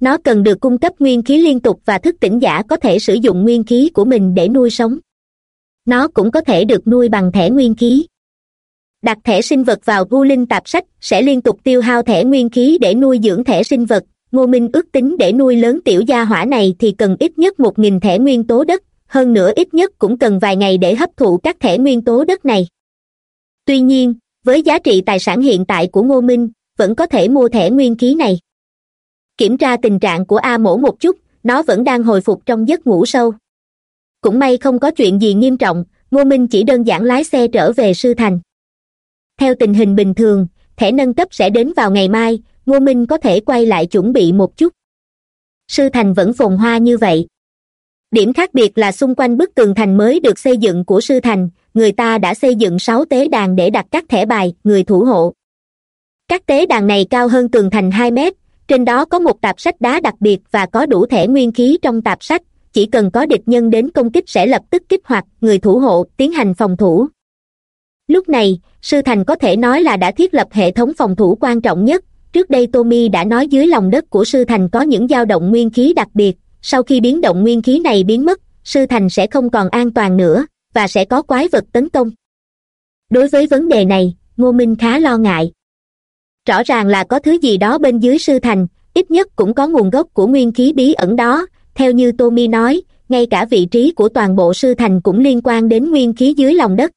Nó cần được cung cấp nguyên khí liên tục và thức tỉnh giả có thể sử dụng nguyên khí của mình để nuôi sống. Nó cũng có thể được nuôi bằng thẻ nguyên khí. Đặt thẻ sinh vật vào gu linh tạp sách sẽ liên tục tiêu hao thẻ nguyên khí để nuôi dưỡng thẻ sinh vật ngô minh ước tính để nuôi lớn tiểu gia hỏa này thì cần ít nhất một nghìn thẻ nguyên tố đất, hơn nữa ít nhất cũng cần vài ngày để hấp thụ các thẻ nguyên tố đất này. Tuy nhiên, với giá trị tài sản hiện tại của ngô minh, vẫn có thể mua thẻ nguyên khí này. Kiểm tra tình trạng của a mổ một chút, nó vẫn đang hồi phục trong giấc ngủ sâu. Cũng may không có chuyện gì nghiêm trọng, ngô minh chỉ đơn giản lái xe trở về sư thành. Theo tình hình bình thường, thẻ nâng cấp sẽ đến vào ngày mai ngô minh có thể quay lại chuẩn bị một chút. Sư thành vẫn phồn hoa như vậy. Điểm khác biệt là xung quanh bức tường thành mới được xây dựng của sư thành, người ta đã xây dựng sáu tế đàn để đặt các thẻ bài, người thủ hộ. Các tế đàn này cao hơn tường thành hai mét, trên đó có một tạp sách đá đặc biệt và có đủ thẻ nguyên khí trong tạp sách, chỉ cần có địch nhân đến công kích sẽ lập tức kích hoạt, người thủ hộ tiến hành phòng thủ. Lúc này, sư thành có thể nói là đã thiết lập hệ thống phòng thủ quan trọng nhất trước đây tommy đã nói dưới lòng đất của sư thành có những dao động nguyên khí đặc biệt, sau khi biến động nguyên khí này biến mất, sư thành sẽ không còn an toàn nữa, và sẽ có quái vật tấn công. Đối với vấn đề này, ngô minh khá lo ngại. Rõ ràng là có thứ gì đó bên dưới sư thành, ít nhất cũng có nguồn gốc của nguyên khí bí ẩn đó, theo như tommy nói, ngay cả vị trí của toàn bộ sư thành cũng liên quan đến nguyên khí dưới lòng đất.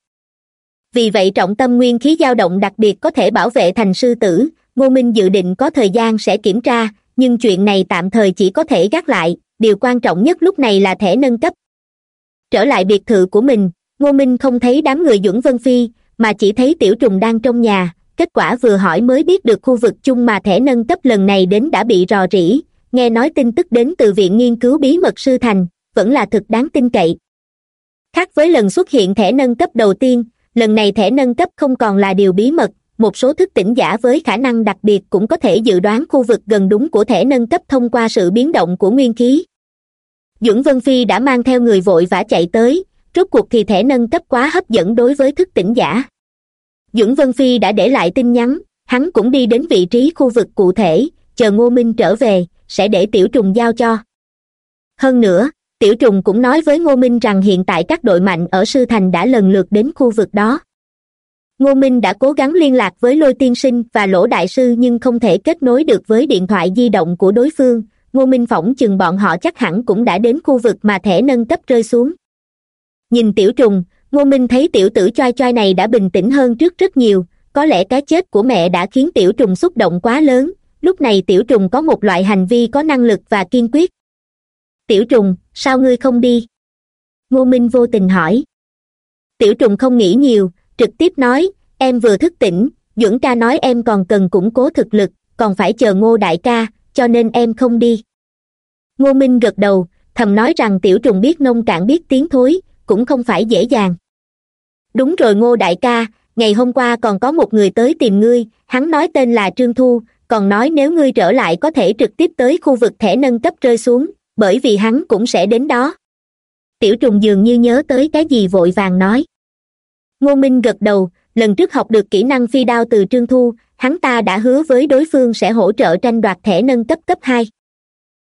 Vì vậy trọng tâm nguyên khí dao động đặc biệt có thể bảo vệ thành sư tử ngô minh dự định có thời gian sẽ kiểm tra, nhưng chuyện này tạm thời chỉ có thể gác lại, điều quan trọng nhất lúc này là thẻ nâng cấp. Trở lại biệt thự của mình, ngô minh không thấy đám người duẩn vân phi, mà chỉ thấy tiểu trùng đang trong nhà, kết quả vừa hỏi mới biết được khu vực chung mà thẻ nâng cấp lần này đến đã bị rò rỉ, nghe nói tin tức đến từ viện nghiên cứu bí mật sư thành, vẫn là thực đáng tin cậy. Khác với lần xuất hiện thẻ nâng cấp đầu tiên, lần này thẻ nâng cấp không còn là điều bí mật một số thức tỉnh giả với khả năng đặc biệt cũng có thể dự đoán khu vực gần đúng của thẻ nâng cấp thông qua sự biến động của nguyên khí. Dưỡng vân phi đã mang theo người vội vã chạy tới, rốt cuộc thì thẻ nâng cấp quá hấp dẫn đối với thức tỉnh giả. Dưỡng vân phi đã để lại tin nhắn, hắn cũng đi đến vị trí khu vực cụ thể, chờ ngô minh trở về, sẽ để tiểu trùng giao cho. Hơn nữa, tiểu trùng cũng nói với ngô minh rằng hiện tại các đội mạnh ở sư thành đã lần lượt đến khu vực đó ngô minh đã cố gắng liên lạc với lôi tiên sinh và lỗ đại sư nhưng không thể kết nối được với điện thoại di động của đối phương. Ngô minh phỏng chừng bọn họ chắc hẳn cũng đã đến khu vực mà thẻ nâng cấp rơi xuống. Nhìn tiểu trùng, ngô minh thấy tiểu tử choai choai này đã bình tĩnh hơn trước rất nhiều. Có lẽ cái chết của mẹ đã khiến tiểu trùng xúc động quá lớn. Lúc này tiểu trùng có một loại hành vi có năng lực và kiên quyết. Tiểu trùng, sao ngươi không đi? Ngô minh vô tình hỏi. Tiểu trùng không nghĩ nhiều trực tiếp nói, em vừa thức tỉnh dưỡng ca nói em còn cần củng cố thực lực, còn phải chờ ngô đại ca, cho nên em không đi. Ngô minh gật đầu, thầm nói rằng tiểu trùng biết nông cạn biết tiếng thối, cũng không phải dễ dàng. Đúng rồi ngô đại ca, ngày hôm qua còn có một người tới tìm ngươi, hắn nói tên là trương thu, còn nói nếu ngươi trở lại có thể trực tiếp tới khu vực thẻ nâng cấp rơi xuống, bởi vì hắn cũng sẽ đến đó. Tiểu trùng dường như nhớ tới cái gì vội vàng nói ngô minh gật đầu, lần trước học được kỹ năng phi đao từ trương thu, hắn ta đã hứa với đối phương sẽ hỗ trợ tranh đoạt thẻ nâng cấp cấp hai.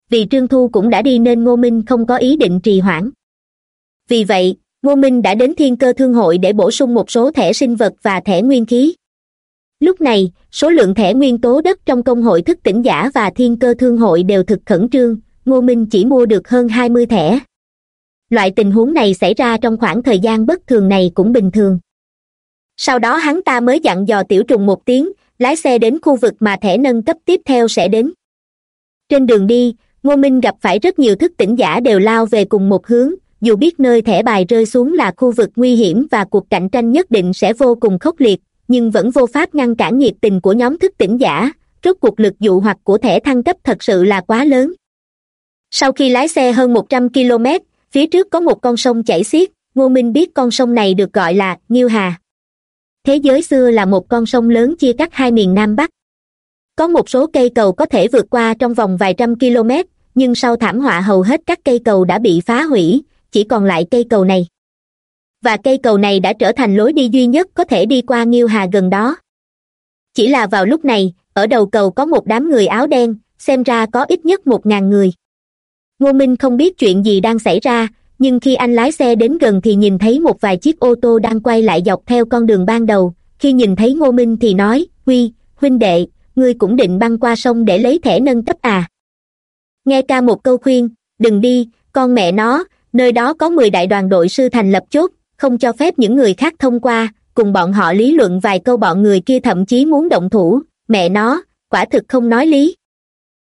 Vì trương thu cũng đã đi nên ngô minh không có ý định trì hoãn. Vì vậy, ngô minh đã đến thiên cơ thương hội để bổ sung một số thẻ sinh vật và thẻ nguyên khí. Lúc này, số lượng thẻ nguyên tố đất trong công hội thức tỉnh giả và thiên cơ thương hội đều thực khẩn trương, ngô minh chỉ mua được hơn hai mươi thẻ. Loại tình huống này xảy ra trong khoảng thời gian bất thường này cũng bình thường sau đó hắn ta mới dặn dò tiểu trùng một tiếng, lái xe đến khu vực mà thẻ nâng cấp tiếp theo sẽ đến. Trên đường đi, ngô minh gặp phải rất nhiều thức tỉnh giả đều lao về cùng một hướng, dù biết nơi thẻ bài rơi xuống là khu vực nguy hiểm và cuộc cạnh tranh nhất định sẽ vô cùng khốc liệt, nhưng vẫn vô pháp ngăn cản nhiệt tình của nhóm thức tỉnh giả, rốt cuộc lực dụ hoặc của thẻ thăng cấp thật sự là quá lớn. Sau khi lái xe hơn một trăm km phía trước có một con sông chảy xiết, ngô minh biết con sông này được gọi là nghiêu hà thế giới xưa là một con sông lớn chia cắt hai miền nam bắc. Có một số cây cầu có thể vượt qua trong vòng vài trăm km, nhưng sau thảm họa hầu hết các cây cầu đã bị phá hủy, chỉ còn lại cây cầu này. Và cây cầu này đã trở thành lối đi duy nhất có thể đi qua nghiêu hà gần đó. Chỉ là vào lúc này, ở đầu cầu có một đám người áo đen, xem ra có ít nhất một ngàn người. Ngô minh không biết chuyện gì đang xảy ra nhưng khi anh lái xe đến gần thì nhìn thấy một vài chiếc ô tô đang quay lại dọc theo con đường ban đầu. Khi nhìn thấy ngô minh thì nói, huy, huynh đệ, ngươi cũng định băng qua sông để lấy thẻ nâng cấp à? Nghe ca một câu khuyên, đừng đi, con mẹ nó, nơi đó có mười đại đoàn đội sư thành lập chốt, không cho phép những người khác thông qua. Cùng bọn họ lý luận vài câu bọn người kia thậm chí muốn động thủ. Mẹ nó, quả thực không nói lý.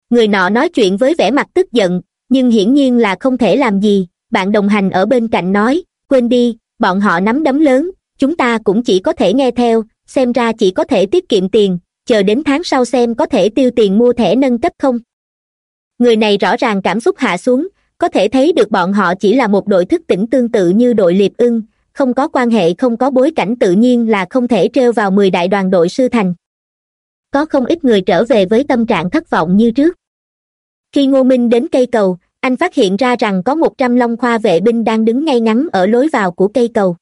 Người nọ nói chuyện với vẻ mặt tức giận, nhưng hiển nhiên là không thể làm gì bạn đồng hành ở bên cạnh nói, quên đi, bọn họ nắm đấm lớn, chúng ta cũng chỉ có thể nghe theo, xem ra chỉ có thể tiết kiệm tiền, chờ đến tháng sau xem có thể tiêu tiền mua thẻ nâng cấp không? Người này rõ ràng cảm xúc hạ xuống, có thể thấy được bọn họ chỉ là một đội thức tỉnh tương tự như đội liệp ưng, không có quan hệ, không có bối cảnh tự nhiên là không thể trêu vào mười đại đoàn đội sư thành. Có không ít người trở về với tâm trạng thất vọng như trước. Khi ngô minh đến cây cầu anh phát hiện ra rằng có một trăm long khoa vệ binh đang đứng ngay ngắn ở lối vào của cây cầu.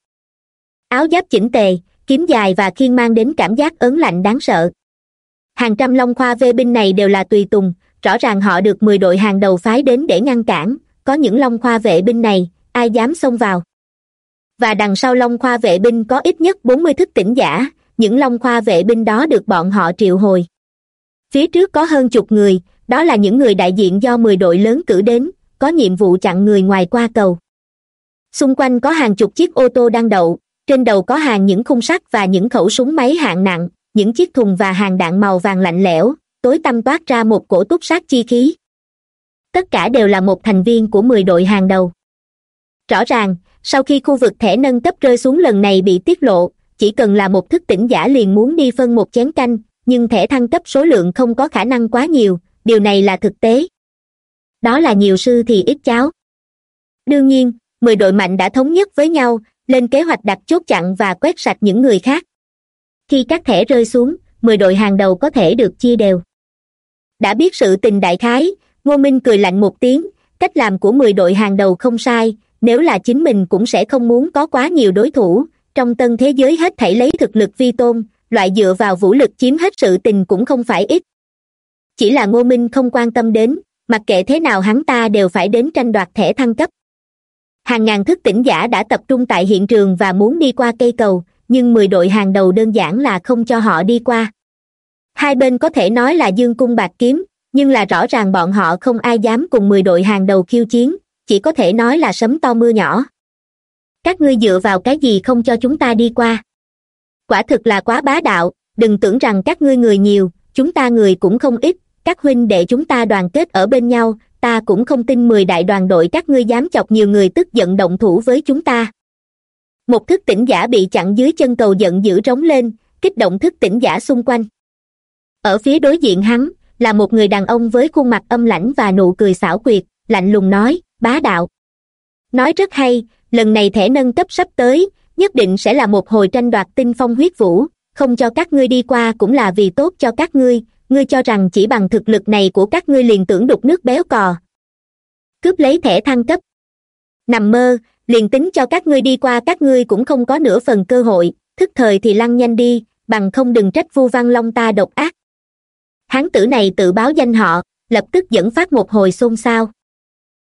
Áo giáp chỉnh tề, kiếm dài và khiên mang đến cảm giác ớn lạnh đáng sợ. Hàng trăm long khoa vệ binh này đều là tùy tùng, rõ ràng họ được mười đội hàng đầu phái đến để ngăn cản, có những long khoa vệ binh này, ai dám xông vào? Và đằng sau long khoa vệ binh có ít nhất bốn mươi thức tỉnh giả, những long khoa vệ binh đó được bọn họ triệu hồi. Phía trước có hơn chục người, đó là những người đại diện do mười đội lớn cử đến có nhiệm vụ chặn người ngoài qua cầu. Xung quanh có hàng chục chiếc ô tô đang đậu, trên đầu có hàng những khung sắt và những khẩu súng máy hạng nặng, những chiếc thùng và hàng đạn màu vàng lạnh lẽo, tối tăm toát ra một cổ túc sát chi khí. Tất cả đều là một thành viên của mười đội hàng đầu. Rõ ràng, sau khi khu vực thẻ nâng cấp rơi xuống lần này bị tiết lộ, chỉ cần là một thức tỉnh giả liền muốn đi phân một chén canh, nhưng thẻ thăng cấp số lượng không có khả năng quá nhiều, điều này là thực tế đó là nhiều sư thì ít cháo đương nhiên, mười đội mạnh đã thống nhất với nhau, lên kế hoạch đặt chốt chặn và quét sạch những người khác. Khi các thẻ rơi xuống, mười đội hàng đầu có thể được chia đều. Đã biết sự tình đại khái, ngô minh cười lạnh một tiếng, cách làm của mười đội hàng đầu không sai, nếu là chính mình cũng sẽ không muốn có quá nhiều đối thủ, trong tân thế giới hết thảy lấy thực lực vi tôn, loại dựa vào vũ lực chiếm hết sự tình cũng không phải ít. Chỉ là ngô minh không quan tâm đến mặc kệ thế nào hắn ta đều phải đến tranh đoạt thẻ thăng cấp. Hàng ngàn thức tỉnh giả đã tập trung tại hiện trường và muốn đi qua cây cầu, nhưng mười đội hàng đầu đơn giản là không cho họ đi qua. Hai bên có thể nói là dương cung bạc kiếm, nhưng là rõ ràng bọn họ không ai dám cùng mười đội hàng đầu khiêu chiến, chỉ có thể nói là sấm to mưa nhỏ. Các ngươi dựa vào cái gì không cho chúng ta đi qua? Quả thực là quá bá đạo, đừng tưởng rằng các ngươi người nhiều, chúng ta người cũng không ít các huynh đệ chúng ta đoàn kết ở bên nhau, ta cũng không tin mười đại đoàn đội các ngươi dám chọc nhiều người tức giận động thủ với chúng ta. Một thức tỉnh giả bị chặn dưới chân cầu giận dữ rống lên, kích động thức tỉnh giả xung quanh. Ở phía đối diện hắn, là một người đàn ông với khuôn mặt âm lãnh và nụ cười xảo quyệt, lạnh lùng nói, bá đạo. Nói rất hay, lần này thẻ nâng cấp sắp tới, nhất định sẽ là một hồi tranh đoạt tinh phong huyết vũ, không cho các ngươi đi qua cũng là vì tốt cho các ngươi ngươi cho rằng chỉ bằng thực lực này của các ngươi liền tưởng đục nước béo cò. Cướp lấy thẻ thăng cấp. Nằm mơ, liền tính cho các ngươi đi qua, các ngươi cũng không có nửa phần cơ hội. Thức thời thì lăn nhanh đi, bằng không đừng trách vu văn long ta độc ác. Hán tử này tự báo danh họ, lập tức dẫn phát một hồi xôn xao.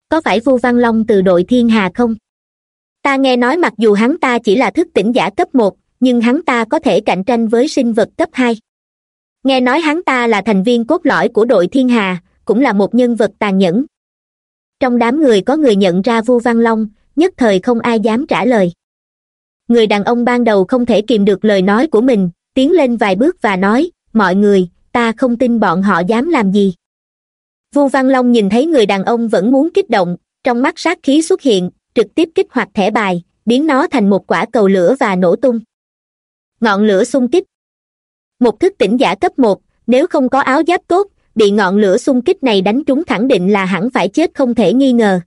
Có phải vu văn long từ đội thiên hà không? Ta nghe nói mặc dù hắn ta chỉ là thức tỉnh giả cấp một, nhưng hắn ta có thể cạnh tranh với sinh vật cấp hai nghe nói hắn ta là thành viên cốt lõi của đội thiên hà, cũng là một nhân vật tàn nhẫn. Trong đám người có người nhận ra vu văn long, nhất thời không ai dám trả lời. Người đàn ông ban đầu không thể kìm được lời nói của mình, tiến lên vài bước và nói, mọi người, ta không tin bọn họ dám làm gì. Vu văn long nhìn thấy người đàn ông vẫn muốn kích động, trong mắt sát khí xuất hiện, trực tiếp kích hoạt thẻ bài, biến nó thành một quả cầu lửa và nổ tung. Ngọn lửa xung kích một thức tỉnh giả cấp một, nếu không có áo giáp tốt, bị ngọn lửa xung kích này đánh trúng khẳng định là hẳn phải chết không thể nghi ngờ.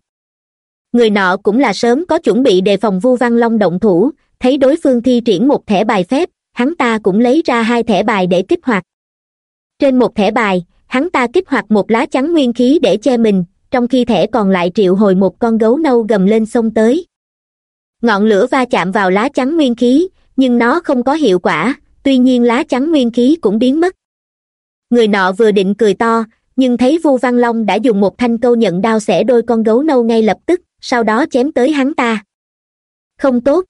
Người nọ cũng là sớm có chuẩn bị đề phòng vu văn long động thủ, thấy đối phương thi triển một thẻ bài phép, hắn ta cũng lấy ra hai thẻ bài để kích hoạt. Trên một thẻ bài, hắn ta kích hoạt một lá chắn nguyên khí để che mình, trong khi thẻ còn lại triệu hồi một con gấu nâu gầm lên sông tới. Ngọn lửa va chạm vào lá chắn nguyên khí, nhưng nó không có hiệu quả tuy nhiên lá chắn nguyên khí cũng biến mất. Người nọ vừa định cười to, nhưng thấy vu văn long đã dùng một thanh câu nhận đao xẻ đôi con gấu nâu ngay lập tức, sau đó chém tới hắn ta. Không tốt.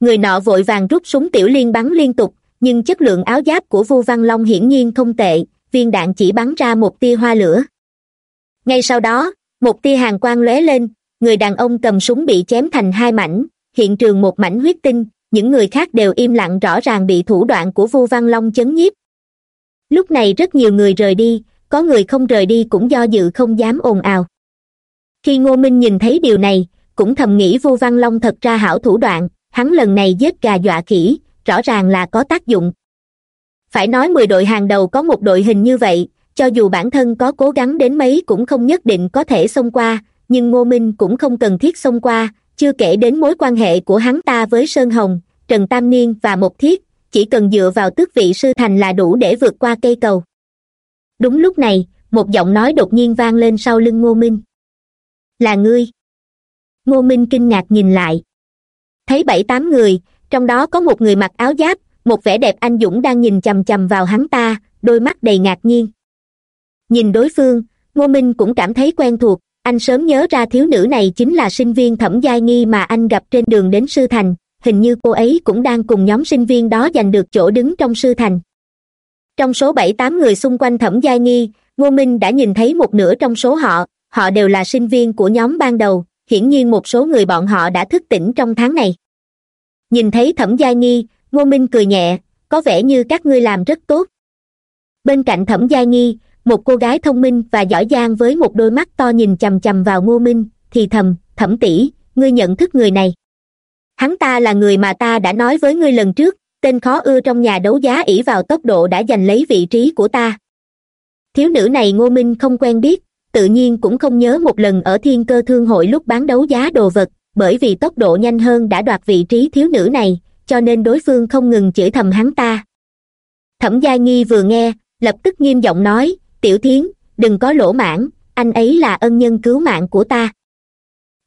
Người nọ vội vàng rút súng tiểu liên bắn liên tục, nhưng chất lượng áo giáp của vu văn long hiển nhiên không tệ, viên đạn chỉ bắn ra một tia hoa lửa. Ngay sau đó, một tia hàng quang lóe lên, người đàn ông cầm súng bị chém thành hai mảnh, hiện trường một mảnh huyết tinh những người khác đều im lặng rõ ràng bị thủ đoạn của vu văn long chấn nhiếp. Lúc này rất nhiều người rời đi, có người không rời đi cũng do dự không dám ồn ào. Khi ngô minh nhìn thấy điều này, cũng thầm nghĩ vu văn long thật ra hảo thủ đoạn, hắn lần này giết gà dọa khỉ, rõ ràng là có tác dụng. Phải nói mười đội hàng đầu có một đội hình như vậy, cho dù bản thân có cố gắng đến mấy cũng không nhất định có thể xông qua, nhưng ngô minh cũng không cần thiết xông qua chưa kể đến mối quan hệ của hắn ta với sơn hồng, trần tam niên và một thiết, chỉ cần dựa vào tước vị sư thành là đủ để vượt qua cây cầu. Đúng lúc này, một giọng nói đột nhiên vang lên sau lưng ngô minh. Là ngươi. Ngô minh kinh ngạc nhìn lại. Thấy bảy tám người, trong đó có một người mặc áo giáp, một vẻ đẹp anh dũng đang nhìn chằm chằm vào hắn ta, đôi mắt đầy ngạc nhiên. Nhìn đối phương, ngô minh cũng cảm thấy quen thuộc anh sớm nhớ ra thiếu nữ này chính là sinh viên thẩm giai nghi mà anh gặp trên đường đến sư thành, hình như cô ấy cũng đang cùng nhóm sinh viên đó giành được chỗ đứng trong sư thành. Trong số bảy tám người xung quanh thẩm giai nghi, ngô minh đã nhìn thấy một nửa trong số họ họ đều là sinh viên của nhóm ban đầu, hiển nhiên một số người bọn họ đã thức tỉnh trong tháng này. Nhìn thấy thẩm giai nghi, ngô minh cười nhẹ, có vẻ như các ngươi làm rất tốt. Bên cạnh thẩm giai nghi một cô gái thông minh và giỏi giang với một đôi mắt to nhìn chằm chằm vào ngô minh, thì thầm, thẩm tỷ, ngươi nhận thức người này. Hắn ta là người mà ta đã nói với ngươi lần trước, tên khó ưa trong nhà đấu giá ỷ vào tốc độ đã giành lấy vị trí của ta. Thiếu nữ này ngô minh không quen biết, tự nhiên cũng không nhớ một lần ở thiên cơ thương hội lúc bán đấu giá đồ vật, bởi vì tốc độ nhanh hơn đã đoạt vị trí thiếu nữ này, cho nên đối phương không ngừng chửi thầm hắn ta. Thẩm gia nghi vừa nghe, lập tức nghiêm giọng nói tiểu thiến, đừng có lỗ mãn, anh ấy là ân nhân cứu mạng của ta.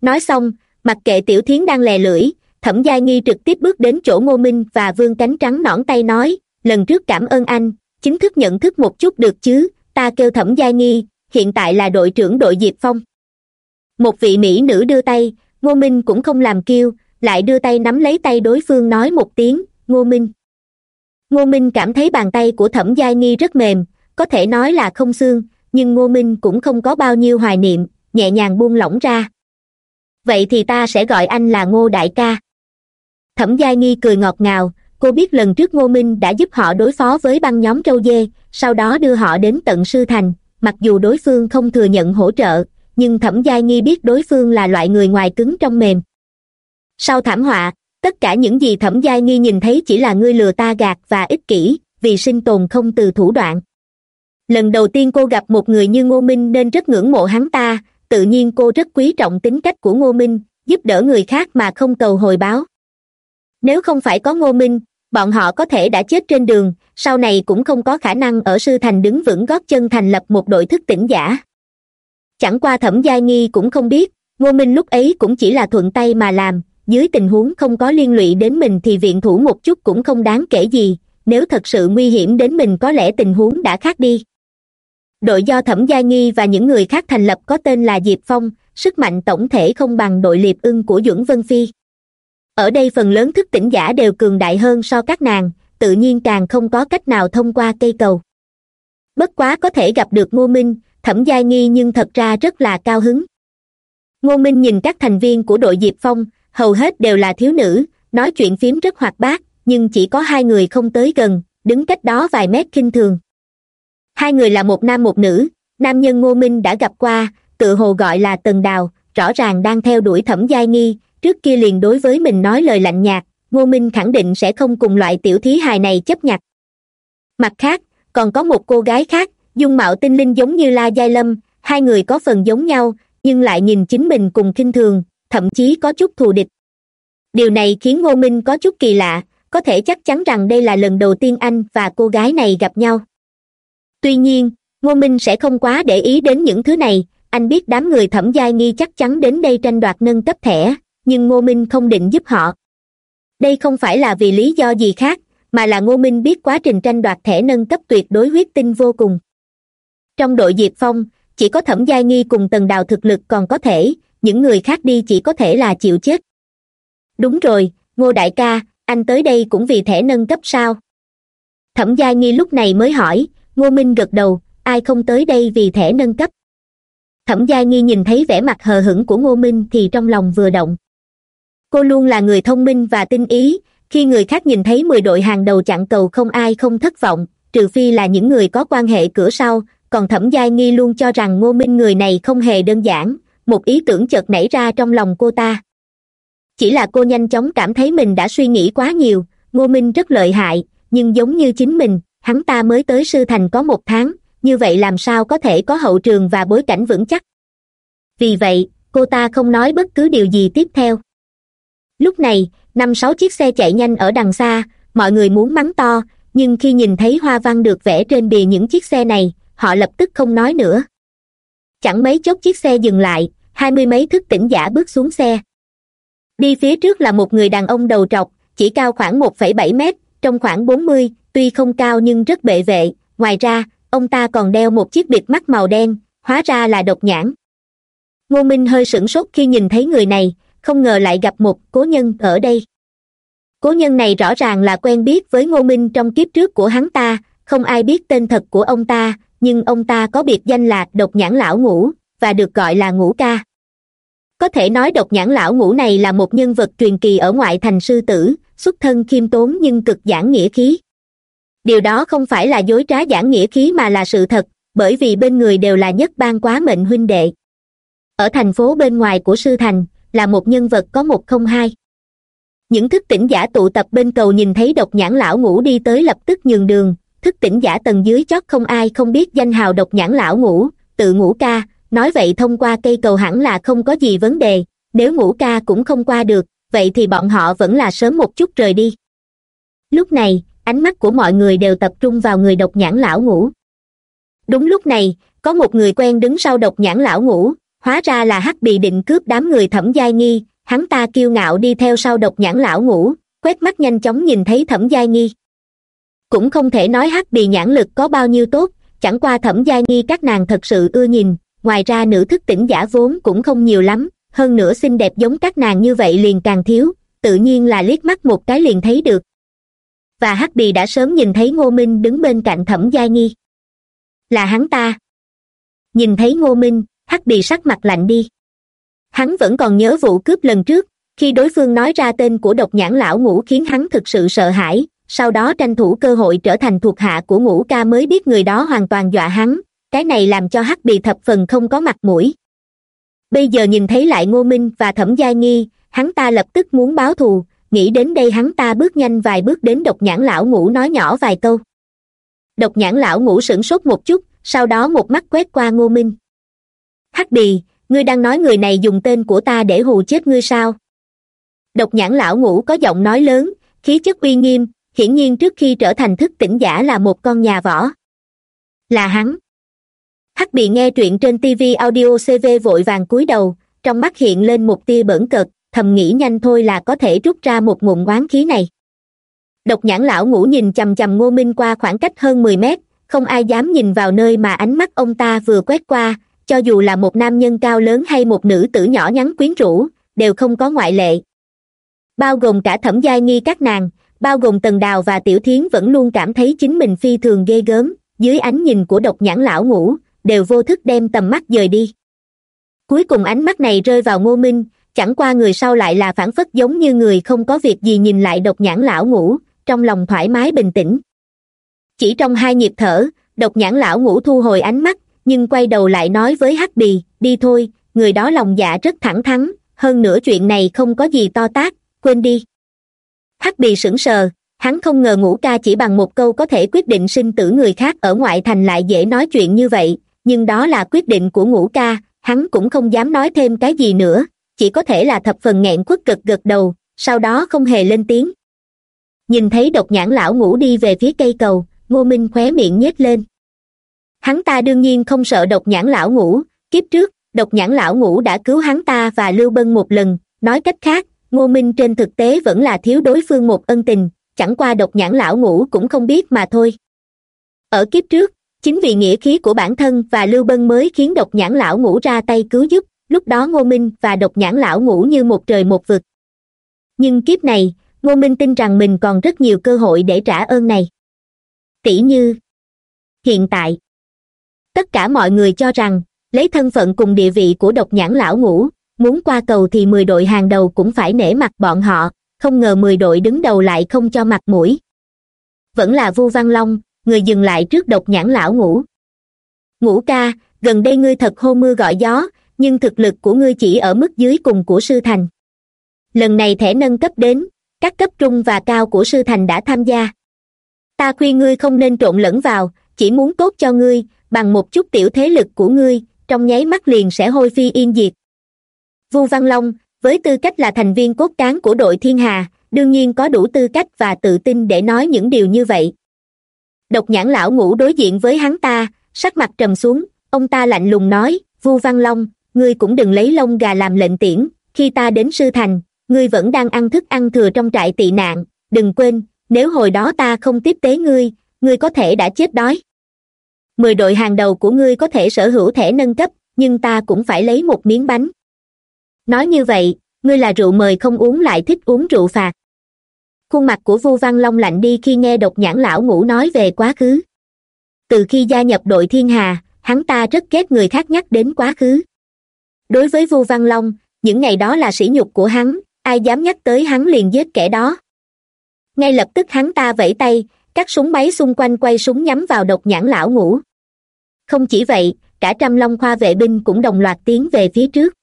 Nói xong, mặc kệ tiểu thiến đang lè lưỡi, thẩm gia nghi trực tiếp bước đến chỗ ngô minh và vương cánh trắng nõn tay nói, lần trước cảm ơn anh, chính thức nhận thức một chút được chứ, ta kêu thẩm gia nghi, hiện tại là đội trưởng đội diệp phong. Một vị mỹ nữ đưa tay, ngô minh cũng không làm kiêu lại đưa tay nắm lấy tay đối phương nói một tiếng, ngô minh. Ngô minh cảm thấy bàn tay của thẩm gia nghi rất mềm có thể nói là không xương, nhưng ngô minh cũng không có bao nhiêu hoài niệm, nhẹ nhàng buông lỏng ra. Vậy thì ta sẽ gọi anh là ngô đại ca. Thẩm giai nghi cười ngọt ngào, cô biết lần trước ngô minh đã giúp họ đối phó với băng nhóm trâu dê, sau đó đưa họ đến tận sư thành, mặc dù đối phương không thừa nhận hỗ trợ, nhưng thẩm giai nghi biết đối phương là loại người ngoài cứng trong mềm. Sau thảm họa, tất cả những gì thẩm giai nghi nhìn thấy chỉ là ngươi lừa ta gạt và ích kỷ, vì sinh tồn không từ thủ đoạn lần đầu tiên cô gặp một người như ngô minh nên rất ngưỡng mộ hắn ta. Tự nhiên cô rất quý trọng tính cách của ngô minh, giúp đỡ người khác mà không cầu hồi báo. Nếu không phải có ngô minh, bọn họ có thể đã chết trên đường, sau này cũng không có khả năng ở sư thành đứng vững gót chân thành lập một đội thức tỉnh giả. Chẳng qua thẩm gia nghi cũng không biết, ngô minh lúc ấy cũng chỉ là thuận tay mà làm, dưới tình huống không có liên lụy đến mình thì viện thủ một chút cũng không đáng kể gì, nếu thật sự nguy hiểm đến mình có lẽ tình huống đã khác đi đội do thẩm gia nghi và những người khác thành lập có tên là diệp phong, sức mạnh tổng thể không bằng đội liệp ưng của duẩn vân phi. Ở đây phần lớn thức tỉnh giả đều cường đại hơn so các nàng, tự nhiên càng không có cách nào thông qua cây cầu. Bất quá có thể gặp được ngô minh, thẩm gia nghi nhưng thật ra rất là cao hứng. Ngô minh nhìn các thành viên của đội diệp phong, hầu hết đều là thiếu nữ, nói chuyện phím rất hoạt bát, nhưng chỉ có hai người không tới gần, đứng cách đó vài mét khinh thường hai người là một nam một nữ. Nam nhân ngô minh đã gặp qua, tự hồ gọi là tần đào, rõ ràng đang theo đuổi thẩm giai nghi. Trước kia liền đối với mình nói lời lạnh nhạt, ngô minh khẳng định sẽ không cùng loại tiểu thí hài này chấp nhặt. Mặt khác, còn có một cô gái khác, dung mạo tinh linh giống như la giai lâm, hai người có phần giống nhau, nhưng lại nhìn chính mình cùng k i n h thường, thậm chí có chút thù địch. Điều này khiến ngô minh có chút kỳ lạ, có thể chắc chắn rằng đây là lần đầu tiên anh và cô gái này gặp nhau tuy nhiên, ngô minh sẽ không quá để ý đến những thứ này, anh biết đám người thẩm giai nghi chắc chắn đến đây tranh đoạt nâng cấp thẻ, nhưng ngô minh không định giúp họ. Đây không phải là vì lý do gì khác, mà là ngô minh biết quá trình tranh đoạt thẻ nâng cấp tuyệt đối huyết tinh vô cùng. Trong đội diệp phong, chỉ có thẩm giai nghi cùng tần đào thực lực còn có thể, những người khác đi chỉ có thể là chịu chết. Đúng rồi, ngô đại ca, anh tới đây cũng vì thẻ nâng cấp sao? Thẩm giai nghi lúc này mới hỏi ngô minh gật đầu, ai không tới đây vì thẻ nâng cấp. Thẩm giai nghi nhìn thấy vẻ mặt hờ hững của ngô minh thì trong lòng vừa động. Cô luôn là người thông minh và tinh ý, khi người khác nhìn thấy mười đội hàng đầu chặn cầu không ai không thất vọng, trừ phi là những người có quan hệ cửa sau, còn thẩm giai nghi luôn cho rằng ngô minh người này không hề đơn giản, một ý tưởng chợt nảy ra trong lòng cô ta. Chỉ là cô nhanh chóng cảm thấy mình đã suy nghĩ quá nhiều, ngô minh rất lợi hại, nhưng giống như chính mình hắn ta mới tới sư thành có một tháng, như vậy làm sao có thể có hậu trường và bối cảnh vững chắc? Vì vậy, cô ta không nói bất cứ điều gì tiếp theo. Lúc này, năm sáu chiếc xe chạy nhanh ở đằng xa, mọi người muốn mắng to, nhưng khi nhìn thấy hoa văn được vẽ trên bìa những chiếc xe này, họ lập tức không nói nữa. Chẳng mấy chốc chiếc xe dừng lại, hai mươi mấy thức tỉnh giả bước xuống xe. Đi phía trước là một người đàn ông đầu trọc, chỉ cao khoảng một phẩy bảy mét trong khoảng bốn mươi, tuy không cao nhưng rất bệ vệ. Ngoài ra, ông ta còn đeo một chiếc bịt mắt màu đen, hóa ra là độc nhãn. Ngô minh hơi sửng sốt khi nhìn thấy người này, không ngờ lại gặp một cố nhân ở đây. Cố nhân này rõ ràng là quen biết với ngô minh trong kiếp trước của hắn ta, không ai biết tên thật của ông ta, nhưng ông ta có biệt danh là độc nhãn lão ngũ, và được gọi là ngũ ca. Có thể nói độc nhãn lão ngũ này là một nhân vật truyền kỳ ở ngoại thành sư tử xuất thân khiêm tốn nhưng cực giảng nghĩa khí. Điều đó không phải là dối trá giảng nghĩa khí mà là sự thật, bởi vì bên người đều là nhất ban quá mệnh huynh đệ. Ở thành phố bên ngoài của sư thành, là một nhân vật có một không hai. Những thức tỉnh giả tụ tập bên cầu nhìn thấy độc nhãn lão ngủ đi tới lập tức nhường đường, thức tỉnh giả tầng dưới chót không ai không biết danh hào độc nhãn lão ngủ tự ngủ ca, nói vậy thông qua cây cầu hẳn là không có gì vấn đề, nếu ngủ ca cũng không qua được vậy thì bọn họ vẫn là sớm một chút rời đi. Lúc này, ánh mắt của mọi người đều tập trung vào người độc nhãn lão ngũ. Đúng lúc này, có một người quen đứng sau độc nhãn lão ngũ, hóa ra là hắc bị định cướp đám người thẩm giai nghi, hắn ta kiêu ngạo đi theo sau độc nhãn lão ngũ, quét mắt nhanh chóng nhìn thấy thẩm giai nghi. Cũng không thể nói hắc bì nhãn lực có bao nhiêu tốt, chẳng qua thẩm giai nghi các nàng thật sự ưa nhìn, ngoài ra nữ thức tỉnh giả vốn cũng không nhiều lắm hơn nữa xinh đẹp giống các nàng như vậy liền càng thiếu, tự nhiên là liếc mắt một cái liền thấy được. Và hắc bì đã sớm nhìn thấy ngô minh đứng bên cạnh thẩm giai nghi là hắn ta. Nhìn thấy ngô minh, hắc bì sắc mặt lạnh đi. Hắn vẫn còn nhớ vụ cướp lần trước, khi đối phương nói ra tên của độc nhãn lão ngũ khiến hắn thực sự sợ hãi, sau đó tranh thủ cơ hội trở thành thuộc hạ của ngũ ca mới biết người đó hoàn toàn dọa hắn, cái này làm cho hắc bì thập phần không có mặt mũi bây giờ nhìn thấy lại ngô minh và thẩm gia nghi, hắn ta lập tức muốn báo thù, nghĩ đến đây hắn ta bước nhanh vài bước đến độc nhãn lão Ngủ nói nhỏ vài câu. Độc nhãn lão Ngủ sửng sốt một chút, sau đó một mắt quét qua ngô minh. Hắc bì, ngươi đang nói người này dùng tên của ta để hù chết ngươi sao? Độc nhãn lão Ngủ có giọng nói lớn, khí chất uy nghiêm, hiển nhiên trước khi trở thành thức tỉnh giả là một con nhà võ. Là hắn hắc bị nghe truyện trên tv audio cv vội vàng cúi đầu, trong mắt hiện lên một tia bỡn cợt thầm nghĩ nhanh thôi là có thể rút ra một nguồn oán khí này. Độc nhãn lão ngủ nhìn chằm chằm ngô minh qua khoảng cách hơn mười mét, không ai dám nhìn vào nơi mà ánh mắt ông ta vừa quét qua, cho dù là một nam nhân cao lớn hay một nữ tử nhỏ nhắn quyến rũ, đều không có ngoại lệ. Bao gồm cả thẩm giai nghi các nàng, bao gồm tần đào và tiểu thiến vẫn luôn cảm thấy chính mình phi thường ghê gớm, dưới ánh nhìn của độc nhãn lão ngủ đều vô thức đem tầm mắt dời đi. Cuối cùng ánh mắt này rơi vào ngô minh, chẳng qua người sau lại là phản phất giống như người không có việc gì nhìn lại độc nhãn lão ngủ trong lòng thoải mái bình tĩnh. Chỉ trong hai nhịp thở, độc nhãn lão ngủ thu hồi ánh mắt, nhưng quay đầu lại nói với hắc bì, đi thôi, người đó lòng dạ rất thẳng thắn, hơn nữa chuyện này không có gì to tát, quên đi. Hắc bì sững sờ, hắn không ngờ ngũ ca chỉ bằng một câu có thể quyết định sinh tử người khác ở ngoại thành lại dễ nói chuyện như vậy nhưng đó là quyết định của ngũ ca, hắn cũng không dám nói thêm cái gì nữa, chỉ có thể là thập phần nghẹn khuất cực gật đầu, sau đó không hề lên tiếng. Nhìn thấy độc nhãn lão ngũ đi về phía cây cầu, ngô minh khóe miệng nhếch lên. Hắn ta đương nhiên không sợ độc nhãn lão ngũ, kiếp trước, độc nhãn lão ngũ đã cứu hắn ta và lưu bân một lần, nói cách khác, ngô minh trên thực tế vẫn là thiếu đối phương một ân tình, chẳng qua độc nhãn lão ngũ cũng không biết mà thôi. Ở kiếp trước chính vì nghĩa khí của bản thân và lưu bân mới khiến độc nhãn lão ngủ ra tay cứu giúp, lúc đó ngô minh và độc nhãn lão ngủ như một trời một vực. Nhưng kiếp này, ngô minh tin rằng mình còn rất nhiều cơ hội để trả ơn này. Tỷ như, hiện tại, tất cả mọi người cho rằng, lấy thân phận cùng địa vị của độc nhãn lão ngũ, muốn qua cầu thì mười đội hàng đầu cũng phải nể mặt bọn họ, không ngờ mười đội đứng đầu lại không cho mặt mũi. Vẫn là vu văn long người dừng lại trước độc nhãn lão ngũ. Ngũ ca, gần đây ngươi thật hô mưa gọi gió, nhưng thực lực của ngươi chỉ ở mức dưới cùng của sư thành. Lần này thẻ nâng cấp đến, các cấp trung và cao của sư thành đã tham gia. Ta khuyên ngươi không nên trộn lẫn vào, chỉ muốn tốt cho ngươi, bằng một chút tiểu thế lực của ngươi, trong nháy mắt liền sẽ hôi phi yên diệt. Vu văn long, với tư cách là thành viên cốt cán của đội thiên hà, đương nhiên có đủ tư cách và tự tin để nói những điều như vậy độc nhãn lão ngủ đối diện với hắn ta, sắc mặt trầm xuống, ông ta lạnh lùng nói, vu văn long, ngươi cũng đừng lấy lông gà làm lệnh tiễn, khi ta đến sư thành, ngươi vẫn đang ăn thức ăn thừa trong trại tị nạn, đừng quên, nếu hồi đó ta không tiếp tế ngươi ngươi có thể đã chết đói. Mười đội hàng đầu của ngươi có thể sở hữu thẻ nâng cấp, nhưng ta cũng phải lấy một miếng bánh. Nói như vậy, ngươi là rượu mời không uống lại thích uống rượu phạt khuôn mặt của vu văn long lạnh đi khi nghe độc nhãn lão ngủ nói về quá khứ. Từ khi gia nhập đội thiên hà, hắn ta rất ghét người khác nhắc đến quá khứ. Đối với vu văn long, những ngày đó là sỉ nhục của hắn, ai dám nhắc tới hắn liền giết kẻ đó. Ngay lập tức hắn ta vẫy tay, các súng máy xung quanh quay súng nhắm vào độc nhãn lão ngủ không chỉ vậy, cả trăm long khoa vệ binh cũng đồng loạt tiến về phía trước.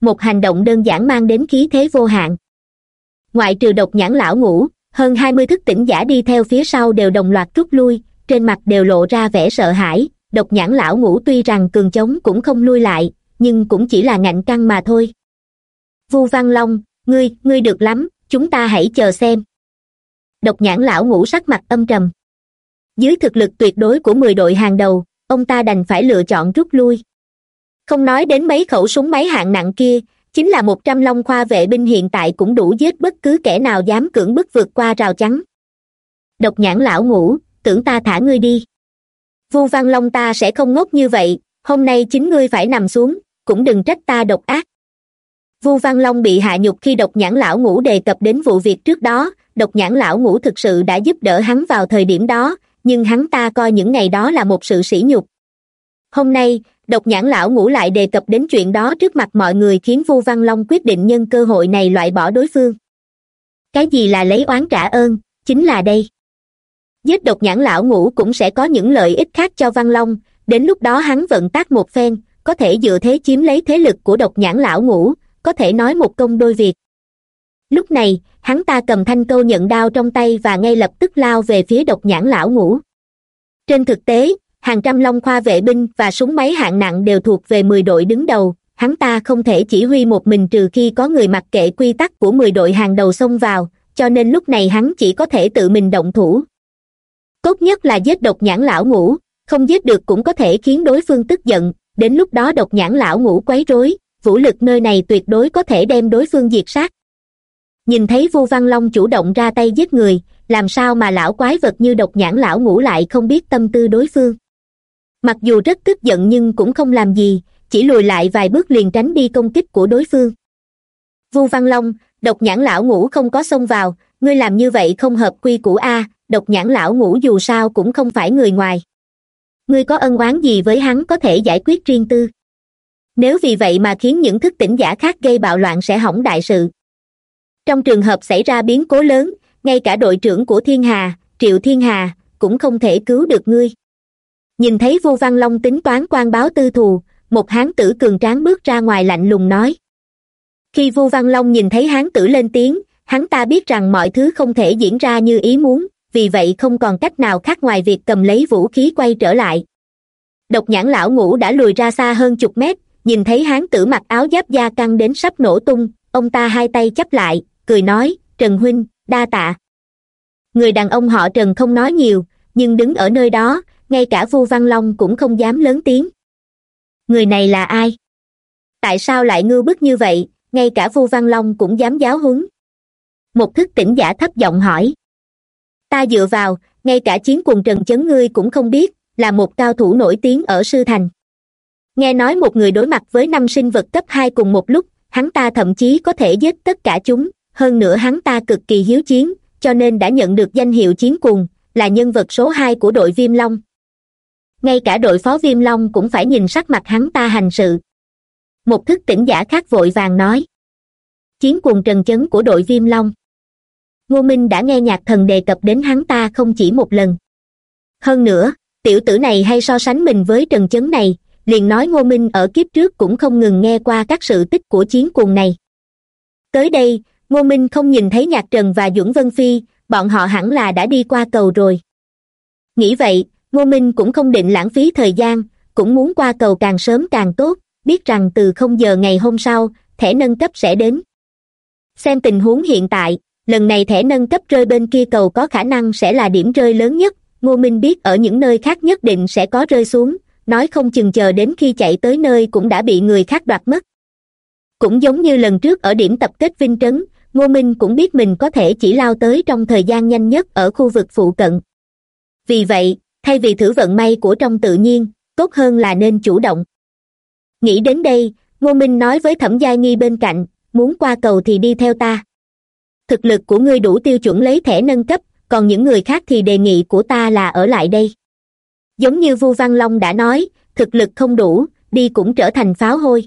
Một hành động đơn giản mang đến khí thế vô hạn ngoại trừ độc nhãn lão ngủ hơn hai mươi thức tỉnh giả đi theo phía sau đều đồng loạt rút lui, trên mặt đều lộ ra vẻ sợ hãi. Độc nhãn lão ngủ tuy rằng cường chống cũng không lui lại, nhưng cũng chỉ là ngạnh căng mà thôi. Vu văn long, ngươi ngươi được lắm, chúng ta hãy chờ xem. Độc nhãn lão ngủ sắc mặt âm trầm. Dưới thực lực tuyệt đối của mười đội hàng đầu, ông ta đành phải lựa chọn rút lui. Không nói đến mấy khẩu súng máy hạng nặng kia chính là một trăm long khoa vệ binh hiện tại cũng đủ giết bất cứ kẻ nào dám cưỡng bức vượt qua rào chắn. Độc nhãn lão ngủ tưởng ta thả ngươi đi. Vu văn long ta sẽ không ngốc như vậy, hôm nay chính ngươi phải nằm xuống, cũng đừng trách ta độc ác. Vu văn long bị hạ nhục khi độc nhãn lão ngủ đề cập đến vụ việc trước đó, độc nhãn lão ngủ thực sự đã giúp đỡ hắn vào thời điểm đó, nhưng hắn ta coi những ngày đó là một sự sỉ nhục. Hôm nay độc nhãn lão ngủ lại đề cập đến chuyện đó trước mặt mọi người khiến vu văn long quyết định nhân cơ hội này loại bỏ đối phương. Cái gì là lấy oán trả ơn, chính là đây. Giết độc nhãn lão ngủ cũng sẽ có những lợi ích khác cho văn long, đến lúc đó hắn vận tác một phen, có thể dựa thế chiếm lấy thế lực của độc nhãn lão ngủ có thể nói một công đôi việc. Lúc này, hắn ta cầm thanh câu nhận đao trong tay và ngay lập tức lao về phía độc nhãn lão ngủ trên thực tế hàng trăm long khoa vệ binh và súng máy hạng nặng đều thuộc về mười đội đứng đầu. Hắn ta không thể chỉ huy một mình trừ khi có người mặc kệ quy tắc của mười đội hàng đầu xông vào, cho nên lúc này hắn chỉ có thể tự mình động thủ. Tốt nhất là giết độc nhãn lão ngủ không giết được cũng có thể khiến đối phương tức giận. Đến lúc đó độc nhãn lão ngủ quấy rối, vũ lực nơi này tuyệt đối có thể đem đối phương diệt sát. Nhìn thấy vu văn long chủ động ra tay giết người, làm sao mà lão quái vật như độc nhãn lão ngủ lại không biết tâm tư đối phương? Mặc dù rất tức giận nhưng cũng không làm gì, chỉ lùi lại vài bước liền tránh đi công kích của đối phương. Vu văn long, độc nhãn lão ngủ không có xông vào, ngươi làm như vậy không hợp quy củ a, độc nhãn lão ngủ dù sao cũng không phải người ngoài. Ngươi có ân oán gì với hắn có thể giải quyết riêng tư. Nếu vì vậy mà khiến những thức tỉnh giả khác gây bạo loạn sẽ hỏng đại sự. Trong trường hợp xảy ra biến cố lớn, ngay cả đội trưởng của thiên hà, triệu thiên hà, cũng không thể cứu được ngươi nhìn thấy vô văn long tính toán quan báo tư thù, một hán tử cường tráng bước ra ngoài lạnh lùng nói. Khi vu văn long nhìn thấy hán tử lên tiếng, hắn ta biết rằng mọi thứ không thể diễn ra như ý muốn, vì vậy không còn cách nào khác ngoài việc cầm lấy vũ khí quay trở lại. Độc nhãn lão ngũ đã lùi ra xa hơn chục mét, nhìn thấy hán tử mặc áo giáp da căng đến sắp nổ tung, ông ta hai tay chắp lại, cười nói, trần huynh, đa tạ. Người đàn ông họ trần không nói nhiều, nhưng đứng ở nơi đó ngay cả vu văn long cũng không dám lớn tiếng. Người này là ai? Tại sao lại ngưu bức như vậy? Ngay cả vu văn long cũng dám giáo huấn. Một thức tỉnh giả thấp giọng hỏi. Ta dựa vào, ngay cả chiến cuồng trần chấn ngươi cũng không biết, là một cao thủ nổi tiếng ở sư thành. Nghe nói một người đối mặt với năm sinh vật cấp hai cùng một lúc, hắn ta thậm chí có thể giết tất cả chúng, hơn nữa hắn ta cực kỳ hiếu chiến, cho nên đã nhận được danh hiệu chiến cùng là nhân vật số hai của đội viêm long ngay cả đội phó viêm long cũng phải nhìn sắc mặt hắn ta hành sự. Một thức tỉnh giả khác vội vàng nói. Chiến Cuồng trần chấn của đội viêm long. Ngô minh đã nghe nhạc thần đề cập đến hắn ta không chỉ một lần. Hơn nữa, tiểu tử này hay so sánh mình với trần chấn này, liền nói ngô minh ở kiếp trước cũng không ngừng nghe qua các sự tích của chiến cuồng này. Tới đây, ngô minh không nhìn thấy nhạc trần và duẩn vân phi, bọn họ hẳn là đã đi qua cầu rồi. Nghĩ vậy ngô minh cũng không định lãng phí thời gian, cũng muốn qua cầu càng sớm càng tốt, biết rằng từ không giờ ngày hôm sau, thẻ nâng cấp sẽ đến. Xem tình huống hiện tại, lần này thẻ nâng cấp rơi bên kia cầu có khả năng sẽ là điểm rơi lớn nhất, ngô minh biết ở những nơi khác nhất định sẽ có rơi xuống, nói không chừng chờ đến khi chạy tới nơi cũng đã bị người khác đoạt mất. Cũng giống như lần trước ở điểm tập kết vinh trấn, ngô minh cũng biết mình có thể chỉ lao tới trong thời gian nhanh nhất ở khu vực phụ cận. Vì vậy thay vì thử vận may của trong tự nhiên, tốt hơn là nên chủ động. Nghĩ đến đây, ngô minh nói với thẩm gia nghi bên cạnh, muốn qua cầu thì đi theo ta. Thực lực của ngươi đủ tiêu chuẩn lấy thẻ nâng cấp, còn những người khác thì đề nghị của ta là ở lại đây. Giống như vu văn long đã nói, thực lực không đủ, đi cũng trở thành pháo hôi.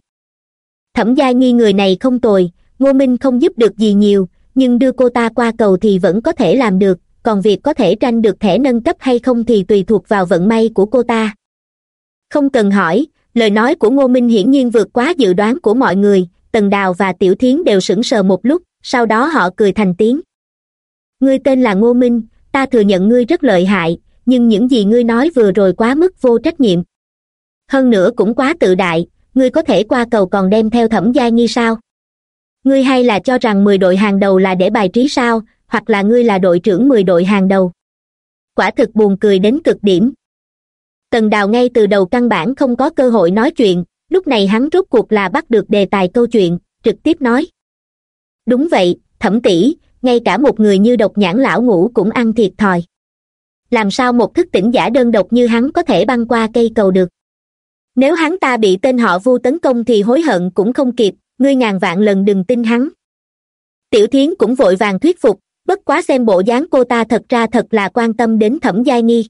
Thẩm gia nghi người này không tồi, ngô minh không giúp được gì nhiều, nhưng đưa cô ta qua cầu thì vẫn có thể làm được còn việc có thể tranh được thẻ nâng cấp hay không thì tùy thuộc vào vận may của cô ta. Không cần hỏi, lời nói của ngô minh hiển nhiên vượt quá dự đoán của mọi người, tần đào và tiểu thiến đều sững sờ một lúc, sau đó họ cười thành tiếng. Ngươi tên là ngô minh, ta thừa nhận ngươi rất lợi hại, nhưng những gì ngươi nói vừa rồi quá mức vô trách nhiệm. Hơn nữa cũng quá tự đại, ngươi có thể qua cầu còn đem theo thẩm gia nghi sao? Ngươi hay là cho rằng mười đội hàng đầu là để bài trí sao hoặc là ngươi là đội trưởng mười đội hàng đầu. Quả thực buồn cười đến cực điểm. Tần đào ngay từ đầu căn bản không có cơ hội nói chuyện, lúc này hắn rốt cuộc là bắt được đề tài câu chuyện, trực tiếp nói. Đúng vậy, thẩm tỷ, ngay cả một người như độc nhãn lão ngũ cũng ăn thiệt thòi. Làm sao một thức tỉnh giả đơn độc như hắn có thể băng qua cây cầu được? Nếu hắn ta bị tên họ vu tấn công thì hối hận cũng không kịp, ngươi ngàn vạn lần đừng tin hắn. Tiểu thiến cũng vội vàng thuyết phục bất quá xem bộ dáng cô ta thật ra thật là quan tâm đến thẩm giai nghi.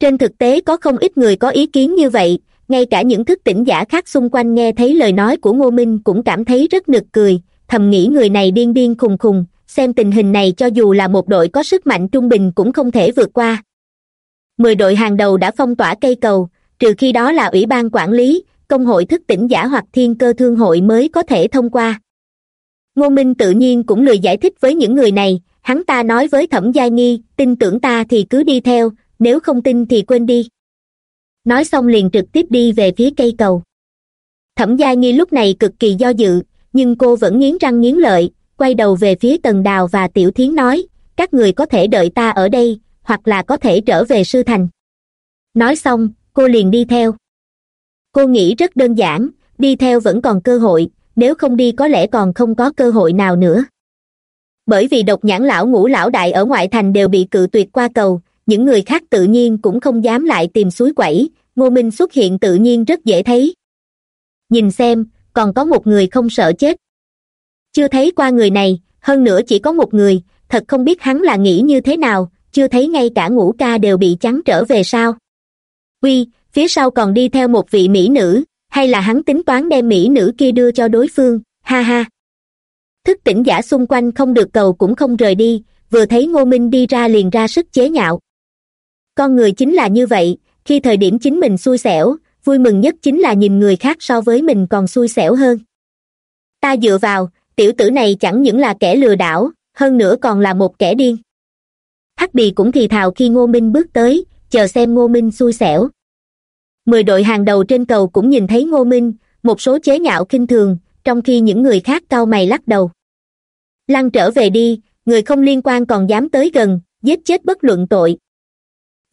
Trên thực tế có không ít người có ý kiến như vậy, ngay cả những thức tỉnh giả khác xung quanh nghe thấy lời nói của ngô minh cũng cảm thấy rất nực cười, thầm nghĩ người này điên điên khùng khùng, xem tình hình này cho dù là một đội có sức mạnh trung bình cũng không thể vượt qua. Mười đội hàng đầu đã phong tỏa cây cầu, trừ khi đó là ủy ban quản lý, công hội thức tỉnh giả hoặc thiên cơ thương hội mới có thể thông qua ngô minh tự nhiên cũng lười giải thích với những người này, hắn ta nói với thẩm gia nghi, tin tưởng ta thì cứ đi theo, nếu không tin thì quên đi. Nói xong liền trực tiếp đi về phía cây cầu. Thẩm gia nghi lúc này cực kỳ do dự, nhưng cô vẫn nghiến răng nghiến lợi, quay đầu về phía tần đào và tiểu thiến nói, các người có thể đợi ta ở đây, hoặc là có thể trở về sư thành. Nói xong, cô liền đi theo. Cô nghĩ rất đơn giản, đi theo vẫn còn cơ hội nếu không đi có lẽ còn không có cơ hội nào nữa. Bởi vì độc nhãn lão ngũ lão đại ở ngoại thành đều bị cự tuyệt qua cầu, những người khác tự nhiên cũng không dám lại tìm suối quẩy, ngô minh xuất hiện tự nhiên rất dễ thấy. Nhìn xem, còn có một người không sợ chết. Chưa thấy qua người này, hơn nữa chỉ có một người, thật không biết hắn là nghĩ như thế nào, chưa thấy ngay cả ngũ ca đều bị trắng trở về sao. Uy, phía sau còn đi theo một vị mỹ nữ hay là hắn tính toán đem mỹ nữ kia đưa cho đối phương, ha ha. Thức tỉnh giả xung quanh không được cầu cũng không rời đi, vừa thấy ngô minh đi ra liền ra sức chế nhạo. Con người chính là như vậy, khi thời điểm chính mình xui xẻo, vui mừng nhất chính là nhìn người khác so với mình còn xui xẻo hơn. Ta dựa vào, tiểu tử này chẳng những là kẻ lừa đảo, hơn nữa còn là một kẻ điên. Hắc bì cũng thì thào khi ngô minh bước tới, chờ xem ngô minh xui xẻo mười đội hàng đầu trên cầu cũng nhìn thấy ngô minh, một số chế nhạo khinh thường, trong khi những người khác cau mày lắc đầu. Lăn trở về đi, người không liên quan còn dám tới gần, giết chết bất luận tội.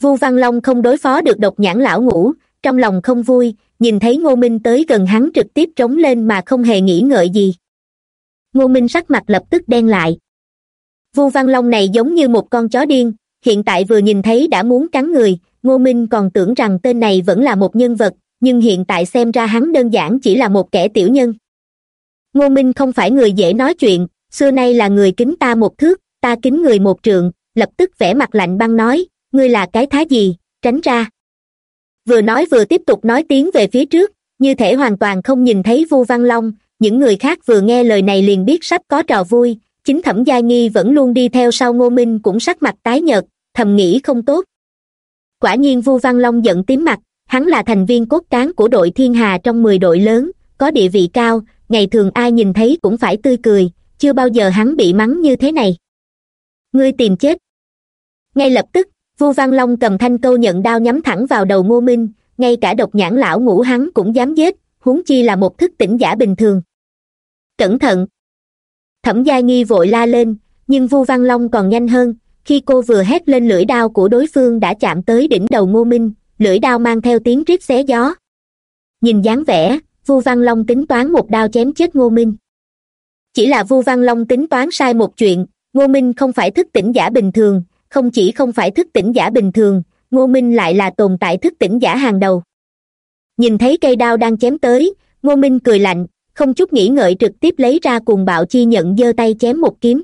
Vu văn long không đối phó được độc nhãn lão ngũ, trong lòng không vui, nhìn thấy ngô minh tới gần hắn trực tiếp trống lên mà không hề nghĩ ngợi gì. Ngô minh sắc mặt lập tức đen lại. Vu văn long này giống như một con chó điên, hiện tại vừa nhìn thấy đã muốn cắn người ngô minh còn tưởng rằng tên này vẫn là một nhân vật, nhưng hiện tại xem ra hắn đơn giản chỉ là một kẻ tiểu nhân. Ngô minh không phải người dễ nói chuyện, xưa nay là người kính ta một thước, ta kính người một trượng, lập tức vẻ mặt lạnh băng nói, ngươi là cái thá gì, tránh ra. Vừa nói vừa tiếp tục nói tiếng về phía trước, như thể hoàn toàn không nhìn thấy vu văn long, những người khác vừa nghe lời này liền biết sắp có trò vui, chính thẩm gia nghi vẫn luôn đi theo sau ngô minh cũng sắc mặt tái nhợt, thầm nghĩ không tốt quả nhiên vu văn long giận tím mặt, hắn là thành viên cốt cán của đội thiên hà trong mười đội lớn, có địa vị cao, ngày thường ai nhìn thấy cũng phải tươi cười, chưa bao giờ hắn bị mắng như thế này. Ngươi tìm chết. Ngay lập tức, vu văn long cầm thanh câu nhận đao nhắm thẳng vào đầu ngô minh, ngay cả độc nhãn lão ngũ hắn cũng dám giết, huống chi là một thức tỉnh giả bình thường. Cẩn thận. Thẩm gia nghi vội la lên, nhưng vu văn long còn nhanh hơn khi cô vừa hét lên lưỡi đao của đối phương đã chạm tới đỉnh đầu ngô minh, lưỡi đao mang theo tiếng rít xé gió. Nhìn dáng vẻ, vu văn long tính toán một đao chém chết ngô minh. Chỉ là vu văn long tính toán sai một chuyện, ngô minh không phải thức tỉnh giả bình thường, không chỉ không phải thức tỉnh giả bình thường, ngô minh lại là tồn tại thức tỉnh giả hàng đầu. Nhìn thấy cây đao đang chém tới, ngô minh cười lạnh, không chút nghĩ ngợi trực tiếp lấy ra cuồng bạo chi nhận giơ tay chém một kiếm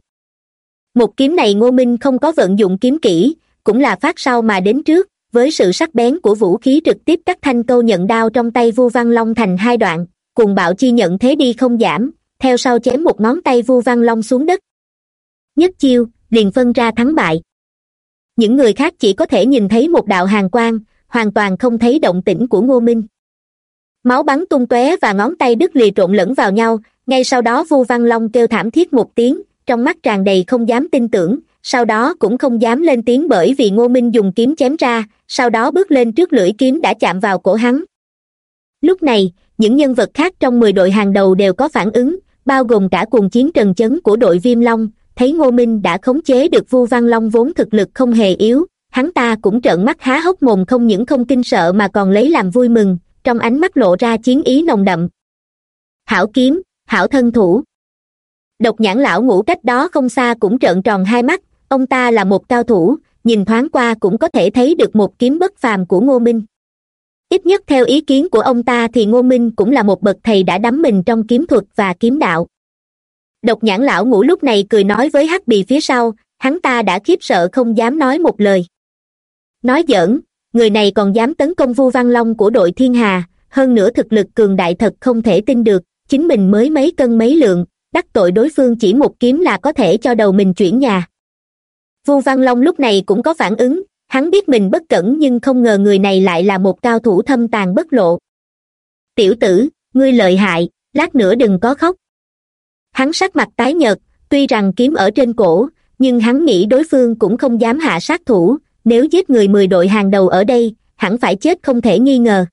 một kiếm này ngô minh không có vận dụng kiếm kỹ, cũng là phát sau mà đến trước. Với sự sắc bén của vũ khí trực tiếp cắt thanh câu nhận đao trong tay vu văn long thành hai đoạn cùng bạo chi nhận thế đi không giảm, theo sau chém một ngón tay vu văn long xuống đất. Nhất chiêu, liền phân ra thắng bại. Những người khác chỉ có thể nhìn thấy một đạo hàng quang, hoàn toàn không thấy động tĩnh của ngô minh. Máu bắn tung tóe và ngón tay đứt lìa trộn lẫn vào nhau, ngay sau đó vu văn long kêu thảm thiết một tiếng trong mắt tràn đầy không dám tin tưởng, sau đó cũng không dám lên tiếng bởi vì ngô minh dùng kiếm chém ra, sau đó bước lên trước lưỡi kiếm đã chạm vào cổ hắn. Lúc này, những nhân vật khác trong mười đội hàng đầu đều có phản ứng, bao gồm cả cuồng chiến trần chấn của đội viêm long, thấy ngô minh đã khống chế được vu văn long vốn thực lực không hề yếu, hắn ta cũng trợn mắt há hốc mồm không những không kinh sợ mà còn lấy làm vui mừng, trong ánh mắt lộ ra chiến ý nồng đậm. Hảo kiếm, hảo thân thủ độc nhãn lão ngủ cách đó không xa cũng trợn tròn hai mắt. Ông ta là một cao thủ, nhìn thoáng qua cũng có thể thấy được một kiếm bất phàm của ngô minh. Ít nhất theo ý kiến của ông ta thì ngô minh cũng là một bậc thầy đã đắm mình trong kiếm thuật và kiếm đạo. Độc nhãn lão ngủ lúc này cười nói với hắc bì phía sau, hắn ta đã khiếp sợ không dám nói một lời. Nói giỡn, người này còn dám tấn công vu văn long của đội thiên hà, hơn nữa thực lực cường đại thật không thể tin được, chính mình mới mấy cân mấy lượng đắc tội đối phương chỉ một kiếm là có thể cho đầu mình chuyển nhà. Vu văn long lúc này cũng có phản ứng, hắn biết mình bất cẩn nhưng không ngờ người này lại là một cao thủ thâm tàn bất lộ. Tiểu tử, ngươi lợi hại, lát nữa đừng có khóc. Hắn sắc mặt tái nhợt, tuy rằng kiếm ở trên cổ, nhưng hắn nghĩ đối phương cũng không dám hạ sát thủ, nếu giết người mười đội hàng đầu ở đây, hẳn phải chết không thể nghi ngờ.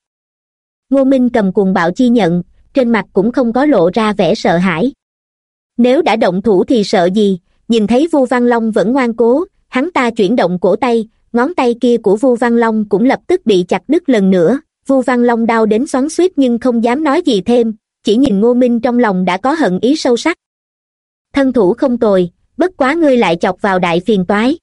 Ngô minh cầm cuồng bạo chi nhận, trên mặt cũng không có lộ ra vẻ sợ hãi nếu đã động thủ thì sợ gì? Nhìn thấy vu văn long vẫn ngoan cố, hắn ta chuyển động cổ tay, ngón tay kia của vu văn long cũng lập tức bị chặt đứt lần nữa. Vu văn long đau đến xoắn suýt nhưng không dám nói gì thêm, chỉ nhìn ngô minh trong lòng đã có hận ý sâu sắc. Thân thủ không tồi, bất quá ngươi lại chọc vào đại phiền toái.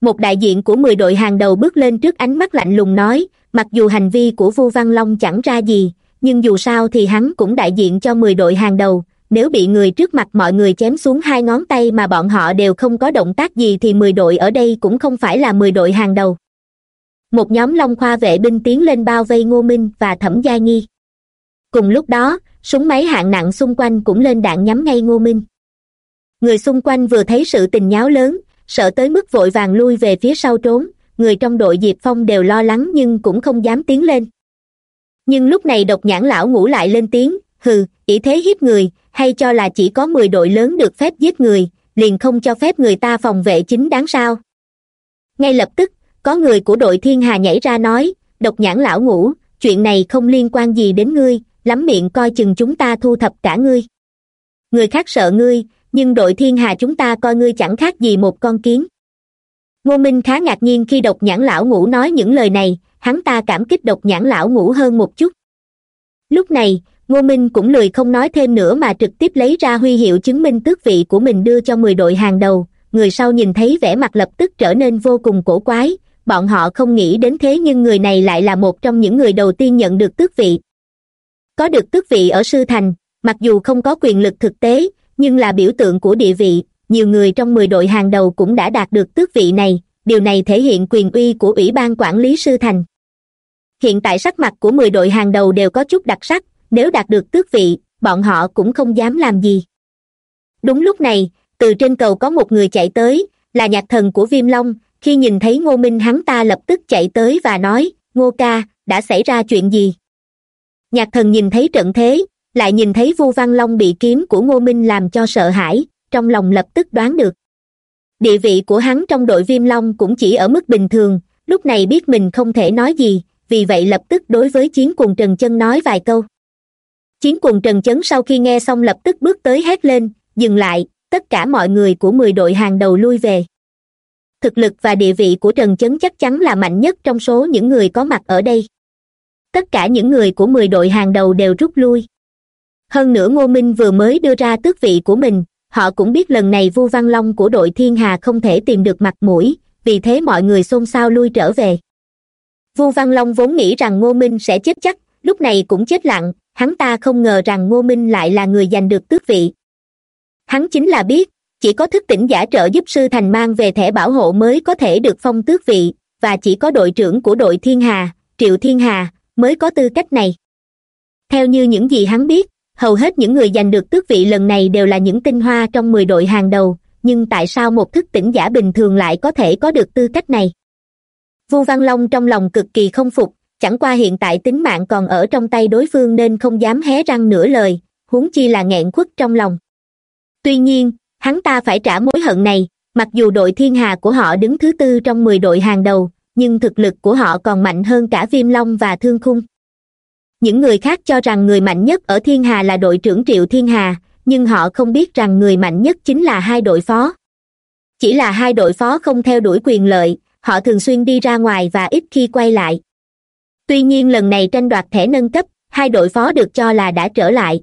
Một đại diện của mười đội hàng đầu bước lên trước ánh mắt lạnh lùng nói, mặc dù hành vi của vu văn long chẳng ra gì, nhưng dù sao thì hắn cũng đại diện cho mười đội hàng đầu nếu bị người trước mặt mọi người chém xuống hai ngón tay mà bọn họ đều không có động tác gì thì mười đội ở đây cũng không phải là mười đội hàng đầu. Một nhóm long khoa vệ binh tiến lên bao vây ngô minh và thẩm gia nghi cùng lúc đó, súng máy hạng nặng xung quanh cũng lên đạn nhắm ngay ngô minh. Người xung quanh vừa thấy sự tình nháo lớn, sợ tới mức vội vàng lui về phía sau trốn, người trong đội diệp phong đều lo lắng nhưng cũng không dám tiến lên. Nhưng lúc này độc nhãn lão ngủ lại lên tiếng, hừ ý thế hiếp người hay cho là chỉ có mười đội lớn được phép giết người, liền không cho phép người ta phòng vệ chính đáng sao? Ngay lập tức, có người của đội thiên hà nhảy ra nói, độc nhãn lão ngủ chuyện này không liên quan gì đến ngươi, lắm miệng coi chừng chúng ta thu thập cả ngươi. Người khác sợ ngươi, nhưng đội thiên hà chúng ta coi ngươi chẳng khác gì một con kiến. Ngô minh khá ngạc nhiên khi độc nhãn lão ngủ nói những lời này, hắn ta cảm kích độc nhãn lão ngủ hơn một chút. Lúc này ngô minh cũng lười không nói thêm nữa mà trực tiếp lấy ra huy hiệu chứng minh tước vị của mình đưa cho mười đội hàng đầu. Người sau nhìn thấy vẻ mặt lập tức trở nên vô cùng cổ quái. Bọn họ không nghĩ đến thế nhưng người này lại là một trong những người đầu tiên nhận được tước vị. Có được tước vị ở sư thành, mặc dù không có quyền lực thực tế, nhưng là biểu tượng của địa vị, nhiều người trong mười đội hàng đầu cũng đã đạt được tước vị này. Điều này thể hiện quyền uy của ủy ban quản lý sư thành. Hiện tại sắc mặt của mười đội hàng đầu đều có chút đặc sắc nếu đạt được tước vị, bọn họ cũng không dám làm gì. Đúng lúc này, từ trên cầu có một người chạy tới, là nhạc thần của viêm long. Khi nhìn thấy ngô minh, hắn ta lập tức chạy tới và nói, ngô ca, đã xảy ra chuyện gì? Nhạc thần nhìn thấy trận thế, lại nhìn thấy vu văn long bị kiếm của ngô minh làm cho sợ hãi, trong lòng lập tức đoán được. Địa vị của hắn trong đội viêm long cũng chỉ ở mức bình thường, lúc này biết mình không thể nói gì, vì vậy lập tức đối với chiến cùng trần chân nói vài câu chiến cùng trần chấn sau khi nghe xong lập tức bước tới hét lên, dừng lại, tất cả mọi người của mười đội hàng đầu lui về. Thực lực và địa vị của trần chấn chắc chắn là mạnh nhất trong số những người có mặt ở đây. Tất cả những người của mười đội hàng đầu đều rút lui. Hơn nữa ngô minh vừa mới đưa ra tước vị của mình, họ cũng biết lần này vu văn long của đội thiên hà không thể tìm được mặt mũi, vì thế mọi người xôn xao lui trở về. Vu văn long vốn nghĩ rằng ngô minh sẽ chết chắc, lúc này cũng chết lặng hắn ta không ngờ rằng ngô minh lại là người giành được tước vị. Hắn chính là biết, chỉ có thức tỉnh giả trợ giúp sư thành mang về thẻ bảo hộ mới có thể được phong tước vị, và chỉ có đội trưởng của đội thiên hà, triệu thiên hà, mới có tư cách này. Theo như những gì hắn biết, hầu hết những người giành được tước vị lần này đều là những tinh hoa trong mười đội hàng đầu, nhưng tại sao một thức tỉnh giả bình thường lại có thể có được tư cách này? Vu văn long trong lòng cực kỳ không phục chẳng qua hiện tại tính mạng còn ở trong tay đối phương nên không dám hé răng nửa lời, huống chi là nghẹn khuất trong lòng. Tuy nhiên, hắn ta phải trả mối hận này, mặc dù đội thiên hà của họ đứng thứ tư trong mười đội hàng đầu, nhưng thực lực của họ còn mạnh hơn cả viêm long và thương khung. Những người khác cho rằng người mạnh nhất ở thiên hà là đội trưởng triệu thiên hà, nhưng họ không biết rằng người mạnh nhất chính là hai đội phó. Chỉ là hai đội phó không theo đuổi quyền lợi, họ thường xuyên đi ra ngoài và ít khi quay lại tuy nhiên lần này tranh đoạt thẻ nâng cấp, hai đội phó được cho là đã trở lại.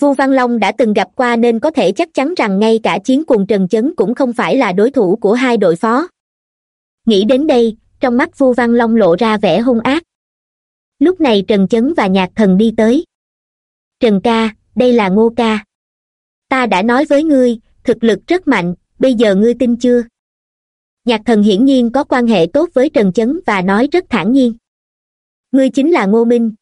Vu văn long đã từng gặp qua nên có thể chắc chắn rằng ngay cả chiến cùng trần chấn cũng không phải là đối thủ của hai đội phó. Nghĩ đến đây, trong mắt vu văn long lộ ra vẻ hung ác. Lúc này trần chấn và nhạc thần đi tới. Trần ca, đây là ngô ca. Ta đã nói với ngươi, thực lực rất mạnh, bây giờ ngươi tin chưa? Nhạc thần hiển nhiên có quan hệ tốt với trần chấn và nói rất thản nhiên ngươi chính là ngô minh.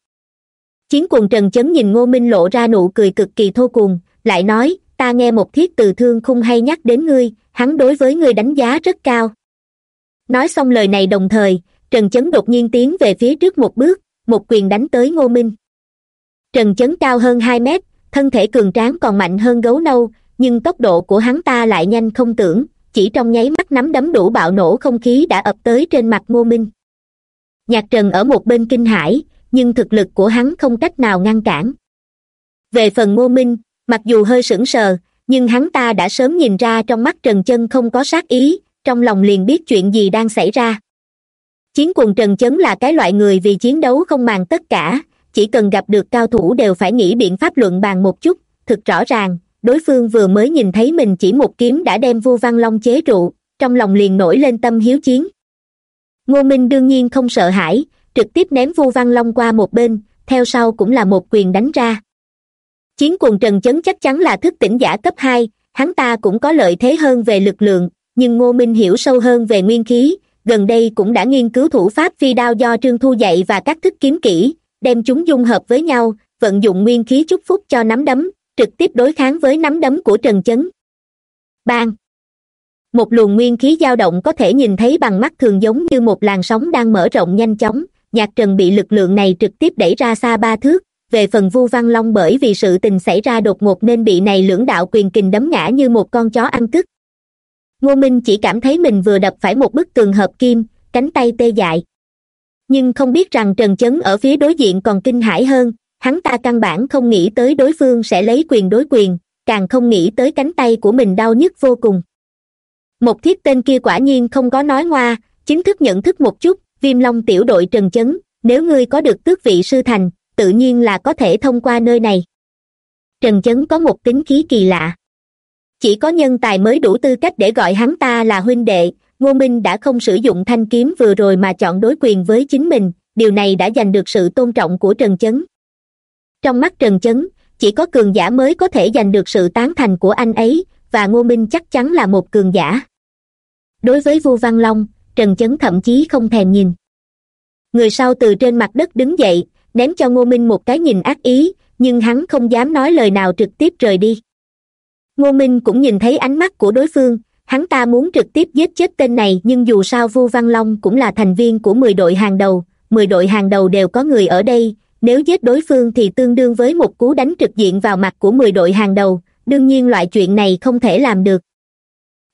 Chiến cuồng trần chấn nhìn ngô minh lộ ra nụ cười cực kỳ thô cuồng, lại nói ta nghe một thiết từ thương khung hay nhắc đến ngươi hắn đối với ngươi đánh giá rất cao. Nói xong lời này đồng thời trần chấn đột nhiên tiến về phía trước một bước một quyền đánh tới ngô minh. Trần chấn cao hơn hai mét thân thể cường tráng còn mạnh hơn gấu nâu nhưng tốc độ của hắn ta lại nhanh không tưởng chỉ trong nháy mắt nắm đấm đủ bạo nổ không khí đã ập tới trên mặt ngô minh nhạc trần ở một bên kinh hãi, nhưng thực lực của hắn không cách nào ngăn cản. Về phần ngô minh, mặc dù hơi sững sờ, nhưng hắn ta đã sớm nhìn ra trong mắt trần chân không có sát ý, trong lòng liền biết chuyện gì đang xảy ra. Chiến quần trần chấn là cái loại người vì chiến đấu không màng tất cả, chỉ cần gặp được cao thủ đều phải nghĩ biện pháp luận bàn một chút, thực rõ ràng, đối phương vừa mới nhìn thấy mình chỉ một kiếm đã đem vua văn long chế trụ, trong lòng liền nổi lên tâm hiếu chiến ngô minh đương nhiên không sợ hãi, trực tiếp ném vu văn long qua một bên, theo sau cũng là một quyền đánh ra. Chiến Cuồng trần chấn chắc chắn là thức tỉnh giả cấp hai, hắn ta cũng có lợi thế hơn về lực lượng, nhưng ngô minh hiểu sâu hơn về nguyên khí, gần đây cũng đã nghiên cứu thủ pháp phi đao do trương thu dạy và các thức kiếm kỹ, đem chúng dung hợp với nhau, vận dụng nguyên khí chúc phúc cho nắm đấm, trực tiếp đối kháng với nắm đấm của trần chấn. Bang! Một luồng nguyên khí dao động có thể nhìn thấy bằng mắt thường giống như một làn sóng đang mở rộng nhanh chóng. Nhạc trần bị lực lượng này trực tiếp đẩy ra xa ba thước. Về phần vu văn long bởi vì sự tình xảy ra đột ngột nên bị này lưỡng đạo quyền kình đấm ngã như một con chó ăn cứt ngô minh chỉ cảm thấy mình vừa đập phải một bức tường hợp kim, cánh tay tê dại. Nhưng không biết rằng trần chấn ở phía đối diện còn kinh hãi hơn, hắn ta căn bản không nghĩ tới đối phương sẽ lấy quyền đối quyền, càng không nghĩ tới cánh tay của mình đau nhức vô cùng một thiết tên kia quả nhiên không có nói ngoa, chính thức nhận thức một chút, viêm long tiểu đội trần chấn, nếu ngươi có được tước vị sư thành, tự nhiên là có thể thông qua nơi này. Trần chấn có một tính khí kỳ lạ. Chỉ có nhân tài mới đủ tư cách để gọi hắn ta là huynh đệ, ngô minh đã không sử dụng thanh kiếm vừa rồi mà chọn đối quyền với chính mình, điều này đã giành được sự tôn trọng của trần chấn. Trong mắt trần chấn, chỉ có cường giả mới có thể giành được sự tán thành của anh ấy, và ngô minh chắc chắn là một cường giả đối với vua văn long, trần chấn thậm chí không thèm nhìn. Người sau từ trên mặt đất đứng dậy, ném cho ngô minh một cái nhìn ác ý, nhưng hắn không dám nói lời nào trực tiếp rời đi. Ngô minh cũng nhìn thấy ánh mắt của đối phương, hắn ta muốn trực tiếp giết chết tên này, nhưng dù sao vu văn long cũng là thành viên của mười đội hàng đầu, mười đội hàng đầu đều có người ở đây, nếu giết đối phương thì tương đương với một cú đánh trực diện vào mặt của mười đội hàng đầu, đương nhiên loại chuyện này không thể làm được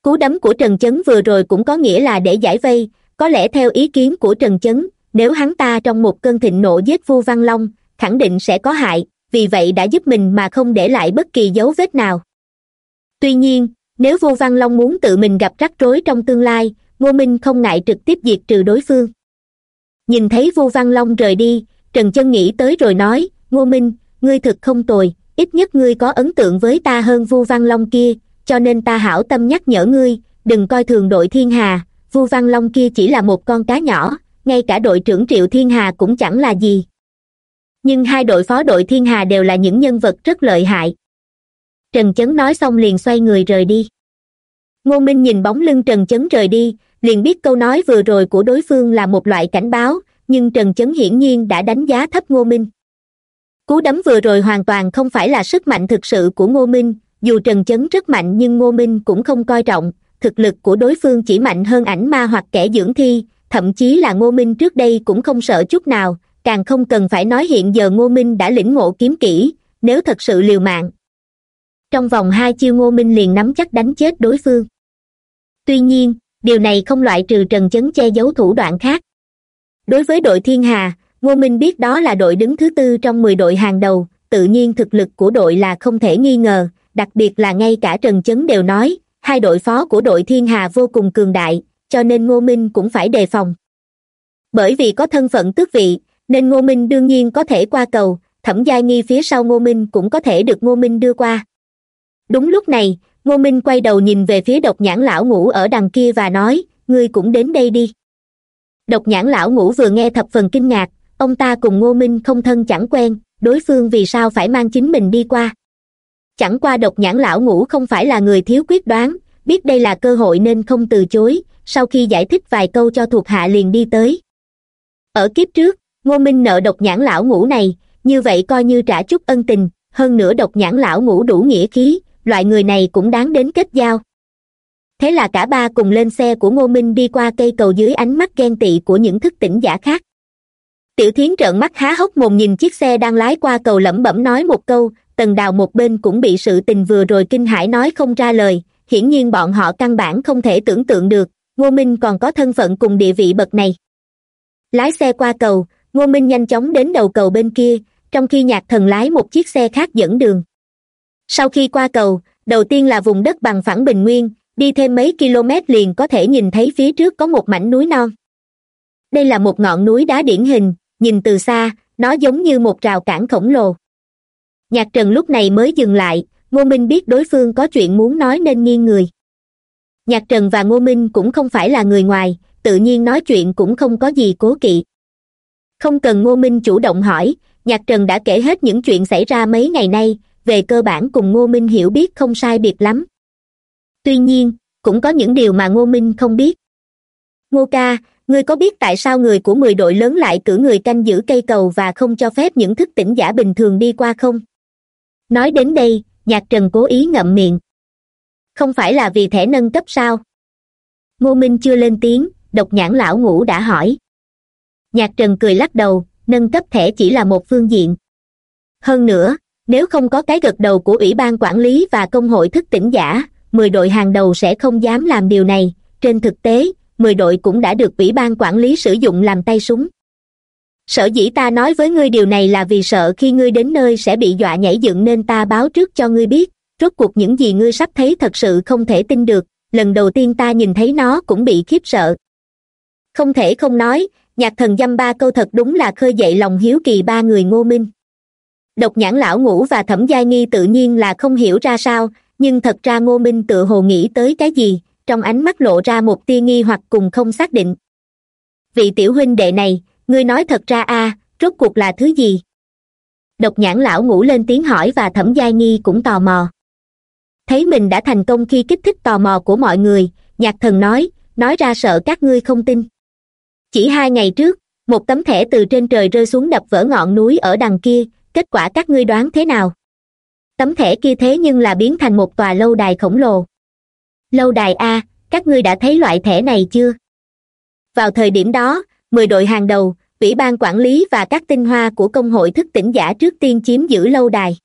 cú đấm của trần chấn vừa rồi cũng có nghĩa là để giải vây. Có lẽ theo ý kiến của trần chấn, nếu hắn ta trong một cơn thịnh nộ giết vu văn long, khẳng định sẽ có hại, vì vậy đã giúp mình mà không để lại bất kỳ dấu vết nào. Tuy nhiên, nếu vu văn long muốn tự mình gặp rắc rối trong tương lai, ngô minh không ngại trực tiếp diệt trừ đối phương. Nhìn thấy vu văn long rời đi, trần chân nghĩ tới rồi nói, ngô minh, ngươi thực không tồi, ít nhất ngươi có ấn tượng với ta hơn vu văn long kia cho nên ta hảo tâm nhắc nhở ngươi, đừng coi thường đội thiên hà. Vu văn long kia chỉ là một con cá nhỏ, ngay cả đội trưởng triệu thiên hà cũng chẳng là gì. Nhưng hai đội phó đội thiên hà đều là những nhân vật rất lợi hại. Trần chấn nói xong liền xoay người rời đi. Ngô minh nhìn bóng lưng trần chấn rời đi, liền biết câu nói vừa rồi của đối phương là một loại cảnh báo, nhưng trần chấn hiển nhiên đã đánh giá thấp ngô minh. Cú đấm vừa rồi hoàn toàn không phải là sức mạnh thực sự của ngô minh dù trần chấn rất mạnh nhưng ngô minh cũng không coi trọng, thực lực của đối phương chỉ mạnh hơn ảnh ma hoặc kẻ dưỡng thi, thậm chí là ngô minh trước đây cũng không sợ chút nào, càng không cần phải nói hiện giờ ngô minh đã lĩnh ngộ kiếm kỹ, nếu thật sự liều mạng. Trong vòng hai chiêu ngô minh liền nắm chắc đánh chết đối phương. Tuy nhiên, điều này không loại trừ trần chấn che giấu thủ đoạn khác. Đối với đội thiên hà, ngô minh biết đó là đội đứng thứ tư trong mười đội hàng đầu, tự nhiên thực lực của đội là không thể nghi ngờ đặc biệt là ngay cả trần chấn đều nói, hai đội phó của đội thiên hà vô cùng cường đại, cho nên ngô minh cũng phải đề phòng. Bởi vì có thân phận tước vị, nên ngô minh đương nhiên có thể qua cầu, thẩm giai nghi phía sau ngô minh cũng có thể được ngô minh đưa qua. Đúng lúc này, ngô minh quay đầu nhìn về phía độc nhãn lão ngũ ở đằng kia và nói, ngươi cũng đến đây đi. Độc nhãn lão ngũ vừa nghe thập phần kinh ngạc, ông ta cùng ngô minh không thân chẳng quen, đối phương vì sao phải mang chính mình đi qua chẳng qua độc nhãn lão ngũ không phải là người thiếu quyết đoán, biết đây là cơ hội nên không từ chối, sau khi giải thích vài câu cho thuộc hạ liền đi tới. Ở kiếp trước, ngô minh nợ độc nhãn lão ngũ này, như vậy coi như trả chút ân tình, hơn nữa độc nhãn lão ngũ đủ nghĩa khí, loại người này cũng đáng đến kết giao. Thế là cả ba cùng lên xe của ngô minh đi qua cây cầu dưới ánh mắt ghen tị của những thức tỉnh giả khác tiểu thiến trợn mắt há hốc mồm nhìn chiếc xe đang lái qua cầu lẩm bẩm nói một câu, tần đào một bên cũng bị sự tình vừa rồi kinh hãi nói không ra lời, hiển nhiên bọn họ căn bản không thể tưởng tượng được, ngô minh còn có thân phận cùng địa vị bậc này. Lái xe qua cầu, ngô minh nhanh chóng đến đầu cầu bên kia, trong khi nhạc thần lái một chiếc xe khác dẫn đường. Sau khi qua cầu, đầu tiên là vùng đất bằng phẳng bình nguyên, đi thêm mấy km liền có thể nhìn thấy phía trước có một mảnh núi non. Đây là một ngọn núi đá điển hình nhìn từ xa, nó giống như một rào cản khổng lồ. Nhạc trần lúc này mới dừng lại, ngô minh biết đối phương có chuyện muốn nói nên nghiêng người. Nhạc trần và ngô minh cũng không phải là người ngoài, tự nhiên nói chuyện cũng không có gì cố kỵ. Không cần ngô minh chủ động hỏi, nhạc trần đã kể hết những chuyện xảy ra mấy ngày nay, về cơ bản cùng ngô minh hiểu biết không sai biệt lắm. Tuy nhiên, cũng có những điều mà ngô minh không biết. Ngô ca ngươi có biết tại sao người của mười đội lớn lại cử người canh giữ cây cầu và không cho phép những thức tỉnh giả bình thường đi qua không? Nói đến đây, nhạc trần cố ý ngậm miệng. Không phải là vì thẻ nâng cấp sao? Ngô minh chưa lên tiếng, độc nhãn lão ngũ đã hỏi. Nhạc trần cười lắc đầu, nâng cấp thẻ chỉ là một phương diện. Hơn nữa, nếu không có cái gật đầu của ủy ban quản lý và công hội thức tỉnh giả, mười đội hàng đầu sẽ không dám làm điều này. Trên thực tế mười đội cũng đã được ủy ban quản lý sử dụng làm tay súng. Sở dĩ ta nói với ngươi điều này là vì sợ khi ngươi đến nơi sẽ bị dọa nhảy dựng nên ta báo trước cho ngươi biết, rốt cuộc những gì ngươi sắp thấy thật sự không thể tin được, lần đầu tiên ta nhìn thấy nó cũng bị khiếp sợ. Không thể không nói, nhạc thần dăm ba câu thật đúng là khơi dậy lòng hiếu kỳ ba người ngô minh. Độc nhãn lão ngũ và thẩm giai nghi tự nhiên là không hiểu ra sao, nhưng thật ra ngô minh tự hồ nghĩ tới cái gì trong ánh mắt lộ ra một tia nghi hoặc cùng không xác định. Vị tiểu huynh đệ này, ngươi nói thật ra a, rốt cuộc là thứ gì? Độc nhãn lão ngủ lên tiếng hỏi và thẩm giai nghi cũng tò mò. Thấy mình đã thành công khi kích thích tò mò của mọi người, nhạc thần nói nói ra sợ các ngươi không tin. Chỉ hai ngày trước, một tấm thẻ từ trên trời rơi xuống đập vỡ ngọn núi ở đằng kia, kết quả các ngươi đoán thế nào? Tấm thẻ kia thế nhưng là biến thành một tòa lâu đài khổng lồ lâu đài a, các ngươi đã thấy loại thẻ này chưa? Vào thời điểm đó, mười đội hàng đầu, ủy ban quản lý và các tinh hoa của công hội thức tỉnh giả trước tiên chiếm giữ lâu đài.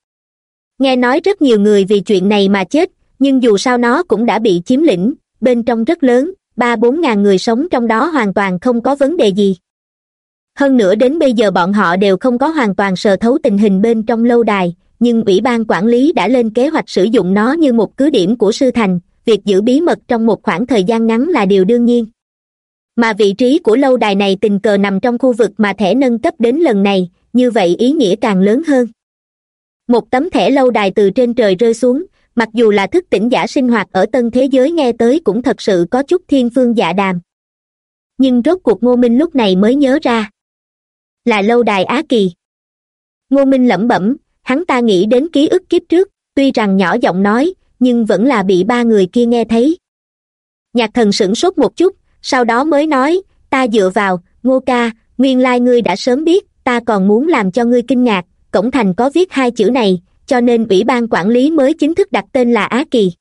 Nghe nói rất nhiều người vì chuyện này mà chết, nhưng dù sao nó cũng đã bị chiếm lĩnh, bên trong rất lớn, ba bốn ngàn người sống trong đó hoàn toàn không có vấn đề gì. Hơn nữa đến bây giờ bọn họ đều không có hoàn toàn sờ thấu tình hình bên trong lâu đài, nhưng ủy ban quản lý đã lên kế hoạch sử dụng nó như một cứ điểm của sư thành việc giữ bí mật trong một khoảng thời gian ngắn là điều đương nhiên. Mà vị trí của lâu đài này tình cờ nằm trong khu vực mà thẻ nâng cấp đến lần này, như vậy ý nghĩa càng lớn hơn. Một tấm thẻ lâu đài từ trên trời rơi xuống, mặc dù là thức tỉnh giả sinh hoạt ở tân thế giới nghe tới cũng thật sự có chút thiên phương dạ đàm. Nhưng rốt cuộc ngô minh lúc này mới nhớ ra. Là lâu đài á kỳ. Ngô minh lẩm bẩm, hắn ta nghĩ đến ký ức kiếp trước, tuy rằng nhỏ giọng nói nhưng vẫn là bị ba người kia nghe thấy. Nhạc thần sửng sốt một chút, sau đó mới nói, ta dựa vào, ngô ca, nguyên lai ngươi đã sớm biết, ta còn muốn làm cho ngươi kinh ngạc, cổng thành có viết hai chữ này, cho nên ủy ban quản lý mới chính thức đặt tên là á kỳ.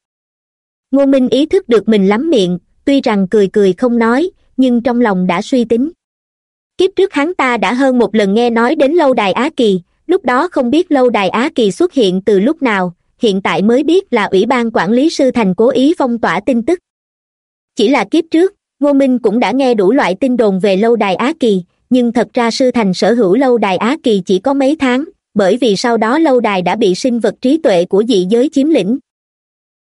Ngô minh ý thức được mình lắm miệng, tuy rằng cười cười không nói, nhưng trong lòng đã suy tính. Kiếp trước hắn ta đã hơn một lần nghe nói đến lâu đài á kỳ, lúc đó không biết lâu đài á kỳ xuất hiện từ lúc nào hiện tại mới biết là ủy ban quản lý sư thành cố ý phong tỏa tin tức. Chỉ là kiếp trước, ngô minh cũng đã nghe đủ loại tin đồn về lâu đài á kỳ, nhưng thật ra sư thành sở hữu lâu đài á kỳ chỉ có mấy tháng, bởi vì sau đó lâu đài đã bị sinh vật trí tuệ của dị giới chiếm lĩnh.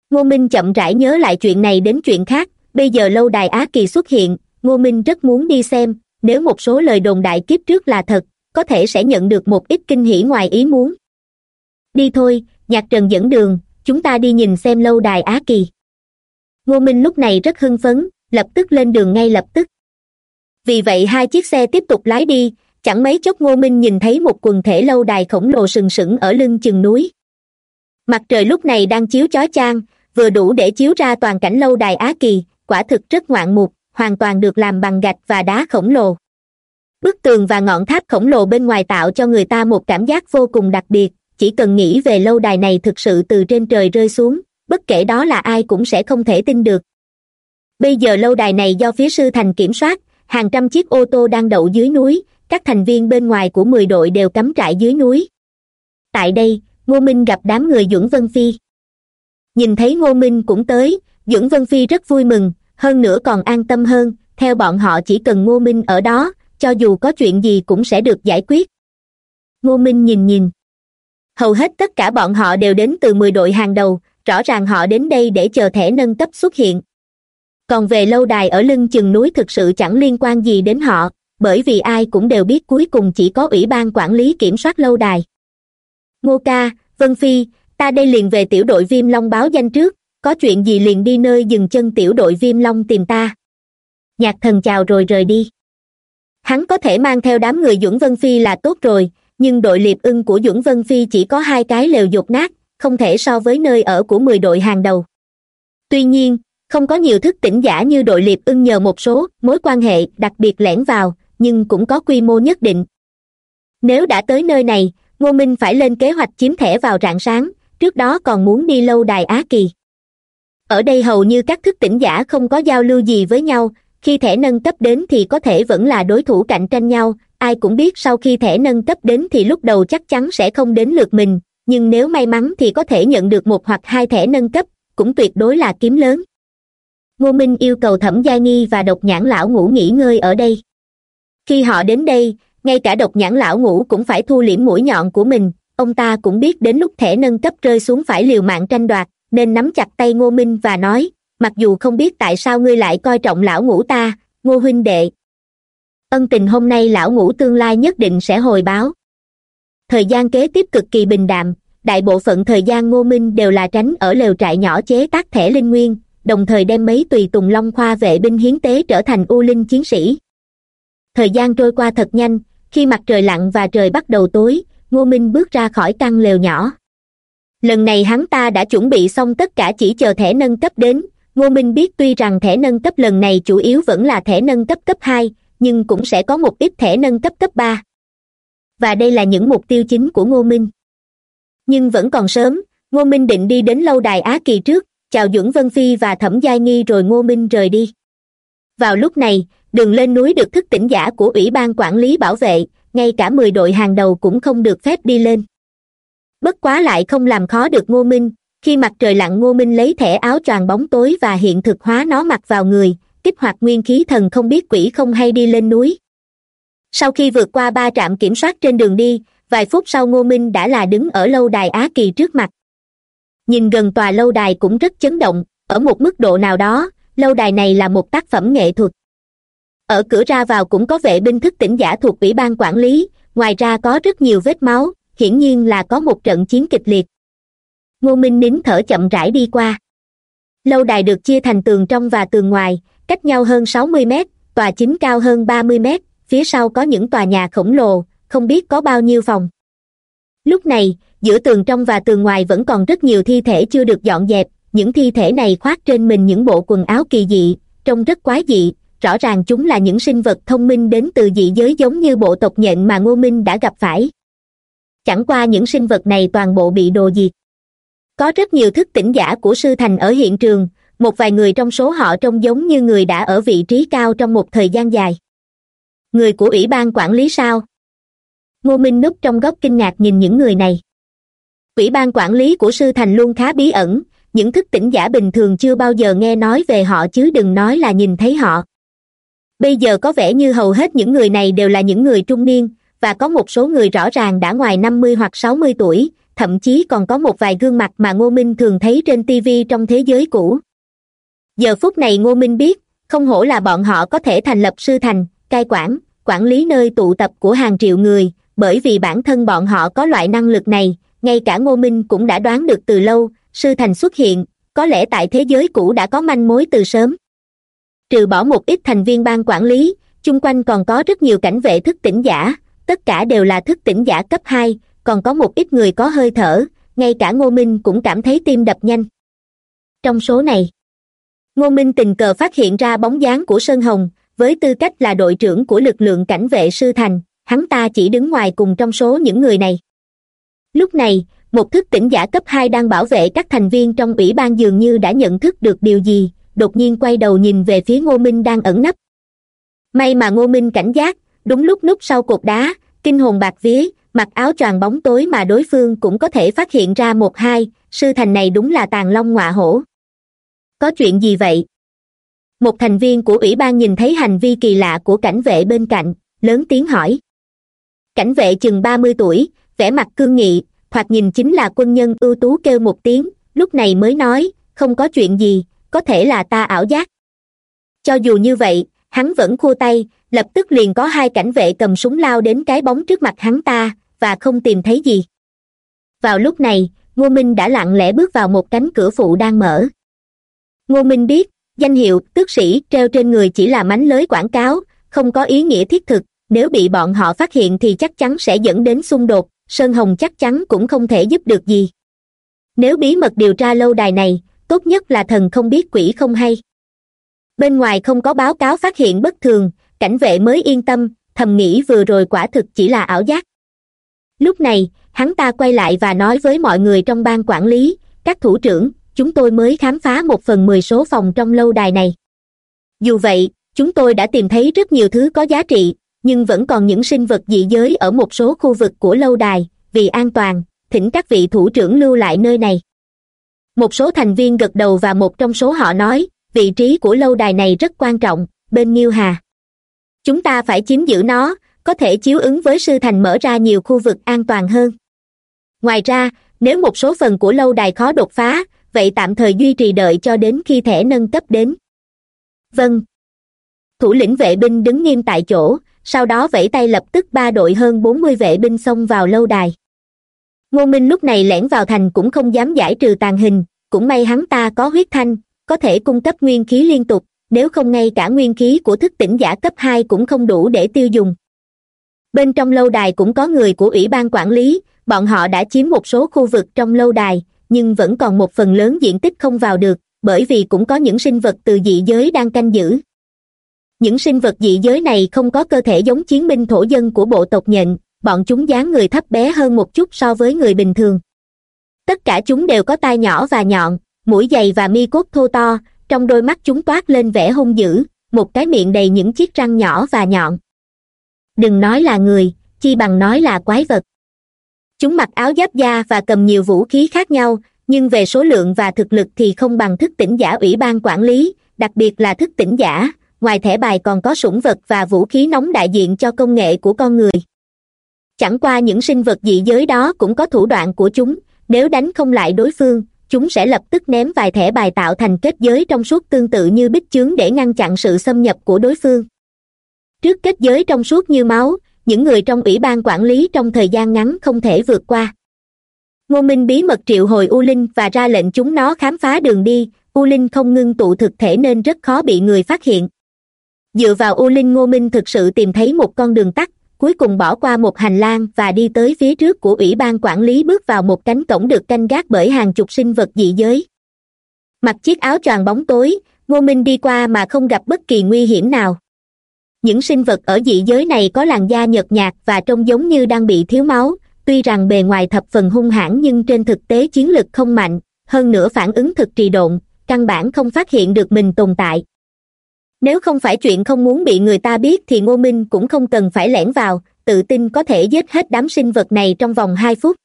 Ngô minh chậm rãi nhớ lại chuyện này đến chuyện khác, bây giờ lâu đài á kỳ xuất hiện, ngô minh rất muốn đi xem, nếu một số lời đồn đại kiếp trước là thật, có thể sẽ nhận được một ít kinh hỉ ngoài ý muốn. Đi thôi nhạc trần dẫn đường, chúng ta đi nhìn xem lâu đài á kỳ. Ngô minh lúc này rất hưng phấn, lập tức lên đường ngay lập tức. Vì vậy hai chiếc xe tiếp tục lái đi, chẳng mấy chốc ngô minh nhìn thấy một quần thể lâu đài khổng lồ sừng sững ở lưng chừng núi. Mặt trời lúc này đang chiếu chói chang, vừa đủ để chiếu ra toàn cảnh lâu đài á kỳ, quả thực rất ngoạn mục, hoàn toàn được làm bằng gạch và đá khổng lồ. Bức tường và ngọn tháp khổng lồ bên ngoài tạo cho người ta một cảm giác vô cùng đặc biệt chỉ cần nghĩ về lâu đài này thực sự từ trên trời rơi xuống, bất kể đó là ai cũng sẽ không thể tin được. Bây giờ lâu đài này do phía sư thành kiểm soát, hàng trăm chiếc ô tô đang đậu dưới núi, các thành viên bên ngoài của mười đội đều cắm trại dưới núi. Tại đây, ngô minh gặp đám người dưỡng vân phi. Nhìn thấy ngô minh cũng tới dưỡng vân phi rất vui mừng, hơn nữa còn an tâm hơn, theo bọn họ chỉ cần ngô minh ở đó, cho dù có chuyện gì cũng sẽ được giải quyết. Ngô minh nhìn nhìn hầu hết tất cả bọn họ đều đến từ mười đội hàng đầu, rõ ràng họ đến đây để chờ thẻ nâng cấp xuất hiện. Còn về lâu đài ở lưng chừng núi thực sự chẳng liên quan gì đến họ, bởi vì ai cũng đều biết cuối cùng chỉ có ủy ban quản lý kiểm soát lâu đài. Ngô ca, vân phi, ta đây liền về tiểu đội viêm long báo danh trước, có chuyện gì liền đi nơi dừng chân tiểu đội viêm long tìm ta. Nhạc thần chào rồi rời đi. Hắn có thể mang theo đám người dũng vân phi là tốt rồi nhưng đội liệp ưng của duẩn vân phi chỉ có hai cái lều dột nát, không thể so với nơi ở của mười đội hàng đầu. Tuy nhiên, không có nhiều thức tỉnh giả như đội liệp ưng nhờ một số mối quan hệ đặc biệt lẻn vào, nhưng cũng có quy mô nhất định. Nếu đã tới nơi này, ngô minh phải lên kế hoạch chiếm thẻ vào rạng sáng, trước đó còn muốn đi lâu đài á kỳ. Ở đây hầu như các thức tỉnh giả không có giao lưu gì với nhau, khi thẻ nâng cấp đến thì có thể vẫn là đối thủ cạnh tranh nhau ai cũng biết sau khi thẻ nâng cấp đến thì lúc đầu chắc chắn sẽ không đến lượt mình, nhưng nếu may mắn thì có thể nhận được một hoặc hai thẻ nâng cấp, cũng tuyệt đối là kiếm lớn. Ngô minh yêu cầu thẩm gia nghi và độc nhãn lão ngủ nghỉ ngơi ở đây. Khi họ đến đây, ngay cả độc nhãn lão ngủ cũng phải thu liễm mũi nhọn của mình, ông ta cũng biết đến lúc thẻ nâng cấp rơi xuống phải liều mạng tranh đoạt, nên nắm chặt tay ngô minh và nói, mặc dù không biết tại sao ngươi lại coi trọng lão ngũ ta, ngô huynh đệ ân tình hôm nay lão ngũ tương lai nhất định sẽ hồi báo. Thời gian kế tiếp cực kỳ bình đạm, đại bộ phận thời gian ngô minh đều là tránh ở lều trại nhỏ chế tác thẻ linh nguyên, đồng thời đem mấy tùy tùng long khoa vệ binh hiến tế trở thành u linh chiến sĩ. Thời gian trôi qua thật nhanh, khi mặt trời lặn và trời bắt đầu tối, ngô minh bước ra khỏi căn lều nhỏ. Lần này hắn ta đã chuẩn bị xong tất cả chỉ chờ thẻ nâng cấp đến, ngô minh biết tuy rằng thẻ nâng cấp lần này chủ yếu vẫn là thẻ nâng cấp cấp hai nhưng cũng sẽ có một ít thẻ nâng cấp cấp ba. Và đây là những mục tiêu chính của ngô minh. Nhưng vẫn còn sớm, ngô minh định đi đến lâu đài á kỳ trước, chào duẩn vân phi và thẩm giai nghi rồi ngô minh rời đi. Vào lúc này, đường lên núi được thức tỉnh giả của ủy ban quản lý bảo vệ, ngay cả mười đội hàng đầu cũng không được phép đi lên. Bất quá lại không làm khó được ngô minh, khi mặt trời lặn ngô minh lấy thẻ áo choàng bóng tối và hiện thực hóa nó mặc vào người kích hoạt nguyên khí thần không biết quỷ không hay đi lên núi. Sau khi vượt qua ba trạm kiểm soát trên đường đi, vài phút sau ngô minh đã là đứng ở lâu đài á kỳ trước mặt. Nhìn gần tòa lâu đài cũng rất chấn động, ở một mức độ nào đó, lâu đài này là một tác phẩm nghệ thuật. Ở cửa ra vào cũng có vệ binh thức tỉnh giả thuộc ủy ban quản lý, ngoài ra có rất nhiều vết máu, hiển nhiên là có một trận chiến kịch liệt. Ngô minh nín thở chậm rãi đi qua. Lâu đài được chia thành tường trong và tường ngoài cách nhau hơn sáu mươi mét, tòa chính cao hơn ba mươi mét, phía sau có những tòa nhà khổng lồ, không biết có bao nhiêu phòng. Lúc này, giữa tường trong và tường ngoài vẫn còn rất nhiều thi thể chưa được dọn dẹp, những thi thể này khoác trên mình những bộ quần áo kỳ dị, trông rất quái dị, rõ ràng chúng là những sinh vật thông minh đến từ dị giới giống như bộ tộc nhện mà ngô minh đã gặp phải. Chẳng qua những sinh vật này toàn bộ bị đồ diệt. Có rất nhiều thức tỉnh giả của sư thành ở hiện trường một vài người trong số họ trông giống như người đã ở vị trí cao trong một thời gian dài. Người của ủy ban quản lý sao? Ngô minh núp trong góc kinh ngạc nhìn những người này. Ủy ban quản lý của sư thành luôn khá bí ẩn, những thức tỉnh giả bình thường chưa bao giờ nghe nói về họ chứ đừng nói là nhìn thấy họ. Bây giờ có vẻ như hầu hết những người này đều là những người trung niên, và có một số người rõ ràng đã ngoài năm mươi hoặc sáu mươi tuổi, thậm chí còn có một vài gương mặt mà ngô minh thường thấy trên tv trong thế giới cũ giờ phút này ngô minh biết, không hổ là bọn họ có thể thành lập sư thành, cai quản quản lý nơi tụ tập của hàng triệu người, bởi vì bản thân bọn họ có loại năng lực này, ngay cả ngô minh cũng đã đoán được từ lâu, sư thành xuất hiện, có lẽ tại thế giới cũ đã có manh mối từ sớm. Trừ bỏ một ít thành viên ban quản lý, chung quanh còn có rất nhiều cảnh vệ thức tỉnh giả, tất cả đều là thức tỉnh giả cấp hai, còn có một ít người có hơi thở, ngay cả ngô minh cũng cảm thấy tim đập nhanh. Trong số này ngô minh tình cờ phát hiện ra bóng dáng của sơn hồng, với tư cách là đội trưởng của lực lượng cảnh vệ sư thành, hắn ta chỉ đứng ngoài cùng trong số những người này. Lúc này, một thức tỉnh giả cấp hai đang bảo vệ các thành viên trong ủy ban dường như đã nhận thức được điều gì, đột nhiên quay đầu nhìn về phía ngô minh đang ẩn nấp. May mà ngô minh cảnh giác, đúng lúc núp sau cột đá, kinh hồn bạc vía, mặc áo choàng bóng tối mà đối phương cũng có thể phát hiện ra một hai, sư thành này đúng là tàn long ngọa hổ có chuyện gì vậy? Một thành viên của ủy ban nhìn thấy hành vi kỳ lạ của cảnh vệ bên cạnh, lớn tiếng hỏi. Cảnh vệ chừng ba mươi tuổi, vẻ mặt cương nghị, thoạt nhìn chính là quân nhân ưu tú kêu một tiếng, lúc này mới nói, không có chuyện gì, có thể là ta ảo giác. Cho dù như vậy, hắn vẫn khua tay, lập tức liền có hai cảnh vệ cầm súng lao đến cái bóng trước mặt hắn ta, và không tìm thấy gì. Vào lúc này, ngô minh đã lặng lẽ bước vào một cánh cửa phụ đang mở ngô minh biết, danh hiệu tước sĩ treo trên người chỉ là mánh lới quảng cáo, không có ý nghĩa thiết thực, nếu bị bọn họ phát hiện thì chắc chắn sẽ dẫn đến xung đột, sơn hồng chắc chắn cũng không thể giúp được gì. Nếu bí mật điều tra lâu đài này, tốt nhất là thần không biết quỷ không hay. Bên ngoài không có báo cáo phát hiện bất thường, cảnh vệ mới yên tâm, thầm nghĩ vừa rồi quả thực chỉ là ảo giác. Lúc này, hắn ta quay lại và nói với mọi người trong ban quản lý, các thủ trưởng chúng tôi mới khám phá một phần mười số phòng trong lâu đài này. Dù vậy, chúng tôi đã tìm thấy rất nhiều thứ có giá trị, nhưng vẫn còn những sinh vật dị giới ở một số khu vực của lâu đài, vì an toàn, thỉnh các vị thủ trưởng lưu lại nơi này. Một số thành viên gật đầu và một trong số họ nói, vị trí của lâu đài này rất quan trọng, bên nghiêu hà. Chúng ta phải chiếm giữ nó, có thể chiếu ứng với sư thành mở ra nhiều khu vực an toàn hơn. Ngoài ra, nếu một số phần của lâu đài khó đột phá vậy tạm thời duy trì đợi cho đến khi thẻ nâng cấp đến. Vâng. Thủ lĩnh vệ binh đứng nghiêm tại chỗ, sau đó vẫy tay lập tức ba đội hơn bốn mươi vệ binh xông vào lâu đài. Ngô minh lúc này lẻn vào thành cũng không dám giải trừ tàn hình, cũng may hắn ta có huyết thanh, có thể cung cấp nguyên khí liên tục, nếu không ngay cả nguyên khí của thức tỉnh giả cấp hai cũng không đủ để tiêu dùng. Bên trong lâu đài cũng có người của ủy ban quản lý, bọn họ đã chiếm một số khu vực trong lâu đài nhưng vẫn còn một phần lớn diện tích không vào được, bởi vì cũng có những sinh vật từ dị giới đang canh giữ. Những sinh vật dị giới này không có cơ thể giống chiến binh thổ dân của bộ tộc nhện, bọn chúng dáng người thấp bé hơn một chút so với người bình thường. Tất cả chúng đều có tai nhỏ và nhọn, mũi dày và mi cốt thô to, trong đôi mắt chúng toát lên vẻ hung dữ, một cái miệng đầy những chiếc răng nhỏ và nhọn. Đừng nói là người, chi bằng nói là quái vật chúng mặc áo giáp da và cầm nhiều vũ khí khác nhau, nhưng về số lượng và thực lực thì không bằng thức tỉnh giả ủy ban quản lý, đặc biệt là thức tỉnh giả. Ngoài thẻ bài còn có sủng vật và vũ khí nóng đại diện cho công nghệ của con người. Chẳng qua những sinh vật dị giới đó cũng có thủ đoạn của chúng, nếu đánh không lại đối phương, chúng sẽ lập tức ném vài thẻ bài tạo thành kết giới trong suốt tương tự như bích chướng để ngăn chặn sự xâm nhập của đối phương. Trước kết giới trong suốt như máu những người trong ủy ban quản lý trong thời gian ngắn không thể vượt qua. Ngô minh bí mật triệu hồi u linh và ra lệnh chúng nó khám phá đường đi. U linh không ngưng tụ thực thể nên rất khó bị người phát hiện. Dựa vào u linh, ngô minh thực sự tìm thấy một con đường tắt, cuối cùng bỏ qua một hành lang và đi tới phía trước của ủy ban quản lý bước vào một cánh cổng được canh gác bởi hàng chục sinh vật dị giới. Mặc chiếc áo choàng bóng tối, ngô minh đi qua mà không gặp bất kỳ nguy hiểm nào những sinh vật ở dị giới này có làn da nhợt nhạt và trông giống như đang bị thiếu máu. Tuy rằng bề ngoài thập phần hung hãn nhưng trên thực tế chiến lực không mạnh. Hơn nữa phản ứng thực trì độn, căn bản không phát hiện được mình tồn tại. Nếu không phải chuyện không muốn bị người ta biết thì ngô minh cũng không cần phải lẻn vào, tự tin có thể giết hết đám sinh vật này trong vòng hai phút.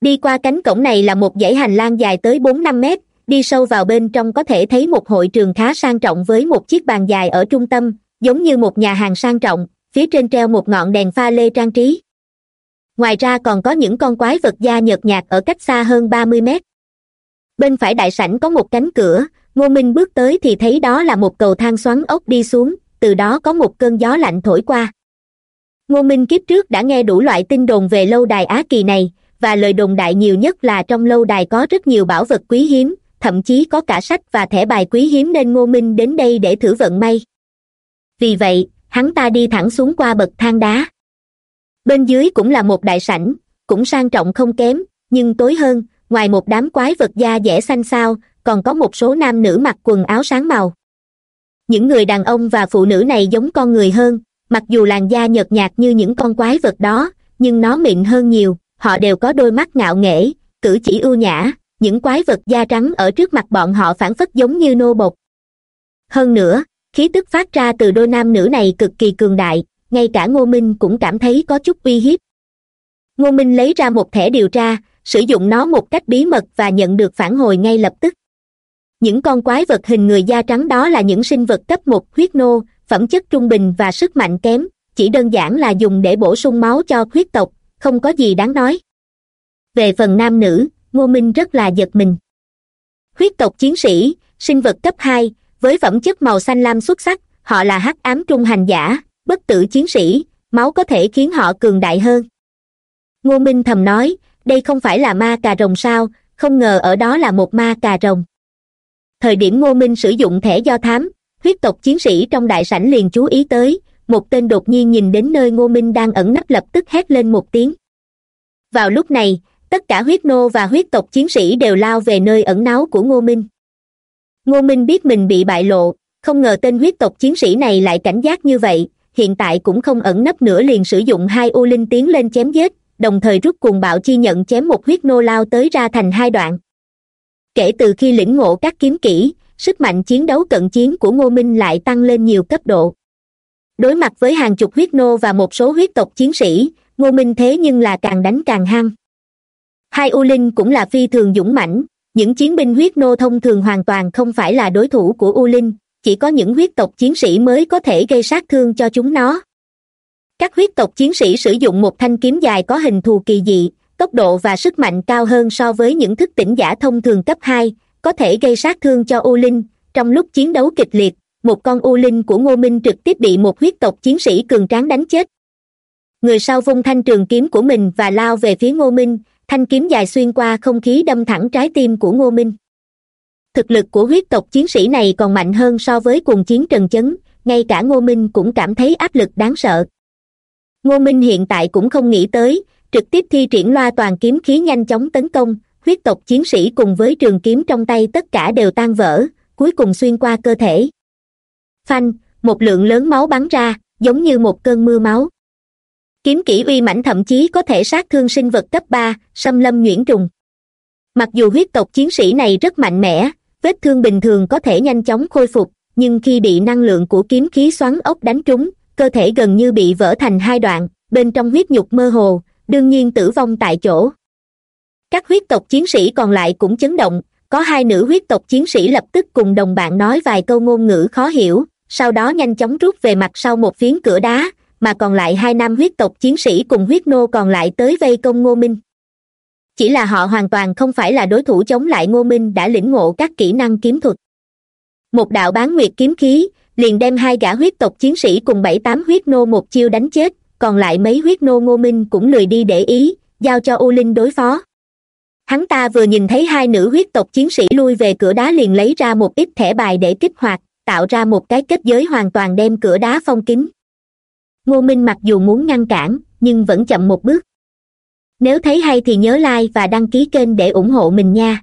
Đi qua cánh cổng này là một dãy hành lang dài tới bốn năm mét, đi sâu vào bên trong có thể thấy một hội trường khá sang trọng với một chiếc bàn dài ở trung tâm giống như một nhà hàng sang trọng, phía trên treo một ngọn đèn pha lê trang trí. Ngoài ra còn có những con quái vật da nhợt nhạt ở cách xa hơn ba mươi mét. Bên phải đại sảnh có một cánh cửa, ngô minh bước tới thì thấy đó là một cầu thang xoắn ốc đi xuống, từ đó có một cơn gió lạnh thổi qua. Ngô minh kiếp trước đã nghe đủ loại tin đồn về lâu đài á kỳ này, và lời đồn đại nhiều nhất là trong lâu đài có rất nhiều bảo vật quý hiếm, thậm chí có cả sách và thẻ bài quý hiếm nên ngô minh đến đây để thử vận may vì vậy, hắn ta đi thẳng xuống qua bậc thang đá. Bên dưới cũng là một đại sảnh, cũng sang trọng không kém, nhưng tối hơn, ngoài một đám quái vật da dẻ xanh xao, còn có một số nam nữ mặc quần áo sáng màu. Những người đàn ông và phụ nữ này giống con người hơn, mặc dù làn da nhợt nhạt như những con quái vật đó, nhưng nó mịn hơn nhiều, họ đều có đôi mắt ngạo nghễ, cử chỉ ưu nhã, những quái vật da trắng ở trước mặt bọn họ phản phất giống như nô bộc. Hơn nữa khí tức phát ra từ đôi nam nữ này cực kỳ cường đại, ngay cả ngô minh cũng cảm thấy có chút uy hiếp. Ngô minh lấy ra một thẻ điều tra, sử dụng nó một cách bí mật và nhận được phản hồi ngay lập tức. Những con quái vật hình người da trắng đó là những sinh vật cấp một huyết nô, phẩm chất trung bình và sức mạnh kém, chỉ đơn giản là dùng để bổ sung máu cho huyết tộc, không có gì đáng nói. Về phần nam nữ, ngô minh rất là giật mình. Huyết tộc chiến sĩ, sinh vật cấp hai với phẩm chất màu xanh lam xuất sắc, họ là hắc ám trung hành giả, bất tử chiến sĩ, máu có thể khiến họ cường đại hơn. Ngô minh thầm nói, đây không phải là ma cà rồng sao, không ngờ ở đó là một ma cà rồng. Thời điểm ngô minh sử dụng thẻ do thám, huyết tộc chiến sĩ trong đại sảnh liền chú ý tới, một tên đột nhiên nhìn đến nơi ngô minh đang ẩn nấp lập tức hét lên một tiếng. Vào lúc này, tất cả huyết nô và huyết tộc chiến sĩ đều lao về nơi ẩn náu của ngô minh ngô minh biết mình bị bại lộ, không ngờ tên huyết tộc chiến sĩ này lại cảnh giác như vậy, hiện tại cũng không ẩn nấp nữa liền sử dụng hai u linh tiến lên chém giết, đồng thời rút cuồng bạo chi nhận chém một huyết nô lao tới ra thành hai đoạn. Kể từ khi lĩnh ngộ các kiếm kỹ, sức mạnh chiến đấu cận chiến của ngô minh lại tăng lên nhiều cấp độ. Đối mặt với hàng chục huyết nô và một số huyết tộc chiến sĩ, ngô minh thế nhưng là càng đánh càng hăng hai u linh cũng là phi thường dũng mãnh những chiến binh huyết nô thông thường hoàn toàn không phải là đối thủ của u linh, chỉ có những huyết tộc chiến sĩ mới có thể gây sát thương cho chúng nó. Các huyết tộc chiến sĩ sử dụng một thanh kiếm dài có hình thù kỳ dị, tốc độ và sức mạnh cao hơn so với những thức tỉnh giả thông thường cấp hai, có thể gây sát thương cho u linh. Trong lúc chiến đấu kịch liệt, một con u linh của ngô minh trực tiếp bị một huyết tộc chiến sĩ cường tráng đánh chết. Người sau vung thanh trường kiếm của mình và lao về phía ngô minh thanh kiếm dài xuyên qua không khí đâm thẳng trái tim của ngô minh. Thực lực của huyết tộc chiến sĩ này còn mạnh hơn so với cuồng chiến trần chấn, ngay cả ngô minh cũng cảm thấy áp lực đáng sợ. Ngô minh hiện tại cũng không nghĩ tới, trực tiếp thi triển loa toàn kiếm khí nhanh chóng tấn công, huyết tộc chiến sĩ cùng với trường kiếm trong tay tất cả đều tan vỡ, cuối cùng xuyên qua cơ thể. Phanh, một lượng lớn máu bắn ra, giống như một cơn mưa máu kiếm kỹ uy mãnh thậm chí có thể sát thương sinh vật cấp ba, xâm lâm nhuyễn trùng. Mặc dù huyết tộc chiến sĩ này rất mạnh mẽ, vết thương bình thường có thể nhanh chóng khôi phục, nhưng khi bị năng lượng của kiếm khí xoắn ốc đánh trúng, cơ thể gần như bị vỡ thành hai đoạn, bên trong huyết nhục mơ hồ, đương nhiên tử vong tại chỗ. Các huyết tộc chiến sĩ còn lại cũng chấn động, có hai nữ huyết tộc chiến sĩ lập tức cùng đồng bạn nói vài câu ngôn ngữ khó hiểu, sau đó nhanh chóng rút về mặt sau một phiến cửa đá mà còn lại hai nam huyết tộc chiến sĩ cùng huyết nô còn lại tới vây công ngô minh. Chỉ là họ hoàn toàn không phải là đối thủ chống lại ngô minh đã lĩnh ngộ các kỹ năng kiếm thuật. Một đạo bán nguyệt kiếm khí, liền đem hai gã huyết tộc chiến sĩ cùng bảy tám huyết nô một chiêu đánh chết, còn lại mấy huyết nô ngô minh cũng lười đi để ý, giao cho u linh đối phó. Hắn ta vừa nhìn thấy hai nữ huyết tộc chiến sĩ lui về cửa đá liền lấy ra một ít thẻ bài để kích hoạt, tạo ra một cái kết giới hoàn toàn đem cửa đá phong kín ngô minh mặc dù muốn ngăn cản, nhưng vẫn chậm một bước. Nếu thấy hay thì nhớ like và đăng ký kênh để ủng hộ mình nha.